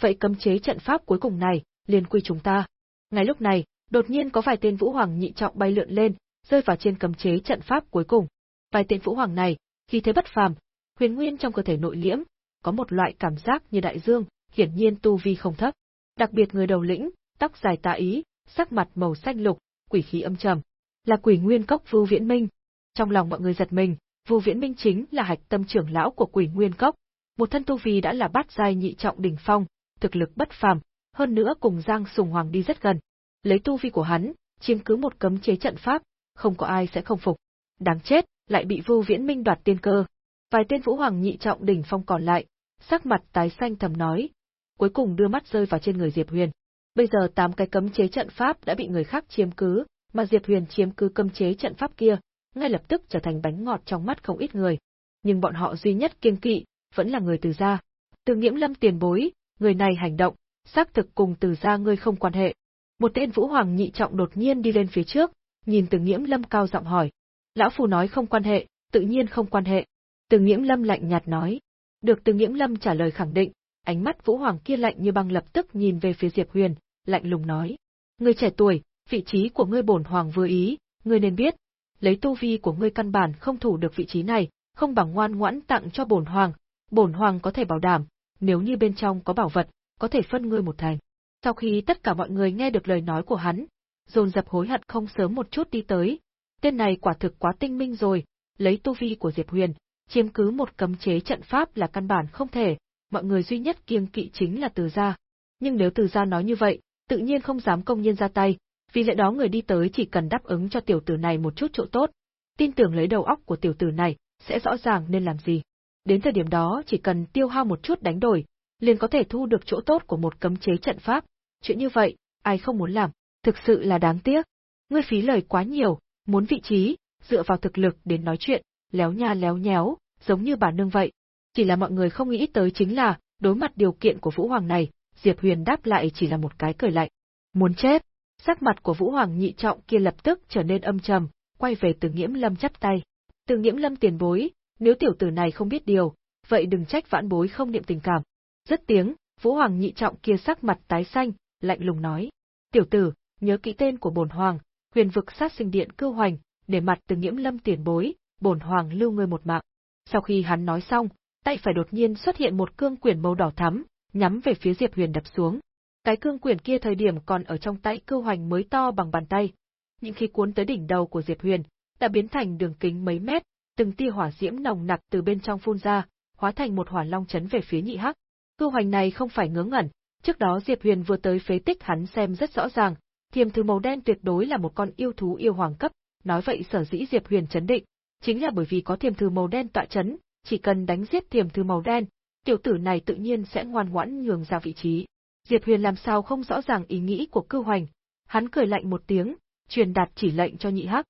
Vậy cấm chế trận pháp cuối cùng này, liền quy chúng ta. Ngay lúc này, đột nhiên có vài tên vũ hoàng nhị trọng bay lượn lên, rơi vào trên cấm chế trận pháp cuối cùng. Vài tên vũ hoàng này, khi thế bất phàm, huyền nguyên trong cơ thể nội liễm, có một loại cảm giác như đại dương, hiển nhiên tu vi không thấp. Đặc biệt người đầu lĩnh, tóc dài tà ý, sắc mặt màu xanh lục, quỷ khí âm trầm, là quỷ nguyên cốc Vu Viễn Minh. Trong lòng mọi người giật mình, Vu Viễn Minh chính là hạch tâm trưởng lão của quỷ nguyên cốc, một thân tu vi đã là bát giai nhị trọng đỉnh phong, thực lực bất phàm, hơn nữa cùng Giang Sùng Hoàng đi rất gần. Lấy tu vi của hắn, chiếm cứ một cấm chế trận pháp, không có ai sẽ không phục. Đáng chết, lại bị Vu Viễn Minh đoạt tiên cơ. Vài tên vũ hoàng nhị trọng đỉnh phong còn lại, sắc mặt tái xanh thầm nói, cuối cùng đưa mắt rơi vào trên người Diệp Huyền. Bây giờ tám cái cấm chế trận pháp đã bị người khác chiếm cứ, mà Diệp Huyền chiếm cứ cấm chế trận pháp kia, ngay lập tức trở thành bánh ngọt trong mắt không ít người. Nhưng bọn họ duy nhất kiêng kỵ, vẫn là người từ gia. Từ nghiễm lâm tiền bối, người này hành động, xác thực cùng từ gia ngươi không quan hệ. Một tên vũ hoàng nhị trọng đột nhiên đi lên phía trước, nhìn từ nghiễm lâm cao giọng hỏi. Lão phù nói không quan hệ, tự nhiên không quan hệ. Từ nghiễm lâm lạnh nhạt nói. Được từ nghiễm lâm trả lời khẳng định, ánh mắt vũ hoàng kia lạnh như băng lập tức nhìn về phía Diệp Huyền, lạnh lùng nói. Người trẻ tuổi, vị trí của ngươi bổn hoàng vừa ý, ngươi nên biết, lấy tu vi của ngươi căn bản không thủ được vị trí này, không bằng ngoan ngoãn tặng cho bổn hoàng, bổn hoàng có thể bảo đảm, nếu như bên trong có bảo vật, có thể phân ngươi một thành. Sau khi tất cả mọi người nghe được lời nói của hắn, dồn dập hối hận không sớm một chút đi tới. Tên này quả thực quá tinh minh rồi, lấy tu vi của Diệp Huyền, chiếm cứ một cấm chế trận pháp là căn bản không thể, mọi người duy nhất kiêng kỵ chính là Từ gia. Nhưng nếu Từ gia nói như vậy, tự nhiên không dám công nhiên ra tay, vì lẽ đó người đi tới chỉ cần đáp ứng cho tiểu tử này một chút chỗ tốt, tin tưởng lấy đầu óc của tiểu tử này sẽ rõ ràng nên làm gì. Đến thời điểm đó chỉ cần tiêu hao một chút đánh đổi, liền có thể thu được chỗ tốt của một cấm chế trận pháp. Chuyện như vậy, ai không muốn làm, thực sự là đáng tiếc. Ngươi phí lời quá nhiều, muốn vị trí, dựa vào thực lực đến nói chuyện, léo nha léo nhéo, giống như bà nương vậy. Chỉ là mọi người không nghĩ tới chính là, đối mặt điều kiện của Vũ Hoàng này, Diệp Huyền đáp lại chỉ là một cái cười lạnh. Muốn chết. Sắc mặt của Vũ Hoàng nhị trọng kia lập tức trở nên âm trầm, quay về Từ Nghiễm Lâm chắp tay. Từ Nghiễm Lâm tiền bối, nếu tiểu tử này không biết điều, vậy đừng trách vãn bối không niệm tình cảm. Rất tiếng, Vũ Hoàng nhị trọng kia sắc mặt tái xanh, lạnh lùng nói. Tiểu tử, nhớ kỹ tên của bổn hoàng, huyền vực sát sinh điện cưu hoành, để mặt từ nghiễm lâm tiền bối, bổn hoàng lưu ngươi một mạng. Sau khi hắn nói xong, tay phải đột nhiên xuất hiện một cương quyển màu đỏ thắm, nhắm về phía Diệp Huyền đập xuống. Cái cương quyển kia thời điểm còn ở trong tay cưu hoành mới to bằng bàn tay, nhưng khi cuốn tới đỉnh đầu của Diệp Huyền, đã biến thành đường kính mấy mét, từng tia hỏa diễm nồng nặc từ bên trong phun ra, hóa thành một hỏa long chấn về phía nhị hắc. Cưu hoành này không phải ngớ ngẩn, trước đó Diệp Huyền vừa tới phế tích hắn xem rất rõ ràng, thiềm thứ màu đen tuyệt đối là một con yêu thú yêu hoàng cấp, nói vậy sở dĩ Diệp Huyền chấn định, chính là bởi vì có thiềm thứ màu đen tọa chấn, chỉ cần đánh giết thiềm thứ màu đen, tiểu tử này tự nhiên sẽ ngoan ngoãn nhường ra vị trí. Diệp Huyền làm sao không rõ ràng ý nghĩ của Cưu Hoành, hắn cười lạnh một tiếng, truyền đạt chỉ lệnh cho nhị hắc.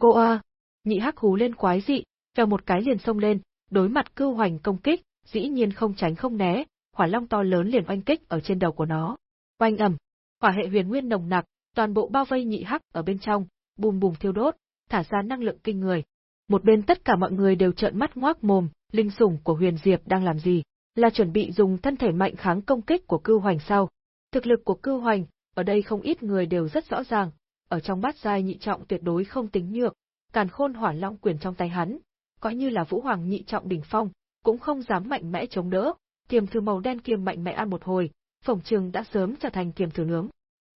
Goa! Nhị hắc hú lên quái dị, vèo một cái liền xông lên, đối mặt Cưu Hoành công kích, dĩ nhiên không tránh không né, hỏa long to lớn liền oanh kích ở trên đầu của nó. Oanh ầm, hỏa hệ huyền nguyên nồng nặc, toàn bộ bao vây nhị hắc ở bên trong, bùm bùm thiêu đốt, thả ra năng lượng kinh người. Một bên tất cả mọi người đều trợn mắt ngoác mồm, linh sủng của Huyền Diệp đang làm gì? Là chuẩn bị dùng thân thể mạnh kháng công kích của Cưu Hoành sao? Thực lực của Cưu Hoành, ở đây không ít người đều rất rõ ràng, ở trong bát giai nhị trọng tuyệt đối không tính nhược, càn khôn hỏa long quyền trong tay hắn, coi như là Vũ Hoàng nhị trọng đỉnh phong, cũng không dám mạnh mẽ chống đỡ, kiềm thư màu đen kiềm mạnh mẽ ăn một hồi, phòng trường đã sớm trở thành kiềm thử nướng.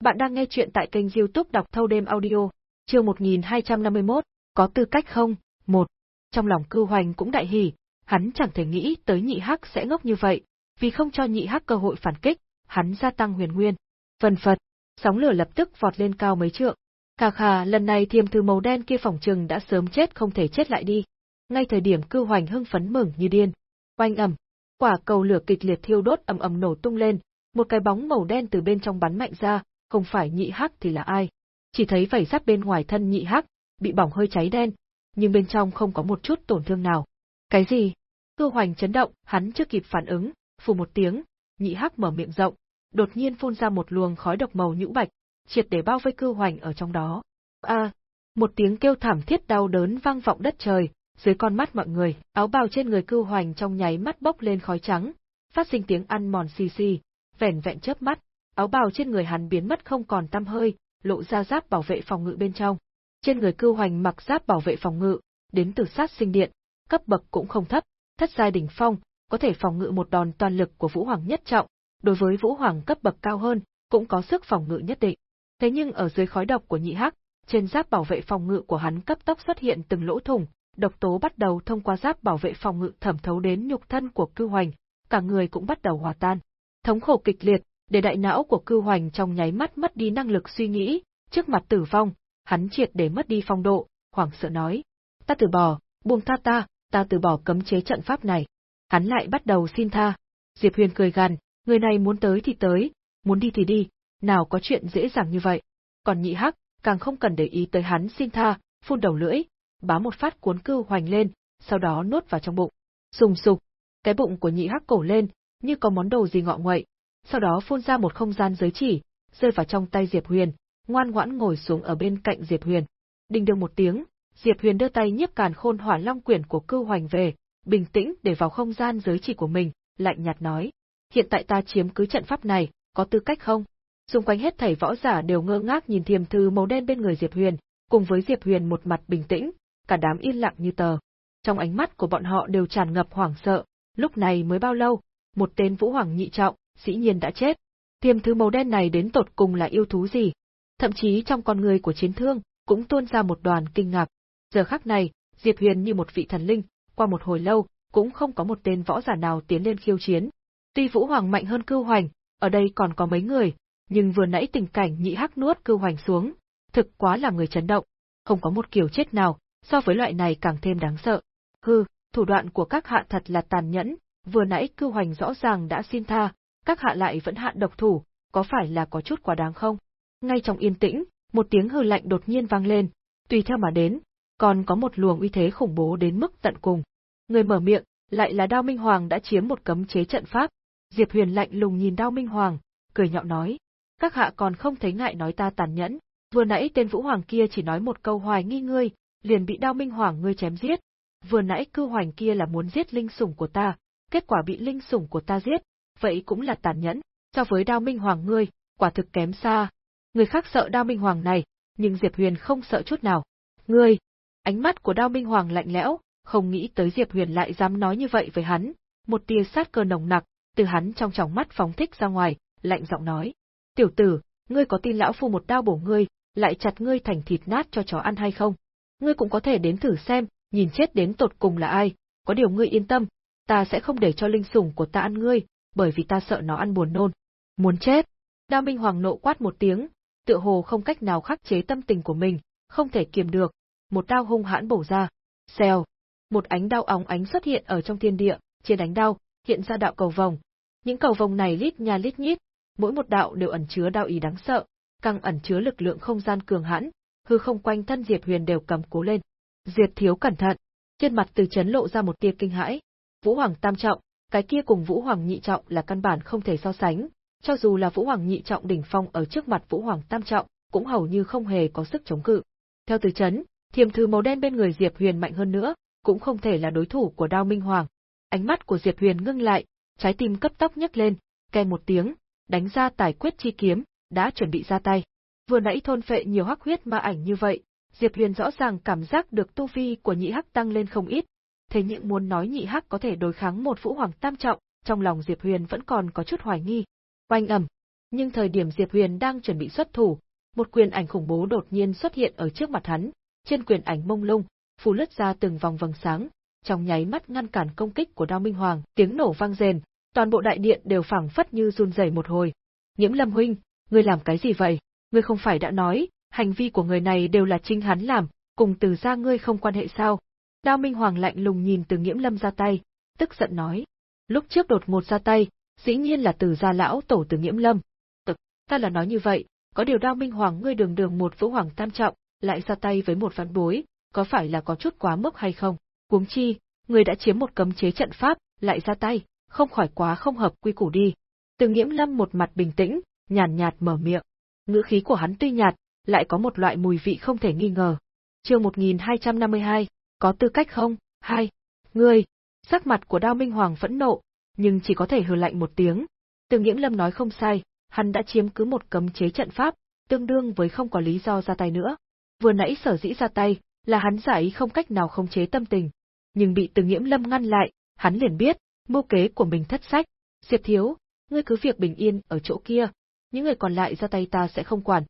Bạn đang nghe chuyện tại kênh youtube đọc thâu đêm audio, chương 1251, có tư cách không? Một. Trong lòng Cư hoành cũng đại hỉ, hắn chẳng thể nghĩ tới nhị hắc sẽ ngốc như vậy, vì không cho nhị hắc cơ hội phản kích, hắn gia tăng huyền nguyên. Phần phật, sóng lửa lập tức vọt lên cao mấy trượng. Khà khà, lần này thiềm thư màu đen kia phòng trừng đã sớm chết không thể chết lại đi. Ngay thời điểm cư hoành hưng phấn mừng như điên. Oanh ầm, quả cầu lửa kịch liệt thiêu đốt ầm ầm nổ tung lên, một cái bóng màu đen từ bên trong bắn mạnh ra, không phải nhị hắc thì là ai. Chỉ thấy vảy giáp bên ngoài thân nhị hắc, bị bỏng hơi cháy đen, nhưng bên trong không có một chút tổn thương nào. Cái gì? Cưu hoành chấn động, hắn chưa kịp phản ứng, phù một tiếng, nhị hắc mở miệng rộng, đột nhiên phun ra một luồng khói độc màu nhũ bạch, triệt để bao vây Cư hoành ở trong đó. A! một tiếng kêu thảm thiết đau đớn vang vọng đất trời, dưới con mắt mọi người, áo bào trên người Cư hoành trong nháy mắt bốc lên khói trắng, phát sinh tiếng ăn mòn xì xì, vẻn vẹn chớp mắt, áo bào trên người hắn biến mất không còn tăm hơi, lộ ra giáp bảo vệ phòng ngự bên trong. Trên người Cư hoành mặc giáp bảo vệ phòng ngự, đến từ sát sinh điện, cấp bậc cũng không thấp, thất giai đỉnh phong, có thể phòng ngự một đòn toàn lực của Vũ Hoàng nhất trọng, đối với Vũ Hoàng cấp bậc cao hơn, cũng có sức phòng ngự nhất định. Thế nhưng ở dưới khói độc của nhị hắc, trên giáp bảo vệ phòng ngự của hắn cấp tốc xuất hiện từng lỗ thủng, độc tố bắt đầu thông qua giáp bảo vệ phòng ngự thẩm thấu đến nhục thân của cưu hoành, cả người cũng bắt đầu hòa tan. Thống khổ kịch liệt, để đại não của cưu hoành trong nháy mắt mất đi năng lực suy nghĩ, trước mặt tử vong, hắn triệt để mất đi phong độ, hoảng sợ nói. Ta từ bỏ, buông tha ta, ta từ bỏ cấm chế trận pháp này. Hắn lại bắt đầu xin tha. Diệp Huyền cười gằn, người này muốn tới thì tới, muốn đi thì đi, nào có chuyện dễ dàng như vậy. Còn nhị hắc, càng không cần để ý tới hắn xin tha, phun đầu lưỡi, bá một phát cuốn cưu hoành lên, sau đó nuốt vào trong bụng. Sùng sục, cái bụng của nhị hắc cổ lên, như có món đồ gì ngọ nguậy, sau đó phun ra một không gian giới chỉ, rơi vào trong tay Diệp Huyền, ngoan ngoãn ngồi xuống ở bên cạnh Diệp Huyền. Đình đương một tiếng, Diệp Huyền đưa tay nhiếp càn khôn hỏa long quyển của cưu hoành về, bình tĩnh để vào không gian giới chỉ của mình, lạnh nhạt nói. Hiện tại ta chiếm cứ trận pháp này, có tư cách không? Xung quanh hết thảy võ giả đều ngơ ngác nhìn thiềm thư màu đen bên người Diệp Huyền, cùng với Diệp Huyền một mặt bình tĩnh, cả đám yên lặng như tờ. Trong ánh mắt của bọn họ đều tràn ngập hoảng sợ, lúc này mới bao lâu, một tên vũ hoàng nhị trọng, dĩ nhiên đã chết. Thiềm Thư màu đen này đến tột cùng là yêu thú gì? Thậm chí trong con người của chiến thương, cũng tuôn ra một đoàn kinh ngạc. Giờ khắc này, Diệp Huyền như một vị thần linh, qua một hồi lâu, cũng không có một tên võ giả nào tiến lên khiêu chiến. Tuy Vũ Hoàng mạnh hơn Cưu Hoành, ở đây còn có mấy người, nhưng vừa nãy tình cảnh nhị hắc nuốt Cưu Hoành xuống, thực quá là người chấn động, không có một kiểu chết nào, so với loại này càng thêm đáng sợ. Hừ, thủ đoạn của các hạ thật là tàn nhẫn, vừa nãy Cưu Hoành rõ ràng đã xin tha, các hạ lại vẫn hạ độc thủ, có phải là có chút quá đáng không? Ngay trong yên tĩnh, một tiếng hừ lạnh đột nhiên vang lên, tùy theo mà đến, còn có một luồng uy thế khủng bố đến mức tận cùng. Người mở miệng, lại là Đao Minh Hoàng đã chiếm một cấm chế trận pháp. Diệp Huyền lạnh lùng nhìn Đao Minh Hoàng, cười nhạo nói: các hạ còn không thấy ngại nói ta tàn nhẫn, vừa nãy tên Vũ Hoàng kia chỉ nói một câu hoài nghi ngươi, liền bị Đao Minh Hoàng ngươi chém giết. Vừa nãy cư hoành kia là muốn giết linh sủng của ta, kết quả bị linh sủng của ta giết, vậy cũng là tàn nhẫn, so với Đao Minh Hoàng ngươi, quả thực kém xa. Người khác sợ Đao Minh Hoàng này, nhưng Diệp Huyền không sợ chút nào. Ngươi, ánh mắt của Đao Minh Hoàng lạnh lẽo, không nghĩ tới Diệp Huyền lại dám nói như vậy với hắn, một tia sát cơ nồng nặc, từ hắn trong tròng mắt phóng thích ra ngoài, lạnh giọng nói. Tiểu tử, ngươi có tin lão phu một đao bổ ngươi, lại chặt ngươi thành thịt nát cho chó ăn hay không? Ngươi cũng có thể đến thử xem, nhìn chết đến tột cùng là ai, có điều ngươi yên tâm, ta sẽ không để cho linh sủng của ta ăn ngươi, bởi vì ta sợ nó ăn buồn nôn. Muốn chết. Đao Minh Hoàng nộ quát một tiếng, tựa hồ không cách nào khắc chế tâm tình của mình, không thể kiềm được, một đao hung hãn bổ ra. Xèo. Một ánh đao óng ánh xuất hiện ở trong thiên địa, trên ánh đao, hiện ra đạo cầu vòng. Những cầu vòng này lít nha lít nhít, mỗi một đạo đều ẩn chứa đạo ý đáng sợ, càng ẩn chứa lực lượng không gian cường hãn, hư không quanh thân Diệp Huyền đều cầm cố lên. Diệp thiếu cẩn thận, trên mặt từ chấn lộ ra một tia kinh hãi. Vũ Hoàng tam trọng, cái kia cùng Vũ Hoàng nhị trọng là căn bản không thể so sánh, cho dù là Vũ Hoàng nhị trọng đỉnh phong ở trước mặt Vũ Hoàng tam trọng, cũng hầu như không hề có sức chống cự. Theo từ chấn, thiềm thư màu đen bên người Diệp Huyền mạnh hơn nữa, cũng không thể là đối thủ của Đao Minh Hoàng. Ánh mắt của Diệp Huyền ngưng lại, trái tim cấp tốc nhấc lên, kè một tiếng, đánh ra tài quyết chi kiếm, đã chuẩn bị ra tay. Vừa nãy thôn phệ nhiều hắc huyết ma ảnh như vậy, Diệp Huyền rõ ràng cảm giác được tu vi của nhị hắc tăng lên không ít, thế nhưng muốn nói nhị hắc có thể đối kháng một vũ hoàng tam trọng, trong lòng Diệp Huyền vẫn còn có chút hoài nghi. Oanh ầm, nhưng thời điểm Diệp Huyền đang chuẩn bị xuất thủ, một quyền ảnh khủng bố đột nhiên xuất hiện ở trước mặt hắn, trên quyền ảnh mông lung, phù lướt ra từng vòng vầng sáng, trong nháy mắt ngăn cản công kích của Đao Minh Hoàng, tiếng nổ vang rền, toàn bộ đại điện đều phảng phất như run rẩy một hồi. Nhiễm Lâm huynh, ngươi làm cái gì vậy? Ngươi không phải đã nói, hành vi của người này đều là chính hắn làm, cùng từ gia ngươi không quan hệ sao? Đao Minh Hoàng lạnh lùng nhìn từ nhiễm Lâm ra tay, tức giận nói. Lúc trước đột ngột ra tay, dĩ nhiên là từ gia lão tổ từ nhiễm Lâm. Tức, ta là nói như vậy, có điều Đao Minh Hoàng ngươi đường đường một vũ hoàng tam trọng, lại ra tay với một vạn bối, có phải là có chút quá mức hay không? Huống chi, người đã chiếm một cấm chế trận pháp, lại ra tay, không khỏi quá không hợp quy củ đi. Từ Nghiễm Lâm một mặt bình tĩnh, nhàn nhạt mở miệng. Ngữ khí của hắn tuy nhạt, lại có một loại mùi vị không thể nghi ngờ. Chương 1252, có tư cách không? Hai, ngươi. Sắc mặt của Đao Minh Hoàng phẫn nộ, nhưng chỉ có thể hừ lạnh một tiếng. Từ Nghiễm Lâm nói không sai, hắn đã chiếm cứ một cấm chế trận pháp, tương đương với không có lý do ra tay nữa. Vừa nãy sở dĩ ra tay, là hắn giải không cách nào không chế tâm tình, nhưng bị Từ Nghiễm Lâm ngăn lại, hắn liền biết, mưu kế của mình thất sách. Diệp thiếu, ngươi cứ việc bình yên ở chỗ kia, những người còn lại ra tay ta sẽ không quản.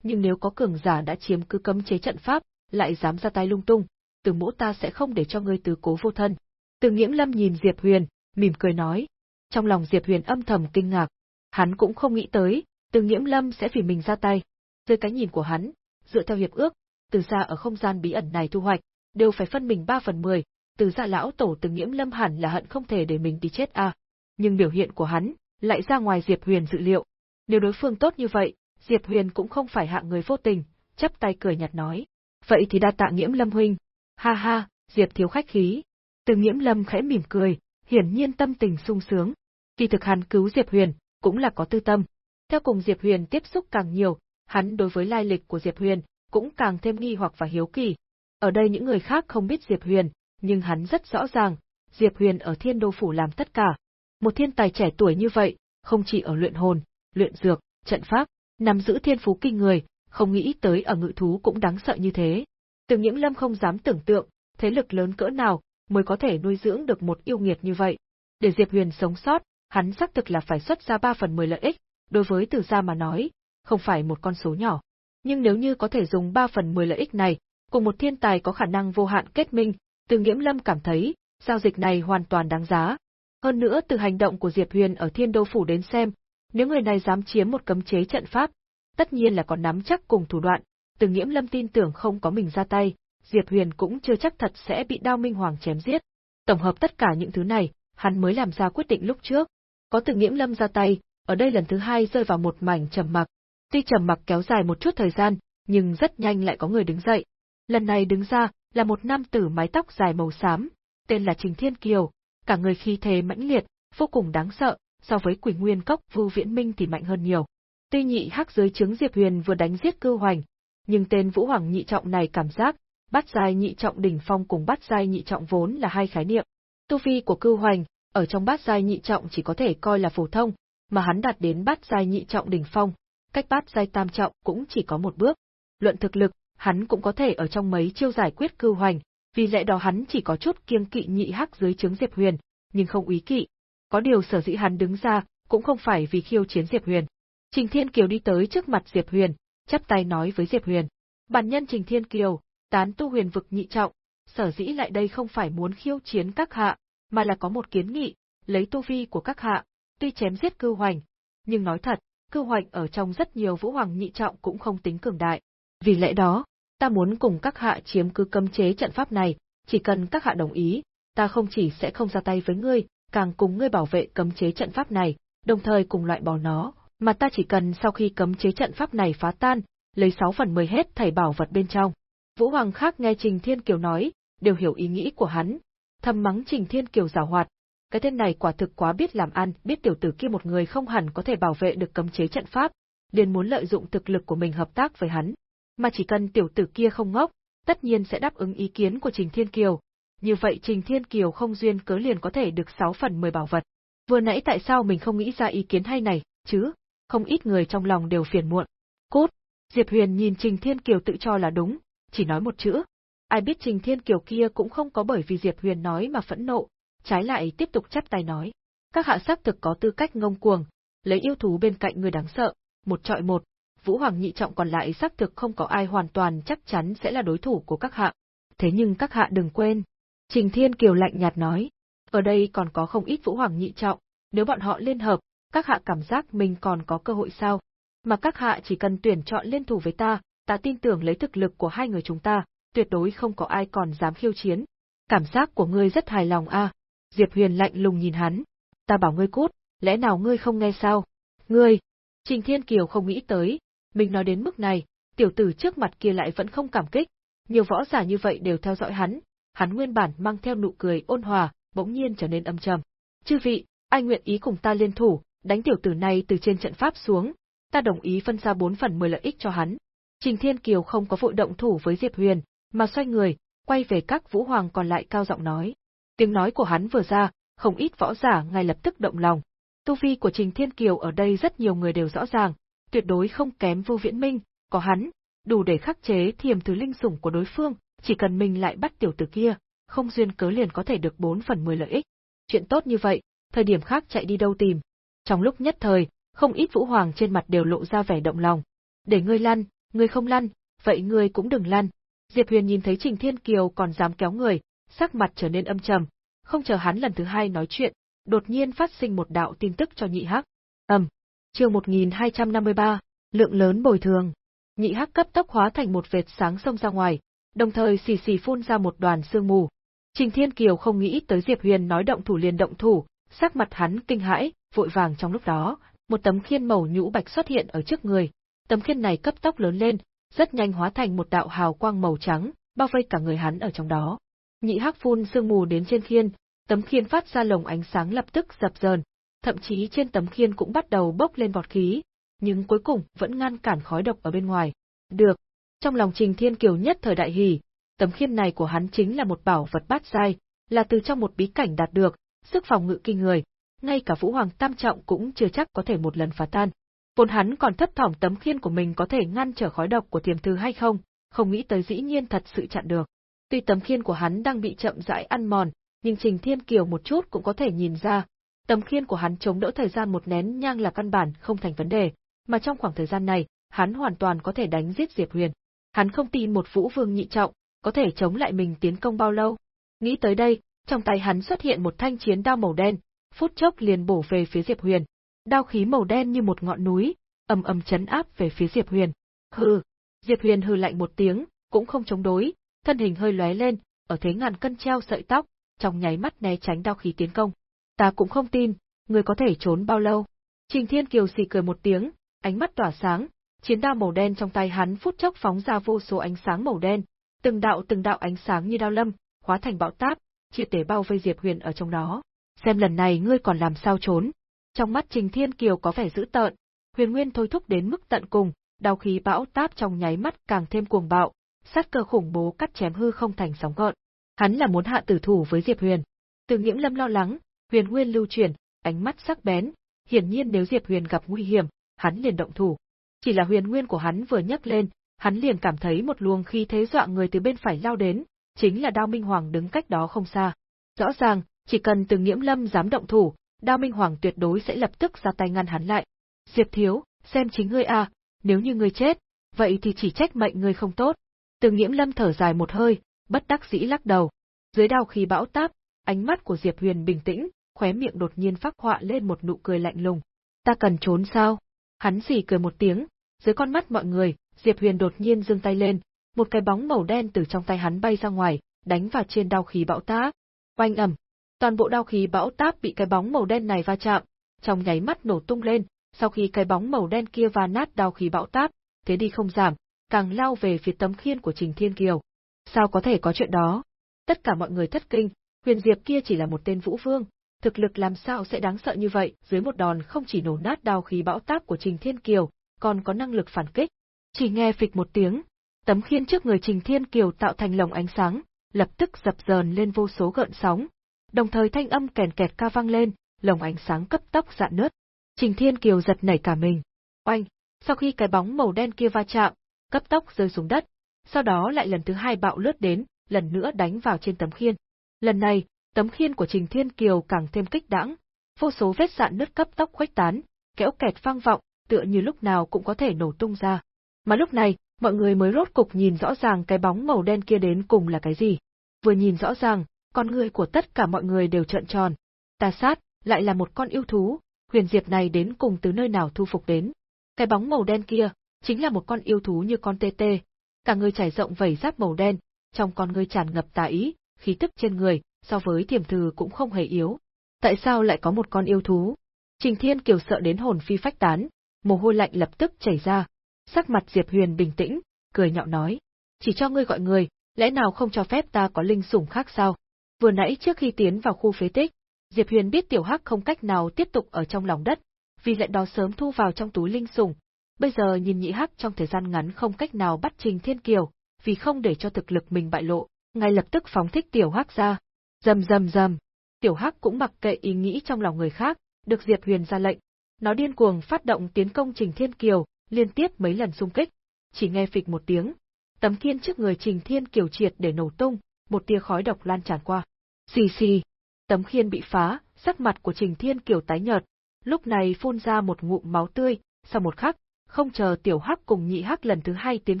Nhưng nếu có cường giả đã chiếm cứ cấm chế trận pháp, lại dám ra tay lung tung, từ mũ ta sẽ không để cho ngươi từ cố vô thân. Từ Nghiễm Lâm nhìn Diệp Huyền, mỉm cười nói. Trong lòng Diệp Huyền âm thầm kinh ngạc, hắn cũng không nghĩ tới, Từ Nghiễm Lâm sẽ vì mình ra tay. Dưới cái nhìn của hắn, dựa theo hiệp ước, từ xa ở không gian bí ẩn này thu hoạch, đều phải phân mình 3 phần 10, từ gia lão tổ Từ Nghiễm Lâm hẳn là hận không thể để mình đi chết à. Nhưng biểu hiện của hắn, lại ra ngoài Diệp Huyền dự liệu. Nếu đối phương tốt như vậy, Diệp Huyền cũng không phải hạng người vô tình, chắp tay cười nhạt nói. Vậy thì đa tạ Nghiễm Lâm huynh. Ha ha, Diệp thiếu khách khí. Từ Nghiễm Lâm khẽ mỉm cười, hiển nhiên tâm tình sung sướng. Kỳ thực hắn cứu Diệp Huyền, cũng là có tư tâm. Theo cùng Diệp Huyền tiếp xúc càng nhiều, hắn đối với lai lịch của Diệp Huyền, cũng càng thêm nghi hoặc và hiếu kỳ. Ở đây những người khác không biết Diệp Huyền, nhưng hắn rất rõ ràng, Diệp Huyền ở Thiên Đô Phủ làm tất cả. Một thiên tài trẻ tuổi như vậy, không chỉ ở luyện hồn, luyện dược, trận pháp, nắm giữ thiên phú kinh người, không nghĩ tới ở ngự thú cũng đáng sợ như thế. Từ những Lâm không dám tưởng tượng, thế lực lớn cỡ nào mới có thể nuôi dưỡng được một yêu nghiệt như vậy. Để Diệp Huyền sống sót, hắn xác thực là phải xuất ra 3 phần 10 lợi ích, đối với Từ gia mà nói, không phải một con số nhỏ. Nhưng nếu như có thể dùng 3 phần 10 lợi ích này, cùng một thiên tài có khả năng vô hạn kết minh, Từ Nghiễm Lâm cảm thấy, giao dịch này hoàn toàn đáng giá. Hơn nữa từ hành động của Diệp Huyền ở Thiên Đô Phủ đến xem, nếu người này dám chiếm một cấm chế trận pháp, tất nhiên là còn nắm chắc cùng thủ đoạn, từ Nghiễm Lâm tin tưởng không có mình ra tay, Diệp Huyền cũng chưa chắc thật sẽ bị Đao Minh Hoàng chém giết. Tổng hợp tất cả những thứ này, hắn mới làm ra quyết định lúc trước. Có từ Nghiễm Lâm ra tay, ở đây lần thứ hai rơi vào một mảnh trầm mặc. Tuy trầm mặc kéo dài một chút thời gian, nhưng rất nhanh lại có người đứng dậy. Lần này đứng ra là một nam tử mái tóc dài màu xám, tên là Trình Thiên Kiều, cả người khí thế mãnh liệt, vô cùng đáng sợ, so với Quỷ Nguyên Cốc Vu Viễn Minh thì mạnh hơn nhiều. Tuy nhị hắc dưới chứng Diệp Huyền vừa đánh giết cư hoành, nhưng tên Vũ Hoàng nhị trọng này cảm giác, bắt giai nhị trọng đỉnh phong cùng bắt giai nhị trọng vốn là hai khái niệm. Tu vi của cư hoành, ở trong bát giai nhị trọng chỉ có thể coi là phổ thông, mà hắn đạt đến bát giai nhị trọng đỉnh phong, cách bát giai tam trọng cũng chỉ có một bước. Luận thực lực, hắn cũng có thể ở trong mấy chiêu giải quyết cư hoành, vì lẽ đó hắn chỉ có chút kiêng kỵ nhị hắc dưới chứng Diệp Huyền, nhưng không ý kỵ. Có điều sở dĩ hắn đứng ra, cũng không phải vì khiêu chiến Diệp Huyền. Trình Thiên Kiều đi tới trước mặt Diệp Huyền, chắp tay nói với Diệp Huyền. Bản nhân Trình Thiên Kiều, tán tu huyền vực nhị trọng, sở dĩ lại đây không phải muốn khiêu chiến các hạ, mà là có một kiến nghị, lấy tu vi của các hạ, tuy chém giết cư hoành, nhưng nói thật, Cơ hoành ở trong rất nhiều vũ hoàng nhị trọng cũng không tính cường đại. Vì lẽ đó, ta muốn cùng các hạ chiếm cứ cấm chế trận pháp này, chỉ cần các hạ đồng ý, ta không chỉ sẽ không ra tay với ngươi, càng cùng ngươi bảo vệ cấm chế trận pháp này, đồng thời cùng loại bỏ nó, mà ta chỉ cần sau khi cấm chế trận pháp này phá tan, lấy 6 phần 10 hết thảy bảo vật bên trong. Vũ Hoàng khác nghe Trình Thiên Kiều nói, đều hiểu ý nghĩ của hắn, thầm mắng Trình Thiên Kiều giảo hoạt. Cái tên này quả thực quá biết làm ăn, biết tiểu tử kia một người không hẳn có thể bảo vệ được cấm chế trận pháp, liền muốn lợi dụng thực lực của mình hợp tác với hắn. Mà chỉ cần tiểu tử kia không ngốc, tất nhiên sẽ đáp ứng ý kiến của Trình Thiên Kiều. Như vậy Trình Thiên Kiều không duyên cớ liền có thể được 6 phần 10 bảo vật. Vừa nãy tại sao mình không nghĩ ra ý kiến hay này, chứ? Không ít người trong lòng đều phiền muộn. Cút! Diệp Huyền nhìn Trình Thiên Kiều tự cho là đúng, chỉ nói một chữ. Ai biết Trình Thiên Kiều kia cũng không có bởi vì Diệp Huyền nói mà phẫn nộ, trái lại tiếp tục chắp tay nói. Các hạ xác thực có tư cách ngông cuồng, lấy yêu thú bên cạnh người đáng sợ, một trọi một, Vũ Hoàng nhị trọng còn lại xác thực không có ai hoàn toàn chắc chắn sẽ là đối thủ của các hạ. Thế nhưng các hạ đừng quên. Trình Thiên Kiều lạnh nhạt nói, ở đây còn có không ít Vũ Hoàng nhị trọng, nếu bọn họ liên hợp, các hạ cảm giác mình còn có cơ hội sao? Mà các hạ chỉ cần tuyển chọn liên thủ với ta, ta tin tưởng lấy thực lực của hai người chúng ta, tuyệt đối không có ai còn dám khiêu chiến. Cảm giác của ngươi rất hài lòng a. Diệp Huyền lạnh lùng nhìn hắn. Ta bảo ngươi cút, lẽ nào ngươi không nghe sao? Ngươi! Trình Thiên Kiều không nghĩ tới, mình nói đến mức này, tiểu tử trước mặt kia lại vẫn không cảm kích, nhiều võ giả như vậy đều theo dõi hắn, hắn nguyên bản mang theo nụ cười ôn hòa, bỗng nhiên trở nên âm trầm. Chư vị, ai nguyện ý cùng ta liên thủ, đánh tiểu tử này từ trên trận pháp xuống, ta đồng ý phân ra bốn phần mười lợi ích cho hắn. Trình Thiên Kiều không có vội động thủ với Diệp Huyền, mà xoay người, quay về các vũ hoàng còn lại cao giọng nói. Tiếng nói của hắn vừa ra, không ít võ giả ngay lập tức động lòng. Tu vi của Trình Thiên Kiều ở đây rất nhiều người đều rõ ràng, tuyệt đối không kém Vu Viễn Minh, có hắn, đủ để khắc chế thiềm thứ linh sủng của đối phương, chỉ cần mình lại bắt tiểu tử kia, không duyên cớ liền có thể được 4 phần 10 lợi ích. Chuyện tốt như vậy, thời điểm khác chạy đi đâu tìm. Trong lúc nhất thời, không ít vũ hoàng trên mặt đều lộ ra vẻ động lòng. Để ngươi lăn, ngươi không lăn, vậy ngươi cũng đừng lăn. Diệp Huyền nhìn thấy Trình Thiên Kiều còn dám kéo người, sắc mặt trở nên âm trầm, không chờ hắn lần thứ hai nói chuyện, đột nhiên phát sinh một đạo tin tức cho nhị hắc. Ầm, chương 1253, lượng lớn bồi thường. Nhị hắc cấp tốc hóa thành một vệt sáng xông ra ngoài, đồng thời xì xì phun ra một đoàn sương mù. Trình Thiên Kiều không nghĩ tới Diệp Huyền nói động thủ liền động thủ, sắc mặt hắn kinh hãi, vội vàng trong lúc đó, một tấm khiên màu nhũ bạch xuất hiện ở trước người. Tấm khiên này cấp tốc lớn lên, rất nhanh hóa thành một đạo hào quang màu trắng, bao vây cả người hắn ở trong đó. Nhị hắc phun sương mù đến trên khiên, tấm khiên phát ra lồng ánh sáng lập tức dập dờn, thậm chí trên tấm khiên cũng bắt đầu bốc lên bọt khí, nhưng cuối cùng vẫn ngăn cản khói độc ở bên ngoài. Được. Trong lòng Trình Thiên Kiều nhất thời đại hỉ, tấm khiên này của hắn chính là một bảo vật bát giai, là từ trong một bí cảnh đạt được, sức phòng ngự kinh người, ngay cả Vũ Hoàng Tam Trọng cũng chưa chắc có thể một lần phá tan. Vốn hắn còn thấp thỏm tấm khiên của mình có thể ngăn trở khói độc của tiềm thư hay không, không nghĩ tới dĩ nhiên thật sự chặn được. Tuy tấm khiên của hắn đang bị chậm rãi ăn mòn, nhưng Trình Thiên Kiều một chút cũng có thể nhìn ra, tấm khiên của hắn chống đỡ thời gian một nén nhang là căn bản không thành vấn đề, mà trong khoảng thời gian này, hắn hoàn toàn có thể đánh giết Diệp Huyền. Hắn không tin một vũ vương nhị trọng, có thể chống lại mình tiến công bao lâu. Nghĩ tới đây, trong tay hắn xuất hiện một thanh chiến đao màu đen, phút chốc liền bổ về phía Diệp Huyền. Đao khí màu đen như một ngọn núi, ầm ầm chấn áp về phía Diệp Huyền. Hừ, Diệp Huyền hừ lạnh một tiếng, cũng không chống đối, thân hình hơi lóe lên, ở thế ngàn cân treo sợi tóc, trong nháy mắt né tránh đao khí tiến công. Ta cũng không tin, người có thể trốn bao lâu. Trình Thiên Kiều xì cười một tiếng, ánh mắt tỏa sáng, chiến đao màu đen trong tay hắn phút chốc phóng ra vô số ánh sáng màu đen, từng đạo từng đạo ánh sáng như đao lâm, hóa thành bão táp, triệt để bao vây Diệp Huyền ở trong đó. Xem lần này ngươi còn làm sao trốn. Trong mắt Trình Thiên Kiều có vẻ dữ tợn, Huyền Nguyên thôi thúc đến mức tận cùng, đao khí bão táp trong nháy mắt càng thêm cuồng bạo, sát cơ khủng bố cắt chém hư không thành sóng gợn. Hắn là muốn hạ tử thủ với Diệp Huyền. Từ Nghiễm Lâm lo lắng, Huyền Nguyên lưu chuyển, ánh mắt sắc bén, hiển nhiên nếu Diệp Huyền gặp nguy hiểm, hắn liền động thủ. Chỉ là Huyền Nguyên của hắn vừa nhấc lên, hắn liền cảm thấy một luồng khí thế dọa người từ bên phải lao đến, chính là Đao Minh Hoàng đứng cách đó không xa. Rõ ràng, chỉ cần Từ Nghiễm Lâm dám động thủ, Đao Minh Hoàng tuyệt đối sẽ lập tức ra tay ngăn hắn lại. Diệp Thiếu, xem chính ngươi à, nếu như ngươi chết, vậy thì chỉ trách mệnh ngươi không tốt. Từ Nghiễm Lâm thở dài một hơi, bất đắc dĩ lắc đầu. Dưới đao khí bão táp, ánh mắt của Diệp Huyền bình tĩnh, khóe miệng đột nhiên phát họa lên một nụ cười lạnh lùng. Ta cần trốn sao? Hắn xì cười một tiếng, dưới con mắt mọi người, Diệp Huyền đột nhiên giương tay lên, một cái bóng màu đen từ trong tay hắn bay ra ngoài, đánh vào trên đao khí bão táp. Oanh ầm, toàn bộ đao khí bão táp bị cái bóng màu đen này va chạm, trong nháy mắt nổ tung lên, sau khi cái bóng màu đen kia va nát đao khí bão táp, thế đi không giảm, càng lao về phía tấm khiên của Trình Thiên Kiều. Sao có thể có chuyện đó? Tất cả mọi người thất kinh, Huyền Diệp kia chỉ là một tên vũ vương, thực lực làm sao sẽ đáng sợ như vậy, dưới một đòn không chỉ nổ nát đao khí bão táp của Trình Thiên Kiều, còn có năng lực phản kích. Chỉ nghe phịch một tiếng, tấm khiên trước người Trình Thiên Kiều tạo thành lồng ánh sáng, lập tức dập dờn lên vô số gợn sóng. Đồng thời thanh âm kèn kẹt ca vang lên, lồng ánh sáng cấp tốc dạn nứt. Trình Thiên Kiều giật nảy cả mình. Oanh, sau khi cái bóng màu đen kia va chạm, cấp tốc rơi xuống đất, sau đó lại lần thứ hai bạo lướt đến, lần nữa đánh vào trên tấm khiên. Lần này, tấm khiên của Trình Thiên Kiều càng thêm kích đãng, vô số vết dạn nứt cấp tốc khuếch tán, kéo kẹt vang vọng, tựa như lúc nào cũng có thể nổ tung ra. Mà lúc này, mọi người mới rốt cục nhìn rõ ràng cái bóng màu đen kia đến cùng là cái gì. Vừa nhìn rõ ràng, con người của tất cả mọi người đều trợn tròn. Tà sát, lại là một con yêu thú, huyền diệp này đến cùng từ nơi nào thu phục đến. Cái bóng màu đen kia, chính là một con yêu thú như con tê tê. Cả người trải rộng vảy giáp màu đen, trong con người tràn ngập tà ý, khí tức trên người, so với tiềm thư cũng không hề yếu. Tại sao lại có một con yêu thú? Trình Thiên Kiều sợ đến hồn phi phách tán, mồ hôi lạnh lập tức chảy ra. Sắc mặt Diệp Huyền bình tĩnh, cười nhạo nói. Chỉ cho ngươi gọi người, lẽ nào không cho phép ta có linh sủng khác sao? Vừa nãy trước khi tiến vào khu phế tích, Diệp Huyền biết tiểu hắc không cách nào tiếp tục ở trong lòng đất, vì lệnh đó sớm thu vào trong túi linh sủng. Bây giờ nhìn nhị hắc trong thời gian ngắn không cách nào bắt Trình Thiên Kiều, vì không để cho thực lực mình bại lộ, ngay lập tức phóng thích tiểu hắc ra. Rầm rầm rầm, tiểu hắc cũng mặc kệ ý nghĩ trong lòng người khác, được Diệp Huyền ra lệnh. Nó điên cuồng phát động tiến công Trình Thiên Kiều, liên tiếp mấy lần xung kích. Chỉ nghe phịch một tiếng, tấm kiên trước người Trình Thiên Kiều triệt để nổ tung, một tia khói độc lan tràn qua. Xì xì, tấm khiên bị phá, sắc mặt của Trình Thiên Kiều tái nhợt, lúc này phun ra một ngụm máu tươi, sau một khắc, không chờ tiểu hắc cùng nhị hắc lần thứ hai tiến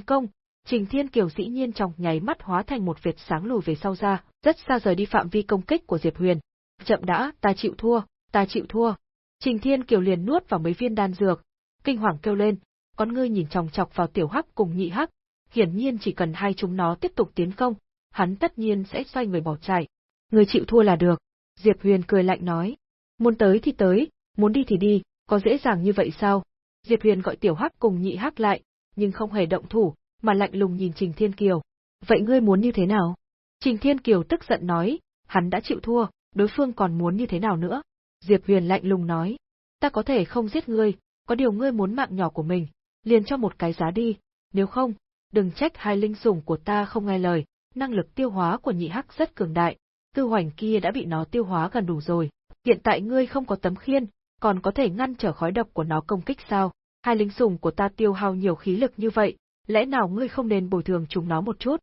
công, Trình Thiên Kiều dĩ nhiên trong nháy mắt hóa thành một vệt sáng lùi về sau ra, rất xa rời đi phạm vi công kích của Diệp Huyền. Chậm đã, ta chịu thua, ta chịu thua. Trình Thiên Kiều liền nuốt vào mấy viên đan dược, kinh hoàng kêu lên, con ngươi nhìn chòng chọc vào tiểu hắc cùng nhị hắc, hiển nhiên chỉ cần hai chúng nó tiếp tục tiến công, hắn tất nhiên sẽ xoay người bỏ chạy. Người chịu thua là được. Diệp Huyền cười lạnh nói. Muốn tới thì tới, muốn đi thì đi, có dễ dàng như vậy sao? Diệp Huyền gọi tiểu hắc cùng nhị hắc lại, nhưng không hề động thủ, mà lạnh lùng nhìn Trình Thiên Kiều. Vậy ngươi muốn như thế nào? Trình Thiên Kiều tức giận nói, hắn đã chịu thua, đối phương còn muốn như thế nào nữa? Diệp Huyền lạnh lùng nói, ta có thể không giết ngươi, có điều ngươi muốn mạng nhỏ của mình, liền cho một cái giá đi, nếu không, đừng trách hai linh sủng của ta không nghe lời, năng lực tiêu hóa của nhị hắc rất cường đại, tư hoành kia đã bị nó tiêu hóa gần đủ rồi, hiện tại ngươi không có tấm khiên, còn có thể ngăn trở khói độc của nó công kích sao? Hai linh sủng của ta tiêu hao nhiều khí lực như vậy, lẽ nào ngươi không nên bồi thường chúng nó một chút?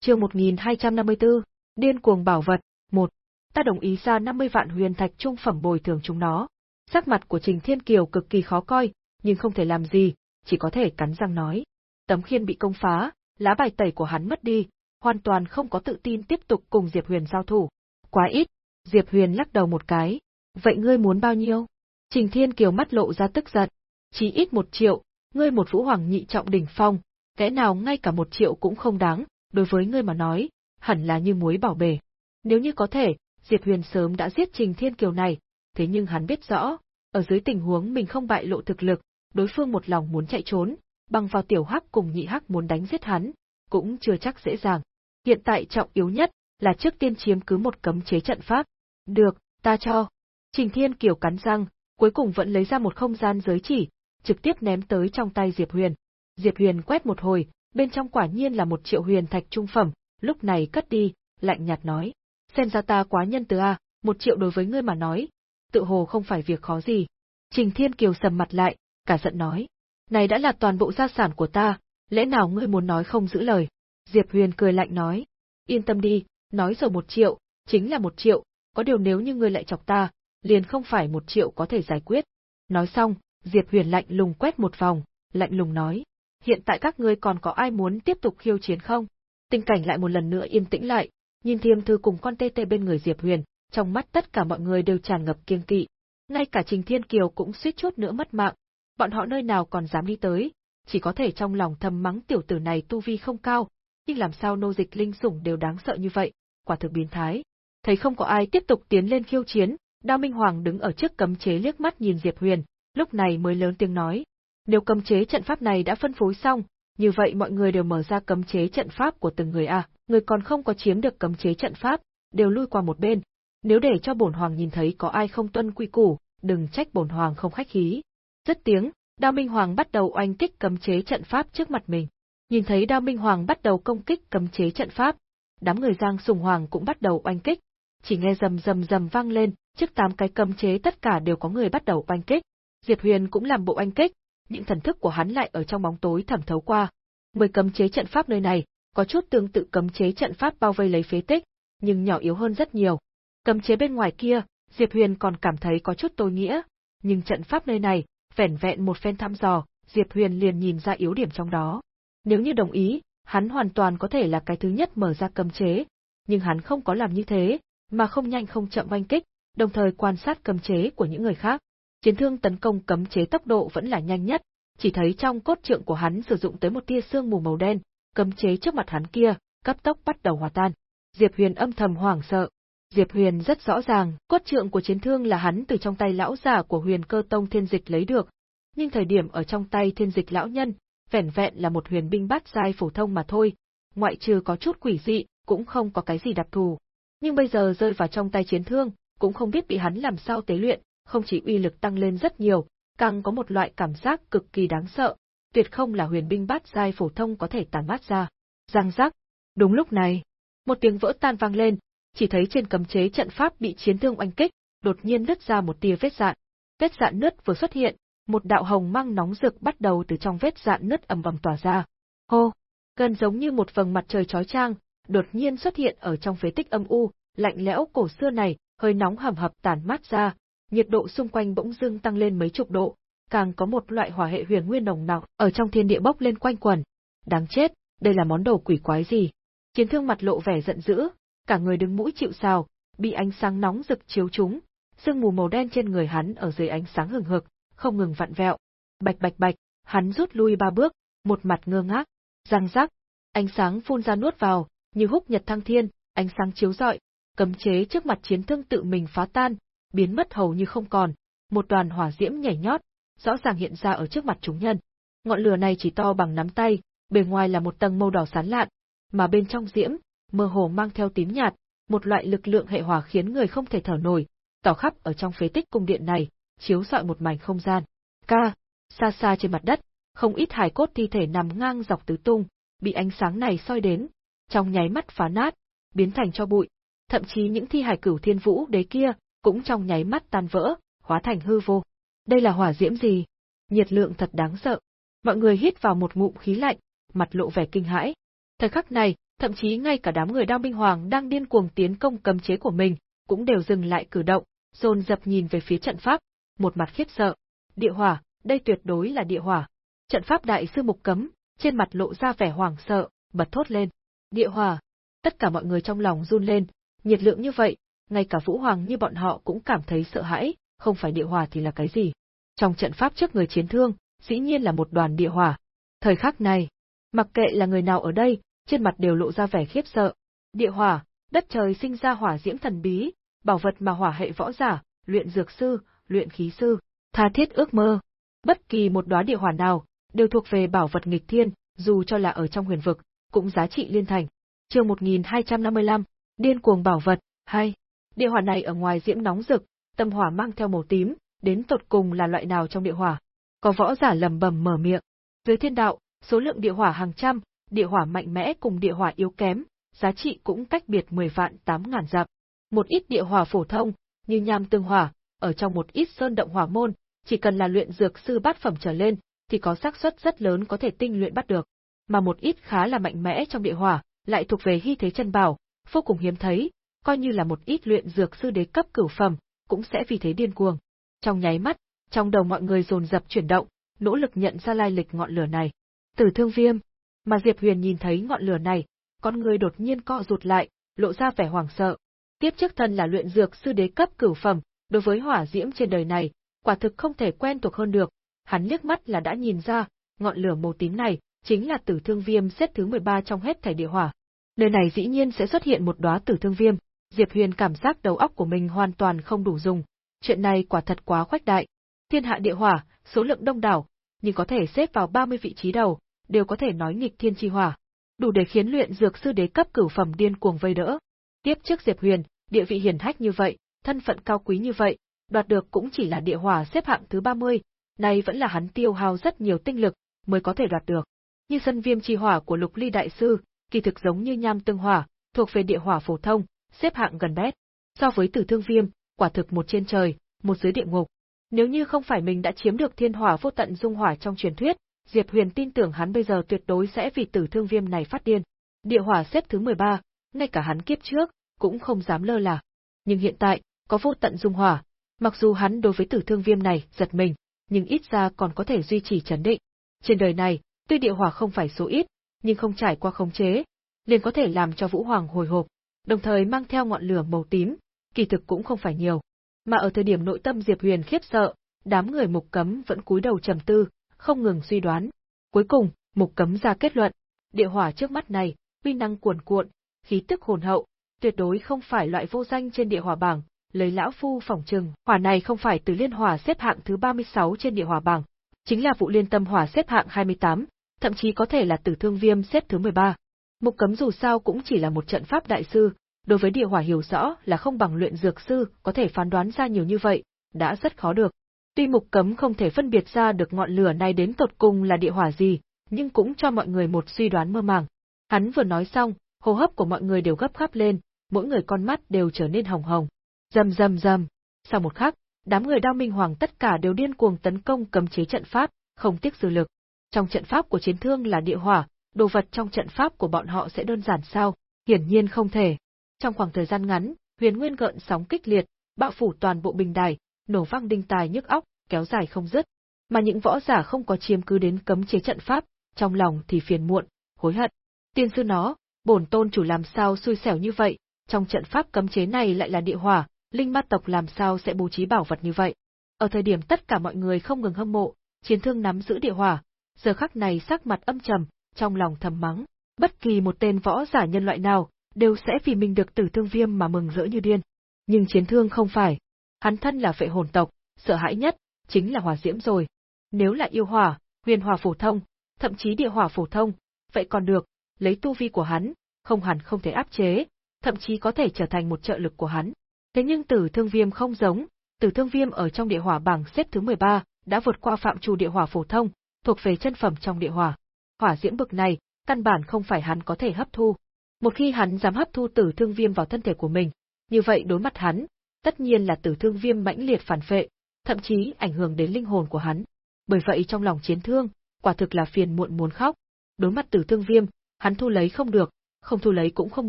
Chương 1254, điên cuồng bảo vật, một, Ta đồng ý ra 50 vạn huyền thạch trung phẩm bồi thường chúng nó. Sắc mặt của Trình Thiên Kiều cực kỳ khó coi, nhưng không thể làm gì, chỉ có thể cắn răng nói. Tấm khiên bị công phá, lá bài tẩy của hắn mất đi, hoàn toàn không có tự tin tiếp tục cùng Diệp Huyền giao thủ. Quá ít, Diệp Huyền lắc đầu một cái. Vậy ngươi muốn bao nhiêu? Trình Thiên Kiều mắt lộ ra tức giận. Chỉ ít một triệu, ngươi một vũ hoàng nhị trọng đỉnh phong, kẻ nào ngay cả một triệu cũng không đáng, đối với ngươi mà nói, hẳn là như muối bảo bể. Nếu như có thể, Diệp Huyền sớm đã giết Trình Thiên Kiều này, thế nhưng hắn biết rõ, ở dưới tình huống mình không bại lộ thực lực, đối phương một lòng muốn chạy trốn, bằng vào tiểu hắc cùng nhị hắc muốn đánh giết hắn, cũng chưa chắc dễ dàng. Hiện tại trọng yếu nhất là trước tiên chiếm cứ một cấm chế trận pháp. Được, ta cho. Trình Thiên Kiều cắn răng, cuối cùng vẫn lấy ra một không gian giới chỉ, trực tiếp ném tới trong tay Diệp Huyền. Diệp Huyền quét một hồi, bên trong quả nhiên là một triệu huyền thạch trung phẩm, lúc này cất đi, lạnh nhạt nói. Xem ra ta quá nhân từ a, một triệu đối với ngươi mà nói, tự hồ không phải việc khó gì. Trình Thiên Kiều sầm mặt lại, cả giận nói. Này đã là toàn bộ gia sản của ta, lẽ nào ngươi muốn nói không giữ lời? Diệp Huyền cười lạnh nói. Yên tâm đi, nói rồi một triệu, chính là một triệu, có điều nếu như ngươi lại chọc ta, liền không phải một triệu có thể giải quyết. Nói xong, Diệp Huyền lạnh lùng quét một vòng, lạnh lùng nói. Hiện tại các ngươi còn có ai muốn tiếp tục khiêu chiến không? Tình cảnh lại một lần nữa yên tĩnh lại, nhìn thiêm thư cùng con tê tê bên người Diệp Huyền, trong mắt tất cả mọi người đều tràn ngập kiêng kỵ. Ngay cả Trình Thiên Kiều cũng suýt chút nữa mất mạng, bọn họ nơi nào còn dám đi tới, chỉ có thể trong lòng thầm mắng tiểu tử này tu vi không cao, nhưng làm sao nô dịch linh sủng đều đáng sợ như vậy, quả thực biến thái. Thấy không có ai tiếp tục tiến lên khiêu chiến, Đao Minh Hoàng đứng ở trước cấm chế liếc mắt nhìn Diệp Huyền, lúc này mới lớn tiếng nói. Nếu cấm chế trận pháp này đã phân phối xong, như vậy mọi người đều mở ra cấm chế trận pháp của từng người à, người còn không có chiếm được cấm chế trận pháp, đều lui qua một bên. Nếu để cho bổn hoàng nhìn thấy có ai không tuân quy củ, đừng trách bổn hoàng không khách khí. Rất tiếng, Đao Minh Hoàng bắt đầu oanh kích cấm chế trận pháp trước mặt mình. Nhìn thấy Đao Minh Hoàng bắt đầu công kích cấm chế trận pháp, đám người Giang Sùng Hoàng cũng bắt đầu oanh kích. Chỉ nghe rầm rầm rầm vang lên, trước tám cái cấm chế tất cả đều có người bắt đầu oanh kích. Diệp Huyền cũng làm bộ oanh kích, những thần thức của hắn lại ở trong bóng tối thẩm thấu qua. Mười cấm chế trận pháp nơi này, có chút tương tự cấm chế trận pháp bao vây lấy phế tích, nhưng nhỏ yếu hơn rất nhiều. Cấm chế bên ngoài kia, Diệp Huyền còn cảm thấy có chút tối nghĩa, nhưng trận pháp nơi này, vẻn vẹn một phen thăm dò, Diệp Huyền liền nhìn ra yếu điểm trong đó. Nếu như đồng ý, hắn hoàn toàn có thể là cái thứ nhất mở ra cấm chế, nhưng hắn không có làm như thế, mà không nhanh không chậm oanh kích, đồng thời quan sát cấm chế của những người khác. Chiến thương tấn công cấm chế tốc độ vẫn là nhanh nhất, chỉ thấy trong cốt trượng của hắn sử dụng tới một tia sương mù màu đen, cấm chế trước mặt hắn kia, cấp tốc bắt đầu hòa tan. Diệp Huyền âm thầm hoảng sợ. Diệp Huyền rất rõ ràng, cốt trượng của chiến thương là hắn từ trong tay lão giả của Huyền Cơ Tông Thiên Dịch lấy được, nhưng thời điểm ở trong tay Thiên Dịch lão nhân, vẻn vẹn là một huyền binh bát giai phổ thông mà thôi, ngoại trừ có chút quỷ dị, cũng không có cái gì đặc thù. Nhưng bây giờ rơi vào trong tay chiến thương, cũng không biết bị hắn làm sao tế luyện, không chỉ uy lực tăng lên rất nhiều, càng có một loại cảm giác cực kỳ đáng sợ, tuyệt không là huyền binh bát giai phổ thông có thể tàn mát ra. Giang giác. Đúng lúc này, một tiếng vỡ tan vang lên, chỉ thấy trên cấm chế trận pháp bị chiến thương oanh kích, đột nhiên nứt ra một tia vết dạn. Vết dạn nứt vừa xuất hiện, một đạo hồng mang nóng rực bắt đầu từ trong vết dạn nứt ầm ầm tỏa ra. Hô, gần giống như một vầng mặt trời chói chang, đột nhiên xuất hiện ở trong phế tích âm u, lạnh lẽo cổ xưa này, hơi nóng hầm hập tản mát ra, nhiệt độ xung quanh bỗng dưng tăng lên mấy chục độ, càng có một loại hỏa hệ huyền nguyên nồng nặc ở trong thiên địa bốc lên quanh quẩn. Đáng chết, đây là món đồ quỷ quái gì? Chiến thương mặt lộ vẻ giận dữ, cả người đứng mũi chịu sào, bị ánh sáng nóng rực chiếu trúng, sương mù màu đen trên người hắn ở dưới ánh sáng hừng hực, không ngừng vặn vẹo. Bạch bạch bạch, hắn rút lui ba bước, một mặt ngơ ngác, răng rắc, ánh sáng phun ra nuốt vào, như húc nhật thăng thiên, ánh sáng chiếu rọi, cấm chế trước mặt chiến thương tự mình phá tan, biến mất hầu như không còn, một đoàn hỏa diễm nhảy nhót, rõ ràng hiện ra ở trước mặt chúng nhân. Ngọn lửa này chỉ to bằng nắm tay, bề ngoài là một tầng màu đỏ sán lạn, mà bên trong diễm, mơ hồ mang theo tím nhạt, một loại lực lượng hệ hỏa khiến người không thể thở nổi, tỏ khắp ở trong phế tích cung điện này, chiếu rọi một mảnh không gian. Ca, xa xa trên mặt đất, không ít hài cốt thi thể nằm ngang dọc tứ tung, bị ánh sáng này soi đến, trong nháy mắt phá nát, biến thành cho bụi. Thậm chí những thi hài cửu thiên vũ đế kia, cũng trong nháy mắt tan vỡ, hóa thành hư vô. Đây là hỏa diễm gì? Nhiệt lượng thật đáng sợ. Mọi người hít vào một ngụm khí lạnh, mặt lộ vẻ kinh hãi. Thời khắc này, thậm chí ngay cả đám người đao minh hoàng đang điên cuồng tiến công cấm chế của mình, cũng đều dừng lại cử động, dồn dập nhìn về phía trận pháp, một mặt khiếp sợ. Địa hỏa, đây tuyệt đối là địa hỏa. Trận pháp đại sư mục cấm, trên mặt lộ ra vẻ hoảng sợ, bật thốt lên. Địa hỏa. Tất cả mọi người trong lòng run lên, nhiệt lượng như vậy, ngay cả Vũ Hoàng như bọn họ cũng cảm thấy sợ hãi, không phải địa hỏa thì là cái gì. Trong trận pháp trước người chiến thương, dĩ nhiên là một đoàn địa hỏa. Thời khắc này, mặc kệ là người nào ở đây, trên mặt đều lộ ra vẻ khiếp sợ. Địa hỏa, đất trời sinh ra hỏa diễm thần bí, bảo vật mà hỏa hệ võ giả, luyện dược sư, luyện khí sư, tha thiết ước mơ. Bất kỳ một đóa địa hỏa nào, đều thuộc về bảo vật nghịch thiên, dù cho là ở trong huyền vực, cũng giá trị liên thành. Chương 1255, điên cuồng bảo vật, hay. Địa hỏa này ở ngoài diễm nóng rực, tâm hỏa mang theo màu tím, đến tột cùng là loại nào trong địa hỏa. Có võ giả lầm bầm mở miệng. Dưới thiên đạo, số lượng địa hỏa hàng trăm, địa hỏa mạnh mẽ cùng địa hỏa yếu kém, giá trị cũng cách biệt 10 vạn 8 ngàn dặm. Một ít địa hỏa phổ thông, như nham tương hỏa, ở trong một ít sơn động hỏa môn, chỉ cần là luyện dược sư bát phẩm trở lên, thì có xác suất rất lớn có thể tinh luyện bắt được. Mà một ít khá là mạnh mẽ trong địa hỏa, lại thuộc về hy thế chân bảo, vô cùng hiếm thấy, coi như là một ít luyện dược sư đế cấp cửu phẩm, cũng sẽ vì thế điên cuồng. Trong nháy mắt, trong đầu mọi người dồn dập chuyển động, nỗ lực nhận ra lai lịch ngọn lửa này. Tử thương viêm, mà Diệp Huyền nhìn thấy ngọn lửa này, con người đột nhiên co rụt lại, lộ ra vẻ hoảng sợ. Tiếp trước thân là luyện dược sư đế cấp cửu phẩm, đối với hỏa diễm trên đời này, quả thực không thể quen thuộc hơn được. Hắn liếc mắt là đã nhìn ra, ngọn lửa màu tím này chính là tử thương viêm xếp thứ 13 trong hết thảy địa hỏa. Nơi này dĩ nhiên sẽ xuất hiện một đóa tử thương viêm, Diệp Huyền cảm giác đầu óc của mình hoàn toàn không đủ dùng. Chuyện này quả thật quá khoách đại. Thiên hạ địa hỏa, số lượng đông đảo, nhưng có thể xếp vào 30 vị trí đầu, đều có thể nói nghịch thiên chi hỏa. Đủ để khiến luyện dược sư đế cấp cửu phẩm điên cuồng vây đỡ. Tiếp trước Diệp Huyền, địa vị hiển hách như vậy, thân phận cao quý như vậy, đoạt được cũng chỉ là địa hỏa xếp hạng thứ 30, nay vẫn là hắn tiêu hao rất nhiều tinh lực mới có thể đoạt được. Như sân viêm chi hỏa của Lục Ly đại sư, kỳ thực giống như nham tương hỏa, thuộc về địa hỏa phổ thông, xếp hạng gần bét. So với Tử Thương Viêm, quả thực một trên trời, một dưới địa ngục. Nếu như không phải mình đã chiếm được thiên hỏa vô tận dung hỏa trong truyền thuyết, Diệp Huyền tin tưởng hắn bây giờ tuyệt đối sẽ vì Tử Thương Viêm này phát điên. Địa hỏa xếp thứ 13, ngay cả hắn kiếp trước cũng không dám lơ là. Nhưng hiện tại, có vô tận dung hỏa, mặc dù hắn đối với Tử Thương Viêm này giật mình, nhưng ít ra còn có thể duy trì chấn định. Trên đời này, tuy địa hỏa không phải số ít, nhưng không trải qua khống chế, liền có thể làm cho Vũ Hoàng hồi hộp, đồng thời mang theo ngọn lửa màu tím, kỳ thực cũng không phải nhiều. Mà ở thời điểm nội tâm Diệp Huyền khiếp sợ, đám người mục cấm vẫn cúi đầu trầm tư, không ngừng suy đoán. Cuối cùng, mục cấm ra kết luận, địa hỏa trước mắt này, uy năng cuồn cuộn, khí tức hồn hậu, tuyệt đối không phải loại vô danh trên địa hỏa bảng, lấy lão phu phỏng trừng, hỏa này không phải từ liên hỏa xếp hạng thứ 36 trên địa hỏa bảng, chính là vụ liên tâm hỏa xếp hạng 28, thậm chí có thể là tử thương viêm xếp thứ 13. Mục cấm dù sao cũng chỉ là một trận pháp đại sư, đối với địa hỏa hiểu rõ là không bằng luyện dược sư có thể phán đoán ra nhiều như vậy, đã rất khó được. Tuy mục cấm không thể phân biệt ra được ngọn lửa này đến tột cùng là địa hỏa gì, nhưng cũng cho mọi người một suy đoán mơ màng. Hắn vừa nói xong, hô hấp của mọi người đều gấp gáp lên, mỗi người con mắt đều trở nên hồng hồng. Rầm rầm rầm. Sau một khắc, đám người Đao Minh Hoàng tất cả đều điên cuồng tấn công cấm chế trận pháp, không tiếc dư lực. Trong trận pháp của chiến thương là địa hỏa, đồ vật trong trận pháp của bọn họ sẽ đơn giản sao? Hiển nhiên không thể. Trong khoảng thời gian ngắn, huyền nguyên gợn sóng kích liệt, bạo phủ toàn bộ bình đài, nổ vang đinh tài nhức óc, kéo dài không dứt. Mà những võ giả không có chiếm cứ đến cấm chế trận pháp, trong lòng thì phiền muộn, hối hận. Tiên sư nó, bổn tôn chủ làm sao xui xẻo như vậy, trong trận pháp cấm chế này lại là địa hỏa, linh ma tộc làm sao sẽ bố trí bảo vật như vậy. Ở thời điểm tất cả mọi người không ngừng hâm mộ, chiến thương nắm giữ địa hỏa, giờ khắc này sắc mặt âm trầm, trong lòng thầm mắng, bất kỳ một tên võ giả nhân loại nào, đều sẽ vì mình được tử thương viêm mà mừng rỡ như điên. Nhưng chiến thương không phải. Hắn thân là vệ hồn tộc, sợ hãi nhất, chính là hỏa diễm rồi. Nếu là yêu hỏa, huyền hỏa phổ thông, thậm chí địa hỏa phổ thông, vậy còn được, lấy tu vi của hắn, không hẳn không thể áp chế, thậm chí có thể trở thành một trợ lực của hắn. Thế nhưng tử thương viêm không giống, tử thương viêm ở trong địa hỏa bảng xếp thứ 13, đã vượt qua phạm trù địa hỏa phổ thông, thuộc về chân phẩm trong địa hỏa. Hỏa diễm bực này, căn bản không phải hắn có thể hấp thu. Một khi hắn dám hấp thu tử thương viêm vào thân thể của mình, như vậy đối mặt hắn, tất nhiên là tử thương viêm mãnh liệt phản phệ, thậm chí ảnh hưởng đến linh hồn của hắn. Bởi vậy trong lòng chiến thương, quả thực là phiền muộn muốn khóc. Đối mặt tử thương viêm, hắn thu lấy không được, không thu lấy cũng không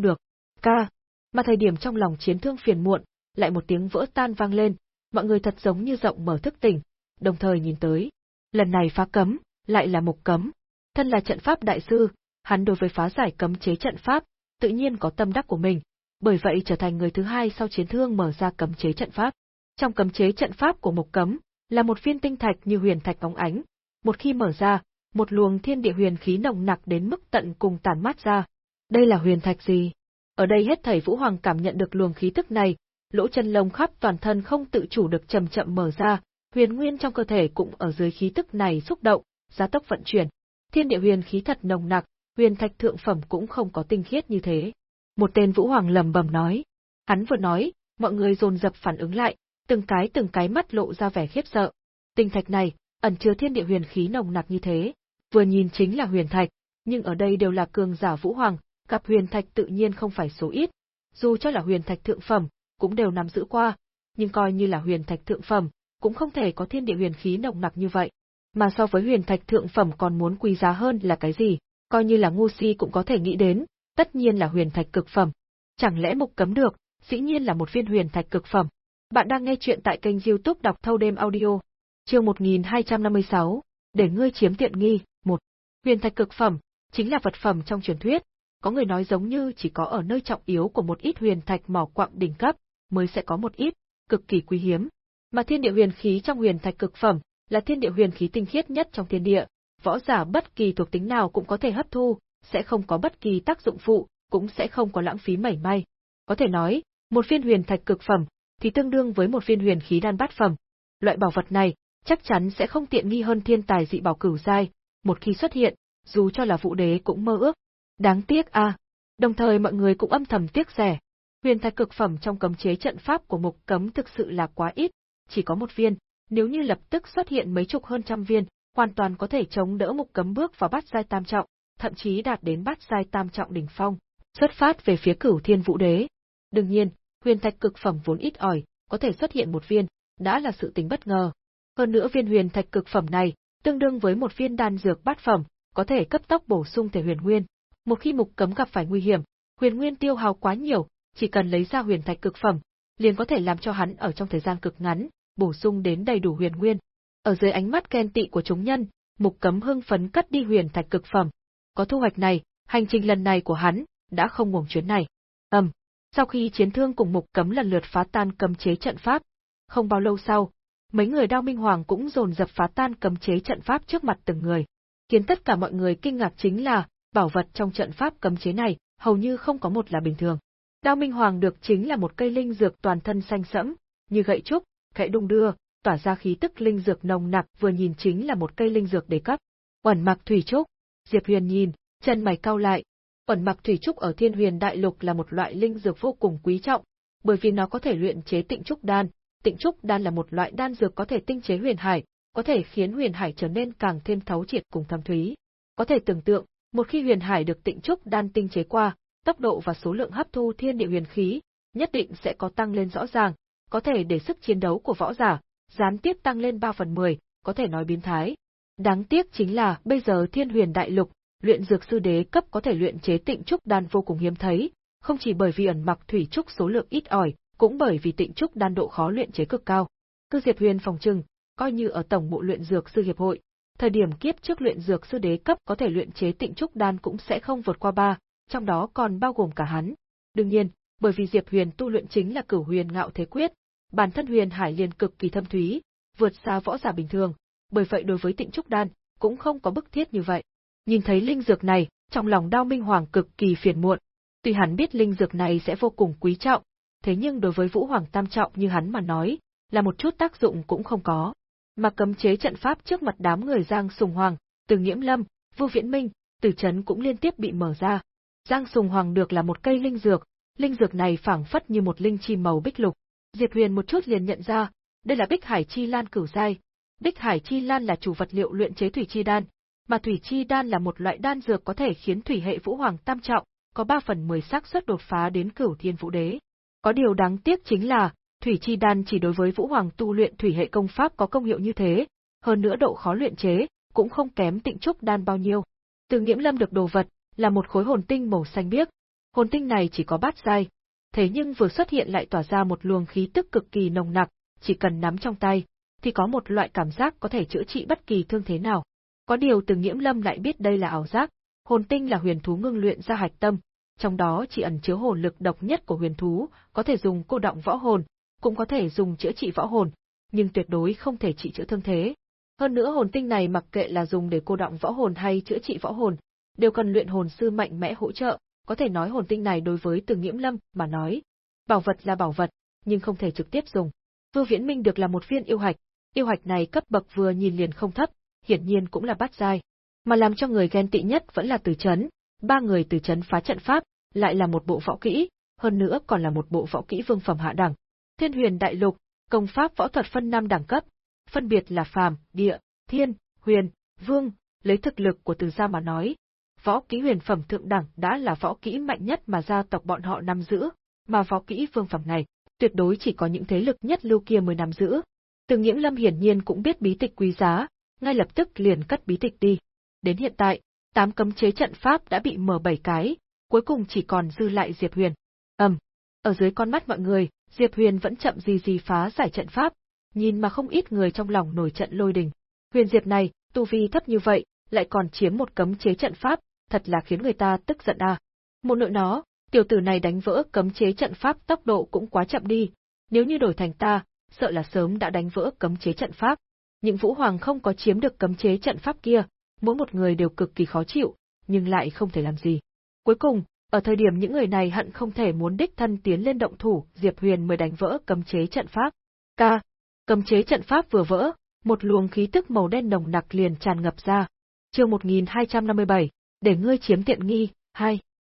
được. Ca. Mà thời điểm trong lòng chiến thương phiền muộn, lại một tiếng vỡ tan vang lên, mọi người thật giống như rộng mở thức tỉnh, đồng thời nhìn tới. Lần này phá cấm, lại là mục cấm. Thân là trận pháp đại sư, hắn đối với phá giải cấm chế trận pháp, tự nhiên có tâm đắc của mình, bởi vậy trở thành người thứ hai sau chiến thương mở ra cấm chế trận pháp. Trong cấm chế trận pháp của mục cấm, là một viên tinh thạch như huyền thạch bóng ánh. Một khi mở ra, một luồng thiên địa huyền khí nồng nặc đến mức tận cùng tàn mát ra. Đây là huyền thạch gì? Ở đây hết thầy Vũ Hoàng cảm nhận được luồng khí tức này, lỗ chân lông khắp toàn thân không tự chủ được chậm chậm mở ra, huyền nguyên trong cơ thể cũng ở dưới khí tức này xúc động, gia tốc vận chuyển. Thiên địa huyền khí thật nồng nặc, huyền thạch thượng phẩm cũng không có tinh khiết như thế. Một tên Vũ Hoàng lầm bầm nói. Hắn vừa nói, mọi người dồn dập phản ứng lại, từng cái từng cái mắt lộ ra vẻ khiếp sợ. Tinh thạch này, ẩn chứa thiên địa huyền khí nồng nặc như thế, vừa nhìn chính là huyền thạch, nhưng ở đây đều là cường giả vũ hoàng, gặp huyền thạch tự nhiên không phải số ít, dù cho là huyền thạch thượng phẩm, cũng đều nắm giữ qua, nhưng coi như là huyền thạch thượng phẩm, cũng không thể có thiên địa huyền khí nồng nặc như vậy. Mà so với huyền thạch thượng phẩm còn muốn quý giá hơn là cái gì, coi như là ngu si cũng có thể nghĩ đến, tất nhiên là huyền thạch cực phẩm. Chẳng lẽ mục cấm được, dĩ nhiên là một viên huyền thạch cực phẩm. Bạn đang nghe chuyện tại kênh youtube đọc thâu đêm audio. Chương 1256, để ngươi chiếm tiện nghi, một Huyền thạch cực phẩm, chính là vật phẩm trong truyền thuyết, có người nói giống như chỉ có ở nơi trọng yếu của một ít huyền thạch mỏ quặng đỉnh cấp, mới sẽ có một ít, cực kỳ quý hiếm. Mà thiên địa huyền khí trong huyền thạch cực phẩm, là thiên địa huyền khí tinh khiết nhất trong thiên địa, võ giả bất kỳ thuộc tính nào cũng có thể hấp thu, sẽ không có bất kỳ tác dụng phụ, cũng sẽ không có lãng phí mảy may. Có thể nói, một viên huyền thạch cực phẩm thì tương đương với một viên huyền khí đan bát phẩm. Loại bảo vật này chắc chắn sẽ không tiện nghi hơn thiên tài dị bảo cửu giai, một khi xuất hiện, dù cho là vũ đế cũng mơ ước. Đáng tiếc a. Đồng thời mọi người cũng âm thầm tiếc rẻ. Huyền thạch cực phẩm trong cấm chế trận pháp của mục cấm thực sự là quá ít, chỉ có một viên, nếu như lập tức xuất hiện mấy chục hơn trăm viên, hoàn toàn có thể chống đỡ mục cấm bước vào bát giai tam trọng, thậm chí đạt đến bát giai tam trọng đỉnh phong, xuất phát về phía cửu thiên vũ đế. Đương nhiên, huyền thạch cực phẩm vốn ít ỏi, có thể xuất hiện một viên, đã là sự tính bất ngờ. Hơn nữa viên huyền thạch cực phẩm này, tương đương với một viên đan dược bát phẩm, có thể cấp tốc bổ sung thể huyền nguyên. Một khi mục cấm gặp phải nguy hiểm, huyền nguyên tiêu hao quá nhiều, chỉ cần lấy ra huyền thạch cực phẩm, liền có thể làm cho hắn ở trong thời gian cực ngắn, bổ sung đến đầy đủ huyền nguyên. Ở dưới ánh mắt khen tị của chúng nhân, mục cấm hưng phấn cất đi huyền thạch cực phẩm. Có thu hoạch này, hành trình lần này của hắn, đã không ngủng chuyến này. Ầm, sau khi chiến thương cùng mục cấm lần lượt phá tan cấm chế trận pháp, không bao lâu sau, mấy người đao minh hoàng cũng dồn dập phá tan cấm chế trận pháp trước mặt từng người. Khiến tất cả mọi người kinh ngạc chính là, bảo vật trong trận pháp cấm chế này, hầu như không có một là bình thường. Đao minh hoàng được chính là một cây linh dược toàn thân xanh sẫm, như gậy trúc, gậy đung đưa, tỏa ra khí tức linh dược nồng nặc vừa nhìn chính là một cây linh dược đề cấp. Uẩn mặc thủy trúc, Diệp Huyền nhìn, chân mày cau lại. Uẩn mặc thủy trúc ở Thiên Huyền Đại Lục là một loại linh dược vô cùng quý trọng, bởi vì nó có thể luyện chế tịnh trúc đan. Tịnh trúc đan là một loại đan dược có thể tinh chế huyền hải, có thể khiến huyền hải trở nên càng thêm thấu triệt cùng thâm thúy. Có thể tưởng tượng, một khi huyền hải được tịnh trúc đan tinh chế qua, tốc độ và số lượng hấp thu thiên địa huyền khí nhất định sẽ có tăng lên rõ ràng, có thể để sức chiến đấu của võ giả gián tiếp tăng lên 3 phần 10, có thể nói biến thái. Đáng tiếc chính là bây giờ Thiên Huyền Đại Lục, luyện dược sư đế cấp có thể luyện chế tịnh trúc đan vô cùng hiếm thấy, không chỉ bởi vì ẩn mặc thủy trúc số lượng ít ỏi, cũng bởi vì tịnh trúc đan độ khó luyện chế cực cao. Cư Diệp Huyền phòng trừng, coi như ở tổng bộ luyện dược sư hiệp hội, thời điểm kiếp trước luyện dược sư đế cấp có thể luyện chế tịnh trúc đan cũng sẽ không vượt qua ba, trong đó còn bao gồm cả hắn. Đương nhiên, bởi vì Diệp Huyền tu luyện chính là Cửu Huyền Ngạo Thế Quyết, bản thân Huyền Hải liền cực kỳ thâm thúy, vượt xa võ giả bình thường, bởi vậy đối với Tịnh Trúc Đan cũng không có bức thiết như vậy. Nhìn thấy linh dược này, trong lòng Đao Minh Hoàng cực kỳ phiền muộn. Tuy hắn biết linh dược này sẽ vô cùng quý trọng, thế nhưng đối với Vũ Hoàng tam trọng như hắn mà nói, là một chút tác dụng cũng không có. Mà cấm chế trận pháp trước mặt đám người Giang Sùng Hoàng, Từ Nghiễm Lâm, Vu Viễn Minh, Từ Trấn cũng liên tiếp bị mở ra. Giang Sùng Hoàng được là một cây linh dược, linh dược này phảng phất như một linh chi màu bích lục. Diệp Huyền một chút liền nhận ra, đây là Bích Hải Chi Lan cửu giai. Bích Hải Chi Lan là chủ vật liệu luyện chế thủy chi đan, mà thủy chi đan là một loại đan dược có thể khiến thủy hệ vũ hoàng tam trọng, có 3 phần 10 xác suất đột phá đến cửu thiên vũ đế. Có điều đáng tiếc chính là, thủy chi đan chỉ đối với vũ hoàng tu luyện thủy hệ công pháp có công hiệu như thế, hơn nữa độ khó luyện chế cũng không kém tịnh trúc đan bao nhiêu. Từ Nghiễm Lâm được đồ vật là một khối hồn tinh màu xanh biếc, hồn tinh này chỉ có bát giai, thế nhưng vừa xuất hiện lại tỏa ra một luồng khí tức cực kỳ nồng nặc, chỉ cần nắm trong tay, thì có một loại cảm giác có thể chữa trị bất kỳ thương thế nào. Có điều từ nghiễm lâm lại biết đây là ảo giác, hồn tinh là huyền thú ngưng luyện ra hạch tâm, trong đó chỉ ẩn chứa hồn lực độc nhất của huyền thú, có thể dùng cô động võ hồn, cũng có thể dùng chữa trị võ hồn, nhưng tuyệt đối không thể trị chữa thương thế. Hơn nữa hồn tinh này mặc kệ là dùng để cô động võ hồn hay chữa trị võ hồn, đều cần luyện hồn sư mạnh mẽ hỗ trợ, có thể nói hồn tinh này đối với Từ Nghiễm Lâm mà nói, bảo vật là bảo vật, nhưng không thể trực tiếp dùng. Vưu Viễn Minh được là một viên yêu hạch, yêu hạch này cấp bậc vừa nhìn liền không thấp, hiển nhiên cũng là bát giai. Mà làm cho người ghen tị nhất vẫn là Từ Chấn, ba người Từ Chấn phá trận pháp, lại là một bộ võ kỹ, hơn nữa còn là một bộ võ kỹ vương phẩm hạ đẳng. Thiên Huyền Đại Lục, công pháp võ thuật phân năm đẳng cấp, phân biệt là phàm, địa, Thiên, Huyền, Vương, lấy thực lực của từ gia mà nói, võ kỹ huyền phẩm thượng đẳng đã là võ kỹ mạnh nhất mà gia tộc bọn họ nắm giữ, mà võ kỹ vương phẩm này, tuyệt đối chỉ có những thế lực nhất lưu kia mới nắm giữ. Từ nghiễm Lâm hiển nhiên cũng biết bí tịch quý giá, ngay lập tức liền cất bí tịch đi. Đến hiện tại, tám cấm chế trận pháp đã bị mở bảy cái, cuối cùng chỉ còn dư lại Diệp Huyền. Ầm, ở dưới con mắt mọi người, Diệp Huyền vẫn chậm gì gì phá giải trận pháp, nhìn mà không ít người trong lòng nổi trận lôi đình. Huyền Diệp này, tu vi thấp như vậy, lại còn chiếm một cấm chế trận pháp, thật là khiến người ta tức giận à. Một nội nó, tiểu tử này đánh vỡ cấm chế trận pháp tốc độ cũng quá chậm đi, nếu như đổi thành ta, sợ là sớm đã đánh vỡ cấm chế trận pháp. Những Vũ Hoàng không có chiếm được cấm chế trận pháp kia, mỗi một người đều cực kỳ khó chịu, nhưng lại không thể làm gì. Cuối cùng, ở thời điểm những người này hận không thể muốn đích thân tiến lên động thủ, Diệp Huyền mới đánh vỡ cấm chế trận pháp. Ca, cấm chế trận pháp vừa vỡ, một luồng khí tức màu đen nồng nặc liền tràn ngập ra. Chương 1257, để ngươi chiếm tiện nghi, hai.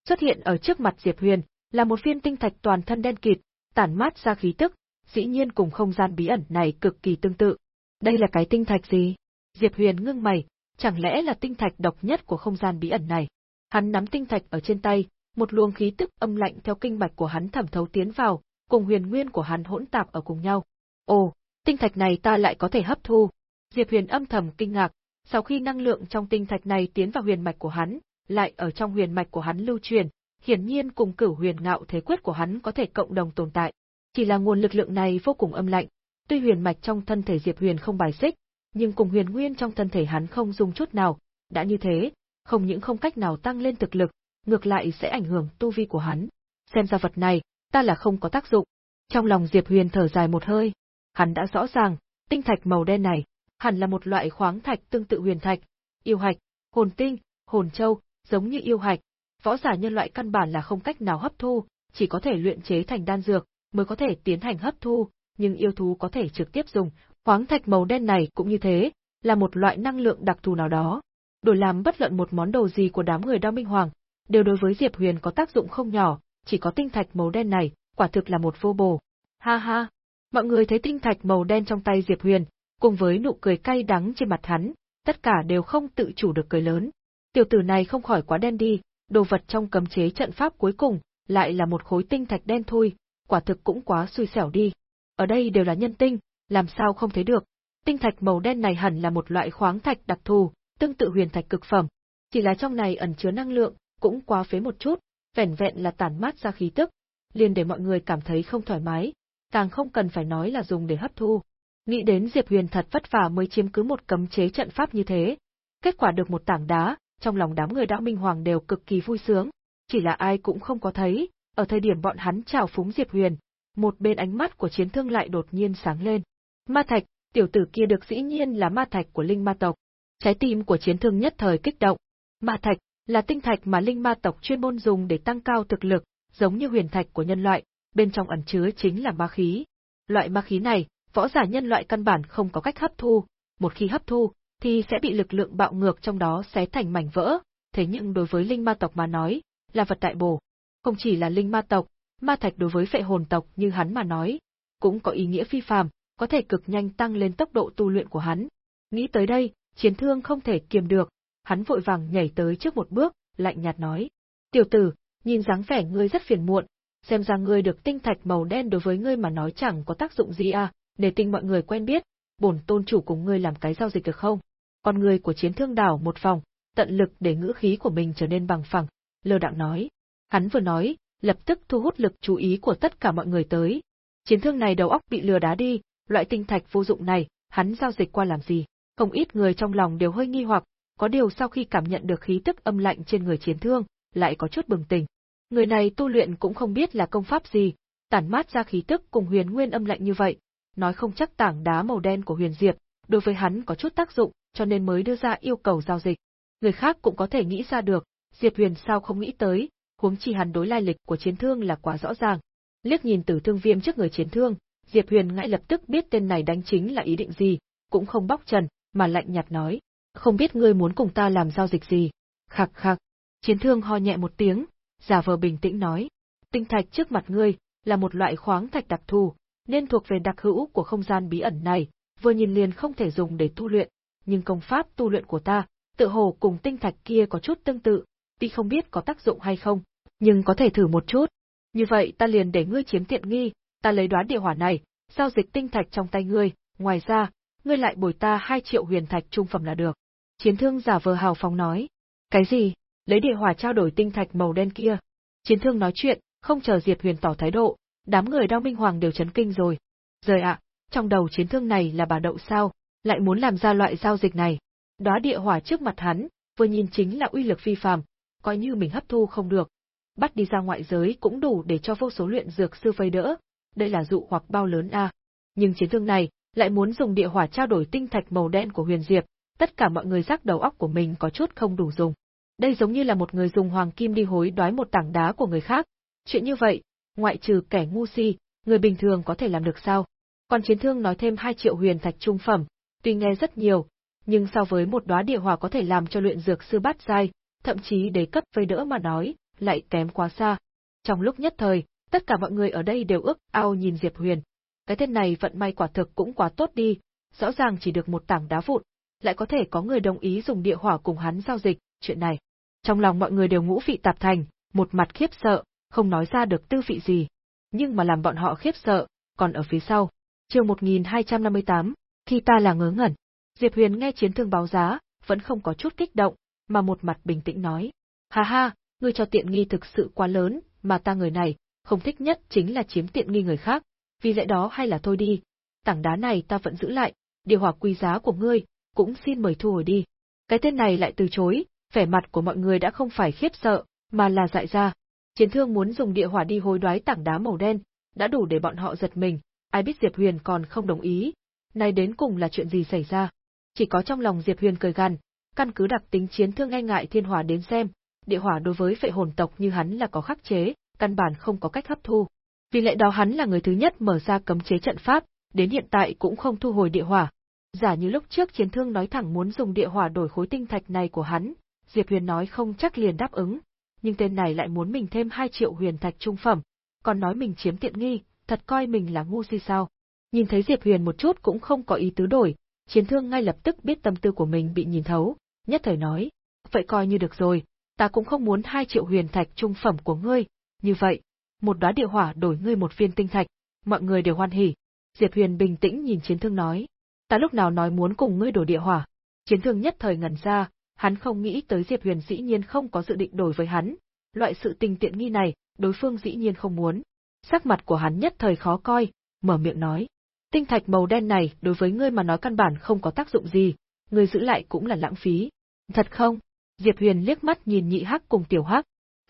Xuất hiện ở trước mặt Diệp Huyền, là một viên tinh thạch toàn thân đen kịt, tản mát ra khí tức, dĩ nhiên cùng không gian bí ẩn này cực kỳ tương tự. Đây là cái tinh thạch gì? Diệp Huyền ngưng mày, chẳng lẽ là tinh thạch độc nhất của không gian bí ẩn này? Hắn nắm tinh thạch ở trên tay, một luồng khí tức âm lạnh theo kinh mạch của hắn thẩm thấu tiến vào, cùng huyền nguyên của hắn hỗn tạp ở cùng nhau. Ồ, tinh thạch này ta lại có thể hấp thu. Diệp Huyền âm thầm kinh ngạc, sau khi năng lượng trong tinh thạch này tiến vào huyền mạch của hắn, lại ở trong huyền mạch của hắn lưu truyền, hiển nhiên cùng cửu huyền ngạo thế quyết của hắn có thể cộng đồng tồn tại. Chỉ là nguồn lực lượng này vô cùng âm lạnh, tuy huyền mạch trong thân thể Diệp Huyền không bài xích, nhưng cùng huyền nguyên trong thân thể hắn không dùng chút nào, đã như thế, không những không cách nào tăng lên thực lực, ngược lại sẽ ảnh hưởng tu vi của hắn. Xem ra vật này, ta là không có tác dụng. Trong lòng Diệp Huyền thở dài một hơi, hắn đã rõ ràng, tinh thạch màu đen này, hẳn là một loại khoáng thạch tương tự huyền thạch, yêu hạch, hồn tinh, hồn châu, giống như yêu hạch, võ giả nhân loại căn bản là không cách nào hấp thu, chỉ có thể luyện chế thành đan dược, mới có thể tiến hành hấp thu, nhưng yêu thú có thể trực tiếp dùng, khoáng thạch màu đen này cũng như thế, là một loại năng lượng đặc thù nào đó. Đổi làm bất luận một món đồ gì của đám người Đao Minh Hoàng, đều đối với Diệp Huyền có tác dụng không nhỏ, chỉ có tinh thạch màu đen này, quả thực là một vô bổ. Ha ha, mọi người thấy tinh thạch màu đen trong tay Diệp Huyền, cùng với nụ cười cay đắng trên mặt hắn, tất cả đều không tự chủ được cười lớn. Tiểu tử này không khỏi quá đen đi, đồ vật trong cấm chế trận pháp cuối cùng, lại là một khối tinh thạch đen thui, quả thực cũng quá xui xẻo đi. Ở đây đều là nhân tinh, làm sao không thấy được. Tinh thạch màu đen này hẳn là một loại khoáng thạch đặc thù, tương tự huyền thạch cực phẩm. Chỉ là trong này ẩn chứa năng lượng, cũng quá phế một chút, vẻn vẹn là tản mát ra khí tức, liền để mọi người cảm thấy không thoải mái, càng không cần phải nói là dùng để hấp thu. Nghĩ đến Diệp Huyền thật vất vả mới chiếm cứ một cấm chế trận pháp như thế, kết quả được một tảng đá, trong lòng đám người đạo minh hoàng đều cực kỳ vui sướng, chỉ là ai cũng không có thấy, ở thời điểm bọn hắn chào phúng Diệp Huyền, một bên ánh mắt của chiến thương lại đột nhiên sáng lên. Ma thạch, tiểu tử kia được dĩ nhiên là ma thạch của linh ma tộc. Trái tim của chiến thương nhất thời kích động. Ma thạch là tinh thạch mà linh ma tộc chuyên môn dùng để tăng cao thực lực, giống như huyền thạch của nhân loại, bên trong ẩn chứa chính là ma khí. Loại ma khí này, võ giả nhân loại căn bản không có cách hấp thu, một khi hấp thu, thì sẽ bị lực lượng bạo ngược trong đó xé thành mảnh vỡ, thế nhưng đối với linh ma tộc mà nói, là vật đại bổ. Không chỉ là linh ma tộc, ma thạch đối với phệ hồn tộc như hắn mà nói, cũng có ý nghĩa phi phàm, có thể cực nhanh tăng lên tốc độ tu luyện của hắn. Nghĩ tới đây, chiến thương không thể kiềm được, hắn vội vàng nhảy tới trước một bước, lạnh nhạt nói. Tiểu tử, nhìn dáng vẻ ngươi rất phiền muộn, xem ra ngươi được tinh thạch màu đen đối với ngươi mà nói chẳng có tác dụng gì à, để tinh mọi người quen biết, bổn tôn chủ cùng ngươi làm cái giao dịch được không? Con người của chiến thương đảo một vòng, tận lực để ngữ khí của mình trở nên bằng phẳng, lơ đặng nói. Hắn vừa nói, lập tức thu hút lực chú ý của tất cả mọi người tới. Chiến thương này đầu óc bị lừa đá đi, loại tinh thạch vô dụng này, hắn giao dịch qua làm gì? Không ít người trong lòng đều hơi nghi hoặc, có điều sau khi cảm nhận được khí tức âm lạnh trên người chiến thương, lại có chút bừng tỉnh. Người này tu luyện cũng không biết là công pháp gì, tản mát ra khí tức cùng huyền nguyên âm lạnh như vậy, nói không chắc tảng đá màu đen của huyền diệp, đối với hắn có chút tác dụng, cho nên mới đưa ra yêu cầu giao dịch. Người khác cũng có thể nghĩ ra được, Diệp Huyền sao không nghĩ tới, huống chi hắn đối lai lịch của chiến thương là quá rõ ràng. Liếc nhìn tử thương viêm trước người chiến thương, Diệp Huyền ngay lập tức biết tên này đánh chính là ý định gì, cũng không bóc trần, mà lạnh nhạt nói, không biết ngươi muốn cùng ta làm giao dịch gì. Khạc khạc, chiến thương ho nhẹ một tiếng, giả vờ bình tĩnh nói, tinh thạch trước mặt ngươi, là một loại khoáng thạch đặc thù, nên thuộc về đặc hữu của không gian bí ẩn này, vừa nhìn liền không thể dùng để tu luyện, nhưng công pháp tu luyện của ta, tự hồ cùng tinh thạch kia có chút tương tự, tuy không biết có tác dụng hay không, nhưng có thể thử một chút. Như vậy ta liền để ngươi chiếm tiện nghi, ta lấy đoán địa hỏa này, giao dịch tinh thạch trong tay ngươi, ngoài ra, ngươi lại bồi ta 2 triệu huyền thạch trung phẩm là được. Chiến thương giả vờ hào phóng nói. Cái gì? Lấy địa hỏa trao đổi tinh thạch màu đen kia. Chiến thương nói chuyện, không chờ Diệp Huyền tỏ thái độ, đám người đao minh hoàng đều chấn kinh rồi. Rời ạ, trong đầu chiến thương này là bà đậu sao, lại muốn làm ra loại giao dịch này. Đóa địa hỏa trước mặt hắn, vừa nhìn chính là uy lực phi phàm, coi như mình hấp thu không được. Bắt đi ra ngoại giới cũng đủ để cho vô số luyện dược sư vây đỡ, đây là dụ hoặc bao lớn a. Nhưng chiến thương này, lại muốn dùng địa hỏa trao đổi tinh thạch màu đen của Huyền Diệp, tất cả mọi người rắc đầu óc của mình có chút không đủ dùng. Đây giống như là một người dùng hoàng kim đi hối đoái một tảng đá của người khác. Chuyện như vậy, ngoại trừ kẻ ngu si, người bình thường có thể làm được sao? Còn chiến thương nói thêm 2 triệu huyền thạch trung phẩm, tuy nghe rất nhiều, nhưng so với một đóa địa hỏa có thể làm cho luyện dược sư bát giai, thậm chí đế cấp vây đỡ mà nói, lại kém quá xa. Trong lúc nhất thời, tất cả mọi người ở đây đều ước ao nhìn Diệp Huyền. Cái tên này vận may quả thực cũng quá tốt đi, rõ ràng chỉ được một tảng đá vụn, lại có thể có người đồng ý dùng địa hỏa cùng hắn giao dịch, chuyện này. Trong lòng mọi người đều ngũ vị tạp thành, một mặt khiếp sợ, không nói ra được tư vị gì. Nhưng mà làm bọn họ khiếp sợ, còn ở phía sau. Chương 1258, khi ta là ngớ ngẩn. Diệp Huyền nghe chiến thương báo giá, vẫn không có chút kích động, mà một mặt bình tĩnh nói. Ha ha, ngươi cho tiện nghi thực sự quá lớn, mà ta người này, không thích nhất chính là chiếm tiện nghi người khác, vì lẽ đó hay là thôi đi. Tảng đá này ta vẫn giữ lại, điều hòa quý giá của ngươi, cũng xin mời thu hồi đi. Cái tên này lại từ chối, vẻ mặt của mọi người đã không phải khiếp sợ, mà là dại ra. Chiến thương muốn dùng địa hỏa đi hối đoái tảng đá màu đen, đã đủ để bọn họ giật mình, ai biết Diệp Huyền còn không đồng ý. Này đến cùng là chuyện gì xảy ra? Chỉ có trong lòng Diệp Huyền cười gằn, căn cứ đặc tính chiến thương e ngại thiên hỏa đến xem, địa hỏa đối với phệ hồn tộc như hắn là có khắc chế, căn bản không có cách hấp thu. Vì lẽ đó hắn là người thứ nhất mở ra cấm chế trận pháp, đến hiện tại cũng không thu hồi địa hỏa. Giả như lúc trước chiến thương nói thẳng muốn dùng địa hỏa đổi khối tinh thạch này của hắn, Diệp Huyền nói không chắc liền đáp ứng, nhưng tên này lại muốn mình thêm 2 triệu huyền thạch trung phẩm, còn nói mình chiếm tiện nghi, thật coi mình là ngu si sao. Nhìn thấy Diệp Huyền một chút cũng không có ý tứ đổi, chiến thương ngay lập tức biết tâm tư của mình bị nhìn thấu, nhất thời nói, vậy coi như được rồi, ta cũng không muốn 2 triệu huyền thạch trung phẩm của ngươi, như vậy, một đóa địa hỏa đổi ngươi một viên tinh thạch, mọi người đều hoan hỉ. Diệp Huyền bình tĩnh nhìn chiến thương nói, ta lúc nào nói muốn cùng ngươi đổi địa hỏa. Chiến thương nhất thời ngẩn ra, hắn không nghĩ tới Diệp Huyền dĩ nhiên không có dự định đổi với hắn, loại sự tình tiện nghi này, đối phương dĩ nhiên không muốn. Sắc mặt của hắn nhất thời khó coi, mở miệng nói, tinh thạch màu đen này đối với ngươi mà nói căn bản không có tác dụng gì, ngươi giữ lại cũng là lãng phí. Thật không? Diệp Huyền liếc mắt nhìn nhị hắc cùng tiểu hắc.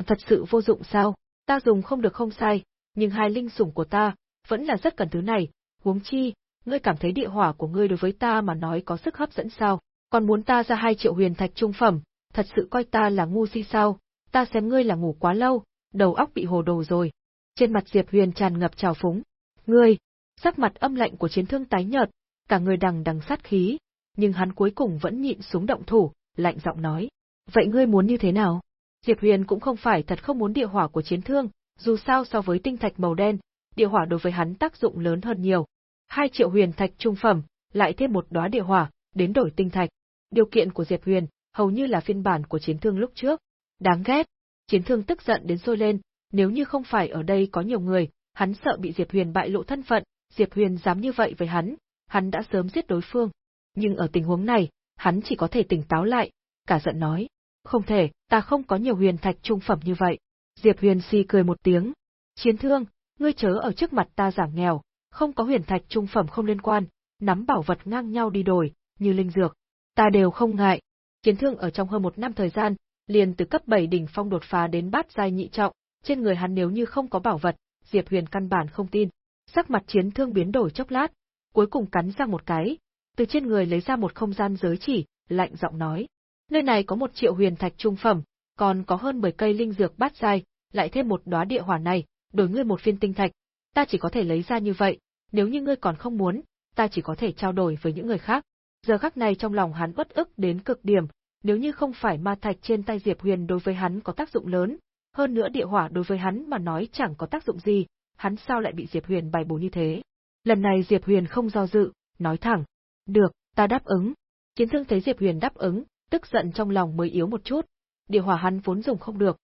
Thật sự vô dụng sao? Ta dùng không được không sai, nhưng hai linh sủng của ta, vẫn là rất cần thứ này, huống chi, ngươi cảm thấy địa hỏa của ngươi đối với ta mà nói có sức hấp dẫn sao, còn muốn ta ra hai triệu huyền thạch trung phẩm, thật sự coi ta là ngu si sao, ta xem ngươi là ngủ quá lâu, đầu óc bị hồ đồ rồi. Trên mặt Diệp Huyền tràn ngập trào phúng. Ngươi, sắc mặt âm lạnh của chiến thương tái nhợt, cả người đằng đằng sát khí, nhưng hắn cuối cùng vẫn nhịn xuống động thủ, lạnh giọng nói. Vậy ngươi muốn như thế nào? Diệp Huyền cũng không phải thật không muốn địa hỏa của chiến thương, dù sao so với tinh thạch màu đen, địa hỏa đối với hắn tác dụng lớn hơn nhiều. Hai triệu huyền thạch trung phẩm, lại thêm một đóa địa hỏa, đến đổi tinh thạch. Điều kiện của Diệp Huyền, hầu như là phiên bản của chiến thương lúc trước. Đáng ghét. Chiến thương tức giận đến sôi lên, nếu như không phải ở đây có nhiều người, hắn sợ bị Diệp Huyền bại lộ thân phận, Diệp Huyền dám như vậy với hắn, hắn đã sớm giết đối phương. Nhưng ở tình huống này, hắn chỉ có thể tỉnh táo lại, cả giận nói. Không thể, ta không có nhiều huyền thạch trung phẩm như vậy. Diệp Huyền si cười một tiếng. Chiến thương, ngươi chớ ở trước mặt ta giảm nghèo, không có huyền thạch trung phẩm không liên quan, nắm bảo vật ngang nhau đi đổi, như linh dược. Ta đều không ngại. Chiến thương ở trong hơn một năm thời gian, liền từ cấp 7 đỉnh phong đột phá đến bát giai nhị trọng, trên người hắn nếu như không có bảo vật, Diệp Huyền căn bản không tin. Sắc mặt chiến thương biến đổi chốc lát, cuối cùng cắn ra một cái, từ trên người lấy ra một không gian giới chỉ, lạnh giọng nói. Nơi này có một triệu huyền thạch trung phẩm, còn có hơn 10 cây linh dược bát giai, lại thêm một đóa địa hỏa này, đổi ngươi một viên tinh thạch. Ta chỉ có thể lấy ra như vậy, nếu như ngươi còn không muốn, ta chỉ có thể trao đổi với những người khác. Giờ khắc này trong lòng hắn bất ức đến cực điểm, nếu như không phải ma thạch trên tay Diệp Huyền đối với hắn có tác dụng lớn, hơn nữa địa hỏa đối với hắn mà nói chẳng có tác dụng gì, hắn sao lại bị Diệp Huyền bài bố như thế. Lần này Diệp Huyền không do dự, nói thẳng, được, ta đáp ứng. Chiến thương thấy Diệp Huyền đáp ứng, tức giận trong lòng mới yếu một chút. Địa hỏa hắn vốn dùng không được.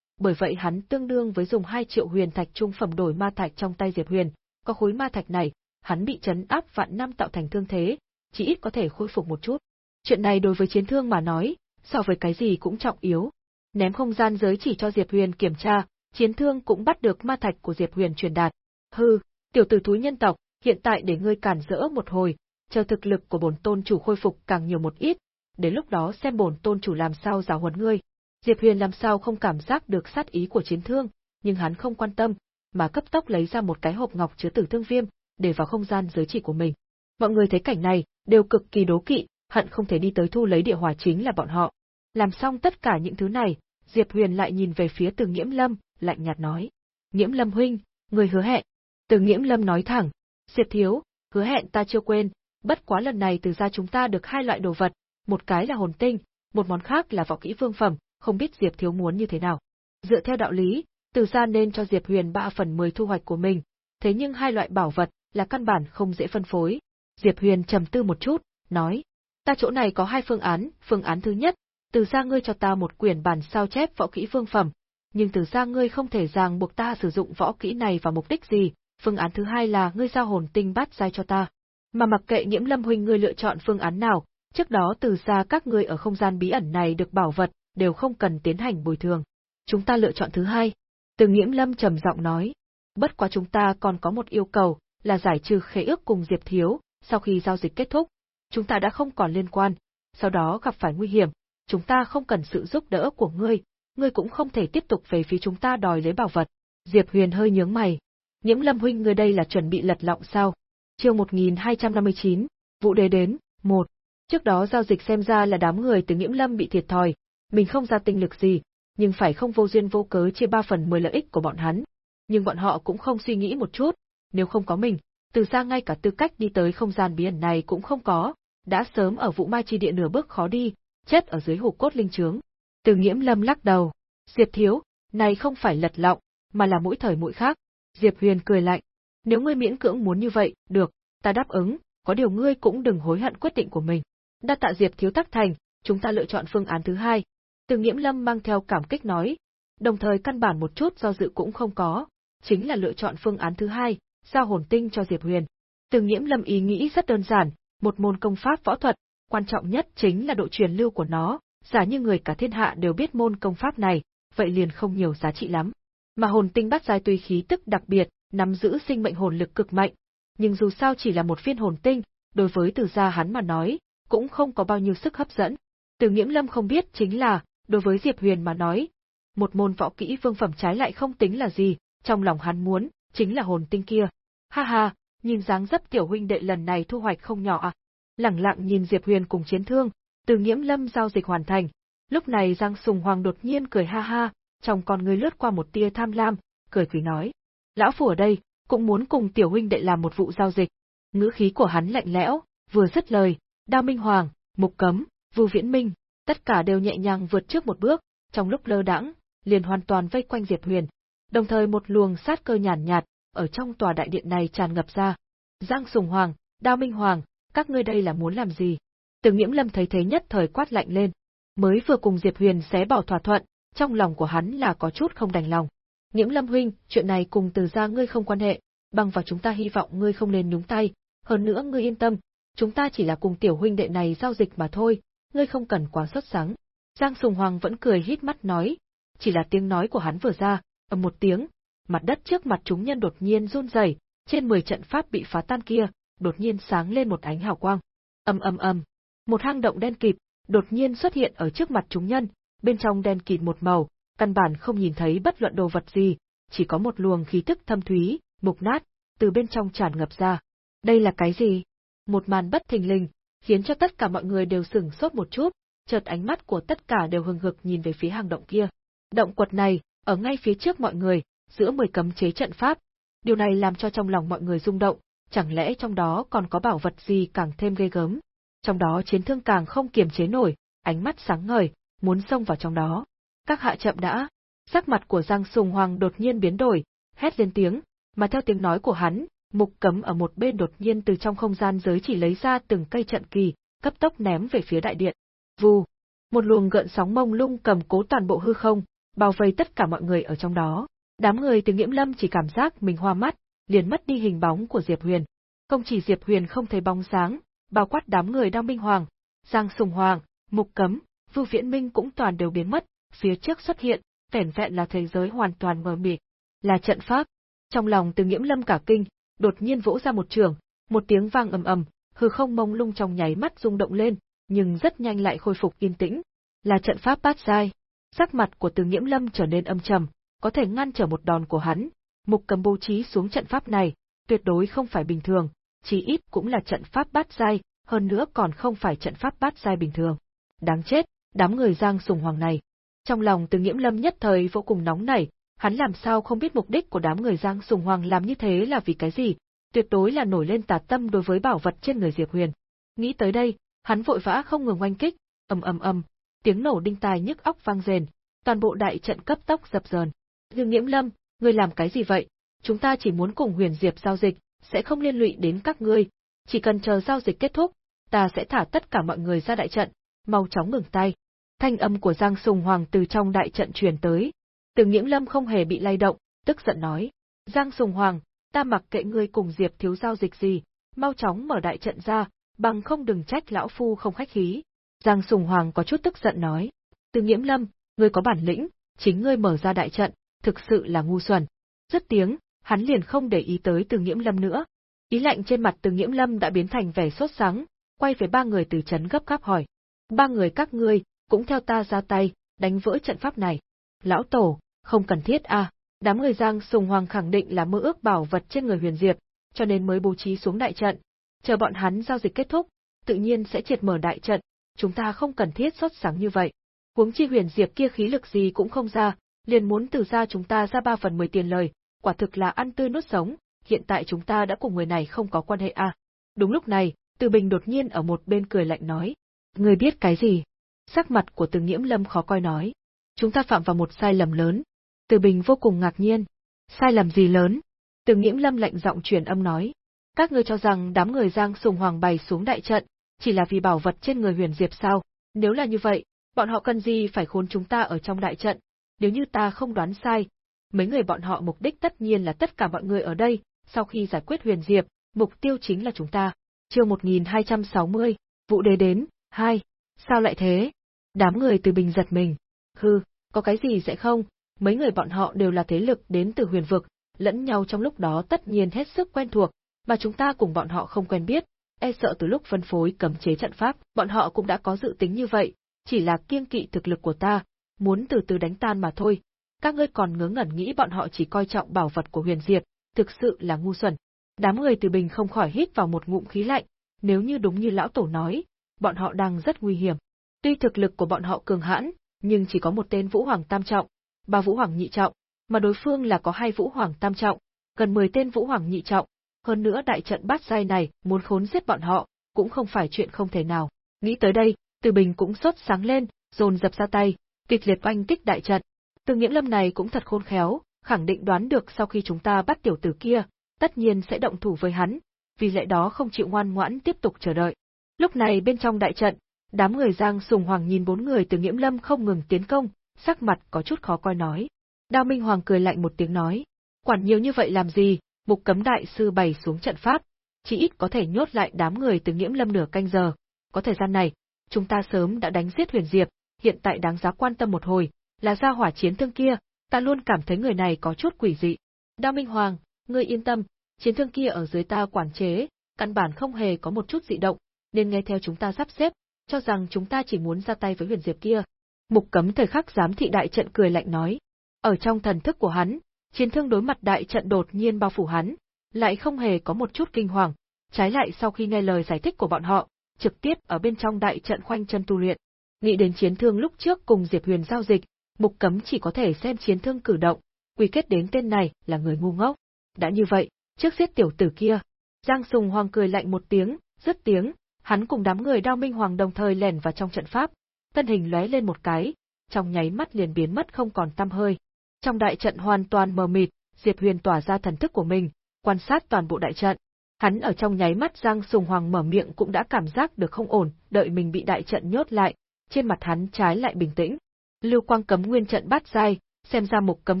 Bởi vậy hắn tương đương với dùng 2 triệu huyền thạch trung phẩm đổi ma thạch trong tay Diệp Huyền, có khối ma thạch này, hắn bị chấn áp vạn năm tạo thành thương thế, chỉ ít có thể khôi phục một chút. Chuyện này đối với chiến thương mà nói, so với cái gì cũng trọng yếu. Ném không gian giới chỉ cho Diệp Huyền kiểm tra, chiến thương cũng bắt được ma thạch của Diệp Huyền truyền đạt. Hư, tiểu tử thúi nhân tộc, hiện tại để ngươi cản rỡ một hồi, chờ thực lực của bổn tôn chủ khôi phục càng nhiều một ít, đến lúc đó xem bổn tôn chủ làm sao giáo huấn ngươi. Diệp Huyền làm sao không cảm giác được sát ý của chiến thương, nhưng hắn không quan tâm, mà cấp tốc lấy ra một cái hộp ngọc chứa tử thương viêm, để vào không gian giới chỉ của mình. Mọi người thấy cảnh này, đều cực kỳ đố kỵ, hận không thể đi tới thu lấy địa hỏa chính là bọn họ. Làm xong tất cả những thứ này, Diệp Huyền lại nhìn về phía Từ Nghiễm Lâm, lạnh nhạt nói: "Nghiễm Lâm huynh, người hứa hẹn." Từ Nghiễm Lâm nói thẳng: "Diệp thiếu, hứa hẹn ta chưa quên, bất quá lần này từ gia chúng ta được hai loại đồ vật, một cái là hồn tinh, một món khác là võ kỹ vương phẩm, không biết Diệp thiếu muốn như thế nào." Dựa theo đạo lý, từ gia nên cho Diệp Huyền 3 phần 10 thu hoạch của mình, thế nhưng hai loại bảo vật là căn bản không dễ phân phối. Diệp Huyền trầm tư một chút, nói: "Ta chỗ này có hai phương án, phương án thứ nhất, từ gia ngươi cho ta một quyển bản sao chép võ kỹ vương phẩm, nhưng từ gia ngươi không thể ràng buộc ta sử dụng võ kỹ này vào mục đích gì, phương án thứ hai là ngươi giao hồn tinh bát giai cho ta. Mà mặc kệ Nhiễm Lâm huynh ngươi lựa chọn phương án nào, trước đó từ gia các ngươi ở không gian bí ẩn này được bảo vật, đều không cần tiến hành bồi thường. Chúng ta lựa chọn thứ hai. Từ Nhiễm Lâm trầm giọng nói, bất quá chúng ta còn có một yêu cầu, là giải trừ khế ước cùng Diệp Thiếu, sau khi giao dịch kết thúc, chúng ta đã không còn liên quan, sau đó gặp phải nguy hiểm, chúng ta không cần sự giúp đỡ của ngươi, ngươi cũng không thể tiếp tục về phía chúng ta đòi lấy bảo vật. Diệp Huyền hơi nhướng mày. Nhiễm Lâm huynh ngươi đây là chuẩn bị lật lọng sao? Chương 1259, vụ đề đến, một. Trước đó giao dịch xem ra là đám người từ Nhiễm Lâm bị thiệt thòi, mình không ra tinh lực gì, nhưng phải không vô duyên vô cớ chia ba phần mười lợi ích của bọn hắn. Nhưng bọn họ cũng không suy nghĩ một chút, nếu không có mình, từ ra ngay cả tư cách đi tới không gian bí ẩn này cũng không có, đã sớm ở vũ mai chi địa nửa bước khó đi, chết ở dưới hồ cốt linh trướng. Từ nghiễm lâm lắc đầu, Diệp thiếu, này không phải lật lọng, mà là mỗi thời mỗi khác. Diệp huyền cười lạnh, nếu ngươi miễn cưỡng muốn như vậy, được, ta đáp ứng, có điều ngươi cũng đừng hối hận quyết định của mình. Đa tạ Diệp thiếu tác thành, chúng ta lựa chọn phương án thứ hai. Từ nghiễm lâm mang theo cảm kích nói, đồng thời căn bản một chút do dự cũng không có, chính là lựa chọn phương án thứ hai, giao hồn tinh cho Diệp Huyền. Từ nghiễm lâm ý nghĩ rất đơn giản, một môn công pháp võ thuật, quan trọng nhất chính là độ truyền lưu của nó, giả như người cả thiên hạ đều biết môn công pháp này, vậy liền không nhiều giá trị lắm. Mà hồn tinh bắt giai tuy khí tức đặc biệt, nắm giữ sinh mệnh hồn lực cực mạnh, nhưng dù sao chỉ là một viên hồn tinh, đối với từ gia hắn mà nói, cũng không có bao nhiêu sức hấp dẫn. Từ Nghiễm Lâm không biết chính là, đối với Diệp Huyền mà nói, một môn võ kỹ vương phẩm trái lại không tính là gì, trong lòng hắn muốn, chính là hồn tinh kia. Ha ha, nhìn dáng dấp tiểu huynh đệ lần này thu hoạch không nhỏ à. Lẳng lặng nhìn Diệp Huyền cùng chiến thương, từ nghiễm lâm giao dịch hoàn thành. Lúc này Giang Sùng Hoàng đột nhiên cười ha ha, trong con người lướt qua một tia tham lam, cười quý nói. Lão Phủ ở đây, cũng muốn cùng tiểu huynh đệ làm một vụ giao dịch. Ngữ khí của hắn lạnh lẽo, vừa dứt lời, Đao Minh Hoàng, Mục Cấm, Vu Viễn Minh, tất cả đều nhẹ nhàng vượt trước một bước, trong lúc lơ đãng, liền hoàn toàn vây quanh Diệp Huyền. Đồng thời một luồng sát cơ nhàn nhạt, ở trong tòa đại điện này tràn ngập ra. Giang Sùng Hoàng, Đao Minh Hoàng, các ngươi đây là muốn làm gì? Từ Nghiễm Lâm thấy thế nhất thời quát lạnh lên. Mới vừa cùng Diệp Huyền xé bỏ thỏa thuận, trong lòng của hắn là có chút không đành lòng. Nghiễm Lâm huynh, chuyện này cùng từ gia ngươi không quan hệ, bằng vào chúng ta hy vọng ngươi không nên nhúng tay, hơn nữa ngươi yên tâm, chúng ta chỉ là cùng tiểu huynh đệ này giao dịch mà thôi, ngươi không cần quá xuất sắng. Giang Sùng Hoàng vẫn cười hít mắt nói, chỉ là tiếng nói của hắn vừa ra, ầm một tiếng, mặt đất trước mặt chúng nhân đột nhiên run rẩy, trên 10 trận pháp bị phá tan kia, đột nhiên sáng lên một ánh hào quang. Ầm ầm ầm, một hang động đen kịt đột nhiên xuất hiện ở trước mặt chúng nhân, bên trong đen kịt một màu, căn bản không nhìn thấy bất luận đồ vật gì, chỉ có một luồng khí tức thâm thúy, mục nát, từ bên trong tràn ngập ra. Đây là cái gì? Một màn bất thình lình, khiến cho tất cả mọi người đều sửng sốt một chút, chợt ánh mắt của tất cả đều hừng hực nhìn về phía hang động kia. Động quật này, ở ngay phía trước mọi người, giữa mười cấm chế trận pháp. Điều này làm cho trong lòng mọi người rung động, chẳng lẽ trong đó còn có bảo vật gì càng thêm ghê gớm. Trong đó chiến thương càng không kiềm chế nổi, ánh mắt sáng ngời, muốn xông vào trong đó. Các hạ chậm đã. Sắc mặt của Giang Sùng Hoàng đột nhiên biến đổi, hét lên tiếng, mà theo tiếng nói của hắn, mục cấm ở một bên đột nhiên từ trong không gian giới chỉ lấy ra từng cây trận kỳ, cấp tốc ném về phía đại điện. Vù, một luồng gợn sóng mông lung cầm cố toàn bộ hư không, bao vây tất cả mọi người ở trong đó. Đám người từ Nghiễm Lâm chỉ cảm giác mình hoa mắt, liền mất đi hình bóng của Diệp Huyền. Không chỉ Diệp Huyền không thấy bóng sáng, bao quát đám người đang minh hoàng, Giang Sùng Hoàng, Mục Cấm, Vưu Viễn Minh cũng toàn đều biến mất, phía trước xuất hiện, vẻn vẹn là thế giới hoàn toàn mờ mịt, là trận pháp. Trong lòng Từ Nghiễm Lâm cả kinh, đột nhiên vỗ ra một trường, một tiếng vang ầm ầm, hư không mông lung trong nháy mắt rung động lên, nhưng rất nhanh lại khôi phục yên tĩnh. Là trận pháp bát giai. Sắc mặt của Từ Nghiễm Lâm trở nên âm trầm, có thể ngăn trở một đòn của hắn. Mục cầm bố trí xuống trận pháp này, tuyệt đối không phải bình thường, chí ít cũng là trận pháp bát giai, hơn nữa còn không phải trận pháp bát giai bình thường. Đáng chết, đám người Giang Sùng Hoàng này. Trong lòng Từ Nghiễm Lâm nhất thời vô cùng nóng nảy, hắn làm sao không biết mục đích của đám người Giang Sùng Hoàng làm như thế là vì cái gì, tuyệt đối là nổi lên tà tâm đối với bảo vật trên người Diệp Huyền. Nghĩ tới đây, hắn vội vã không ngừng oanh kích, ầm ầm ầm, tiếng nổ đinh tai nhức óc vang rền, toàn bộ đại trận cấp tốc dập dờn. Dương Nghiễm Lâm, ngươi làm cái gì vậy? Chúng ta chỉ muốn cùng Huyền Diệp giao dịch, sẽ không liên lụy đến các ngươi, chỉ cần chờ giao dịch kết thúc, ta sẽ thả tất cả mọi người ra đại trận, mau chóng ngừng tay. Thanh âm của Giang Sùng Hoàng từ trong đại trận truyền tới. Từ Nghiễm Lâm không hề bị lay động, tức giận nói: "Giang Sùng Hoàng, ta mặc kệ ngươi cùng Diệp thiếu giao dịch gì, mau chóng mở đại trận ra, bằng không đừng trách lão phu không khách khí." Giang Sùng Hoàng có chút tức giận nói: "Từ Nghiễm Lâm, ngươi có bản lĩnh, chính ngươi mở ra đại trận, thực sự là ngu xuẩn." Rất tiếng, hắn liền không để ý tới Từ Nghiễm Lâm nữa. Ý lạnh trên mặt Từ Nghiễm Lâm đã biến thành vẻ sốt sắng, quay về ba người từ chấn gấp gáp hỏi: "Ba người các ngươi, cũng theo ta ra tay, đánh vỡ trận pháp này." Lão tổ, không cần thiết à, đám người Giang Sùng Hoàng khẳng định là mơ ước bảo vật trên người Huyền Diệp, cho nên mới bố trí xuống đại trận, chờ bọn hắn giao dịch kết thúc, tự nhiên sẽ triệt mở đại trận, chúng ta không cần thiết sốt sáng như vậy. Huống chi Huyền Diệp kia khí lực gì cũng không ra, liền muốn từ ra chúng ta ra ba phần mười tiền lời, quả thực là ăn tươi nuốt sống, hiện tại chúng ta đã cùng người này không có quan hệ à. Đúng lúc này, Từ Bình đột nhiên ở một bên cười lạnh nói. Người biết cái gì? Sắc mặt của Từ Nghiễm Lâm khó coi nói. Chúng ta phạm vào một sai lầm lớn. Từ Bình vô cùng ngạc nhiên. Sai lầm gì lớn? Từ Nghiễm Lâm lạnh giọng truyền âm nói. Các ngươi cho rằng đám người Giang Sùng Hoàng bày xuống đại trận, chỉ là vì bảo vật trên người huyền diệp sao? Nếu là như vậy, bọn họ cần gì phải khốn chúng ta ở trong đại trận? Nếu như ta không đoán sai, mấy người bọn họ mục đích tất nhiên là tất cả mọi người ở đây, sau khi giải quyết huyền diệp, mục tiêu chính là chúng ta. Chương 1260, vụ đề đến, 2. Sao lại thế? Đám người từ bình giật mình. Hừ, có cái gì sẽ không? Mấy người bọn họ đều là thế lực đến từ huyền vực, lẫn nhau trong lúc đó tất nhiên hết sức quen thuộc, mà chúng ta cùng bọn họ không quen biết, e sợ từ lúc phân phối cấm chế trận pháp, bọn họ cũng đã có dự tính như vậy, chỉ là kiêng kỵ thực lực của ta, muốn từ từ đánh tan mà thôi. Các ngươi còn ngớ ngẩn nghĩ bọn họ chỉ coi trọng bảo vật của huyền diệp, thực sự là ngu xuẩn. Đám người từ bình không khỏi hít vào một ngụm khí lạnh, nếu như đúng như lão tổ nói, bọn họ đang rất nguy hiểm. Tuy thực lực của bọn họ cường hãn, nhưng chỉ có một tên Vũ Hoàng Tam Trọng, ba Vũ Hoàng Nhị Trọng, mà đối phương là có hai Vũ Hoàng Tam Trọng, gần 10 tên Vũ Hoàng Nhị Trọng, hơn nữa đại trận bát giai này muốn khốn giết bọn họ, cũng không phải chuyện không thể nào. Nghĩ tới đây, Từ Bình cũng sốt sáng lên, dồn dập ra tay, kịch liệt oanh kích đại trận. Từ Nghiễm Lâm này cũng thật khôn khéo, khẳng định đoán được sau khi chúng ta bắt tiểu tử kia, tất nhiên sẽ động thủ với hắn, vì lẽ đó không chịu ngoan ngoãn tiếp tục chờ đợi. Lúc này bên trong đại trận, đám người Giang Sùng Hoàng nhìn bốn người từ Nghiễm Lâm không ngừng tiến công, sắc mặt có chút khó coi nói. Đao Minh Hoàng cười lạnh một tiếng nói, quản nhiều như vậy làm gì, mục cấm đại sư bày xuống trận pháp, chỉ ít có thể nhốt lại đám người từ Nghiễm Lâm nửa canh giờ, có thời gian này, chúng ta sớm đã đánh giết Huyền Diệp, hiện tại đáng giá quan tâm một hồi, là ra hỏa chiến thương kia, ta luôn cảm thấy người này có chút quỷ dị. Đao Minh Hoàng, ngươi yên tâm, chiến thương kia ở dưới ta quản chế, căn bản không hề có một chút dị động, nên nghe theo chúng ta sắp xếp, cho rằng chúng ta chỉ muốn ra tay với huyền diệp kia. Mục cấm thời khắc giám thị đại trận cười lạnh nói. Ở trong thần thức của hắn, chiến thương đối mặt đại trận đột nhiên bao phủ hắn, lại không hề có một chút kinh hoàng, trái lại sau khi nghe lời giải thích của bọn họ, trực tiếp ở bên trong đại trận khoanh chân tu luyện. Nghĩ đến chiến thương lúc trước cùng Diệp Huyền giao dịch, Mục Cấm chỉ có thể xem chiến thương cử động, quy kết đến tên này là người ngu ngốc. Đã như vậy, trước giết tiểu tử kia. Giang Sùng Hoàng cười lạnh một tiếng, rứt tiếng, hắn cùng đám người Đao Minh Hoàng đồng thời lẻn vào trong trận pháp, thân hình lóe lên một cái, trong nháy mắt liền biến mất không còn tăm hơi. Trong đại trận hoàn toàn mờ mịt, Diệp Huyền tỏa ra thần thức của mình, quan sát toàn bộ đại trận. Hắn ở trong nháy mắt Giang Sùng Hoàng mở miệng cũng đã cảm giác được không ổn, đợi mình bị đại trận nhốt lại, trên mặt hắn trái lại bình tĩnh. Lưu quang cấm nguyên trận bắt dai, xem ra mục cấm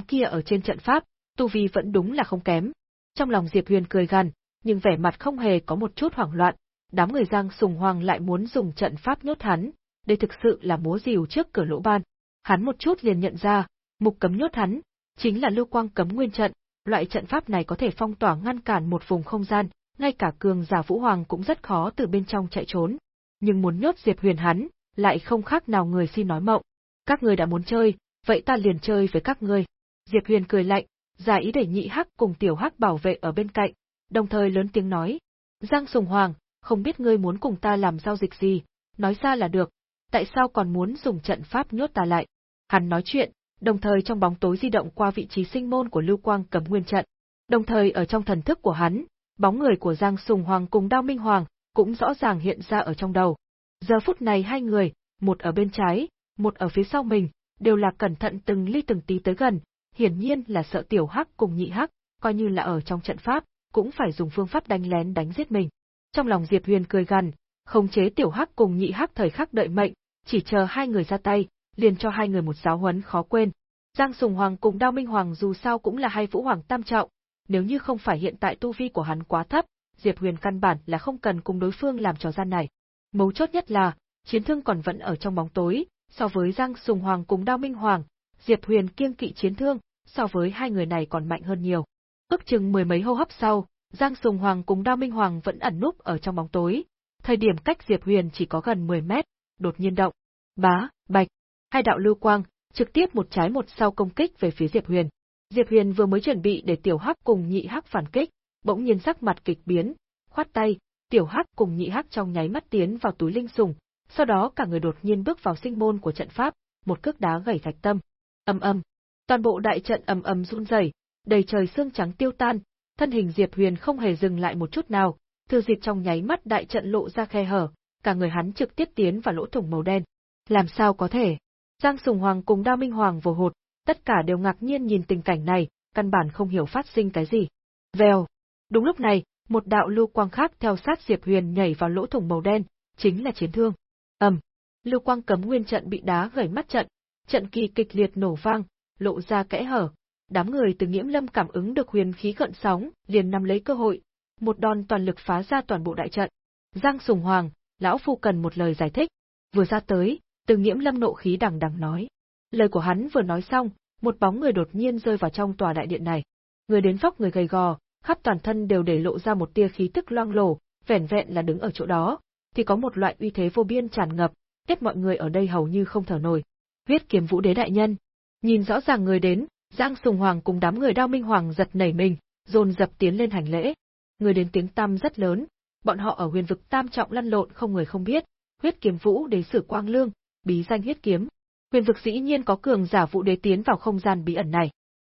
kia ở trên trận pháp, tu vi vẫn đúng là không kém. Trong lòng Diệp Huyền cười gằn, nhưng vẻ mặt không hề có một chút hoảng loạn, đám người Giang Sùng Hoàng lại muốn dùng trận pháp nhốt hắn, đây thực sự là múa rìu trước cửa lỗ ban. Hắn một chút liền nhận ra, mục cấm nhốt hắn, chính là lưu quang cấm nguyên trận, loại trận pháp này có thể phong tỏa ngăn cản một vùng không gian, ngay cả cường giả Vũ Hoàng cũng rất khó từ bên trong chạy trốn. Nhưng muốn nhốt Diệp Huyền hắn, lại không khác nào người xin nói mộng. Các người đã muốn chơi, vậy ta liền chơi với các ngươi. Diệp Huyền cười lạnh, giả ý để nhị hắc cùng tiểu hắc bảo vệ ở bên cạnh, đồng thời lớn tiếng nói. Giang Sùng Hoàng, không biết ngươi muốn cùng ta làm giao dịch gì, nói ra là được, tại sao còn muốn dùng trận pháp nhốt ta lại? Hắn nói chuyện, đồng thời trong bóng tối di động qua vị trí sinh môn của Lưu Quang cấm nguyên trận. Đồng thời ở trong thần thức của hắn, bóng người của Giang Sùng Hoàng cùng Đao Minh Hoàng cũng rõ ràng hiện ra ở trong đầu. Giờ phút này hai người, một ở bên trái, một ở phía sau mình, đều là cẩn thận từng ly từng tí tới gần, hiển nhiên là sợ tiểu hắc cùng nhị hắc, coi như là ở trong trận pháp, cũng phải dùng phương pháp đánh lén đánh giết mình. Trong lòng Diệp Huyền cười gằn, khống chế tiểu hắc cùng nhị hắc thời khắc đợi mệnh, chỉ chờ hai người ra tay, liền cho hai người một giáo huấn khó quên. Giang Sùng Hoàng cùng Đao Minh Hoàng dù sao cũng là hai vũ hoàng tam trọng, nếu như không phải hiện tại tu vi của hắn quá thấp, Diệp Huyền căn bản là không cần cùng đối phương làm trò gian này. Mấu chốt nhất là, chiến thương còn vẫn ở trong bóng tối, so với Giang Sùng Hoàng cùng Đao Minh Hoàng, Diệp Huyền kiêng kỵ chiến thương, so với hai người này còn mạnh hơn nhiều. Ước chừng mười mấy hô hấp sau, Giang Sùng Hoàng cùng Đao Minh Hoàng vẫn ẩn núp ở trong bóng tối. Thời điểm cách Diệp Huyền chỉ có gần 10 mét, đột nhiên động. Bá, bạch, hai đạo lưu quang, trực tiếp một trái một sau công kích về phía Diệp Huyền. Diệp Huyền vừa mới chuẩn bị để Tiểu Hắc cùng Nhị Hắc phản kích, bỗng nhiên sắc mặt kịch biến, khoát tay, Tiểu Hắc cùng Nhị Hắc trong nháy mắt tiến vào túi linh sùng, sau đó cả người đột nhiên bước vào sinh môn của trận pháp, một cước đá gãy thạch tâm. Ầm ầm, toàn bộ đại trận ầm ầm run rẩy, đầy trời xương trắng tiêu tan, thân hình Diệp Huyền không hề dừng lại một chút nào, thừa dịp trong nháy mắt đại trận lộ ra khe hở, cả người hắn trực tiếp tiến vào lỗ thủng màu đen. Làm sao có thể? Giang Sùng Hoàng cùng Đao Minh Hoàng vồ hụt, tất cả đều ngạc nhiên nhìn tình cảnh này, căn bản không hiểu phát sinh cái gì. Vèo. Đúng lúc này, một đạo lưu quang khác theo sát Diệp Huyền nhảy vào lỗ thủng màu đen, chính là chiến thương. Ầm. Lưu quang cấm nguyên trận bị đá gãy mắt trận, trận kỳ kịch liệt nổ vang, lộ ra kẽ hở. Đám người từ Nghiễm Lâm cảm ứng được huyền khí gợn sóng, liền nắm lấy cơ hội, một đòn toàn lực phá ra toàn bộ đại trận. Giang Sùng Hoàng, lão phu cần một lời giải thích. Vừa ra tới, từ Nghiễm Lâm nộ khí đằng đằng nói. Lời của hắn vừa nói xong, một bóng người đột nhiên rơi vào trong tòa đại điện này. Người đến vóc người gầy gò, khắp toàn thân đều để lộ ra một tia khí tức loang lổ, vẻn vẹn là đứng ở chỗ đó, thì có một loại uy thế vô biên tràn ngập, ép mọi người ở đây hầu như không thở nổi. Huyết kiếm vũ đế đại nhân. Nhìn rõ ràng người đến, Giang Sùng Hoàng cùng đám người đao minh hoàng giật nảy mình, dồn dập tiến lên hành lễ. Người đến tiếng tăm rất lớn, bọn họ ở huyền vực tam trọng lăn lộn không người không biết, huyết kiếm vũ đế sử quang lương, bí danh huyết kiếm. Huyền vực dĩ nhiên có cường giả vũ đế tiến vào không gian bí ẩn này.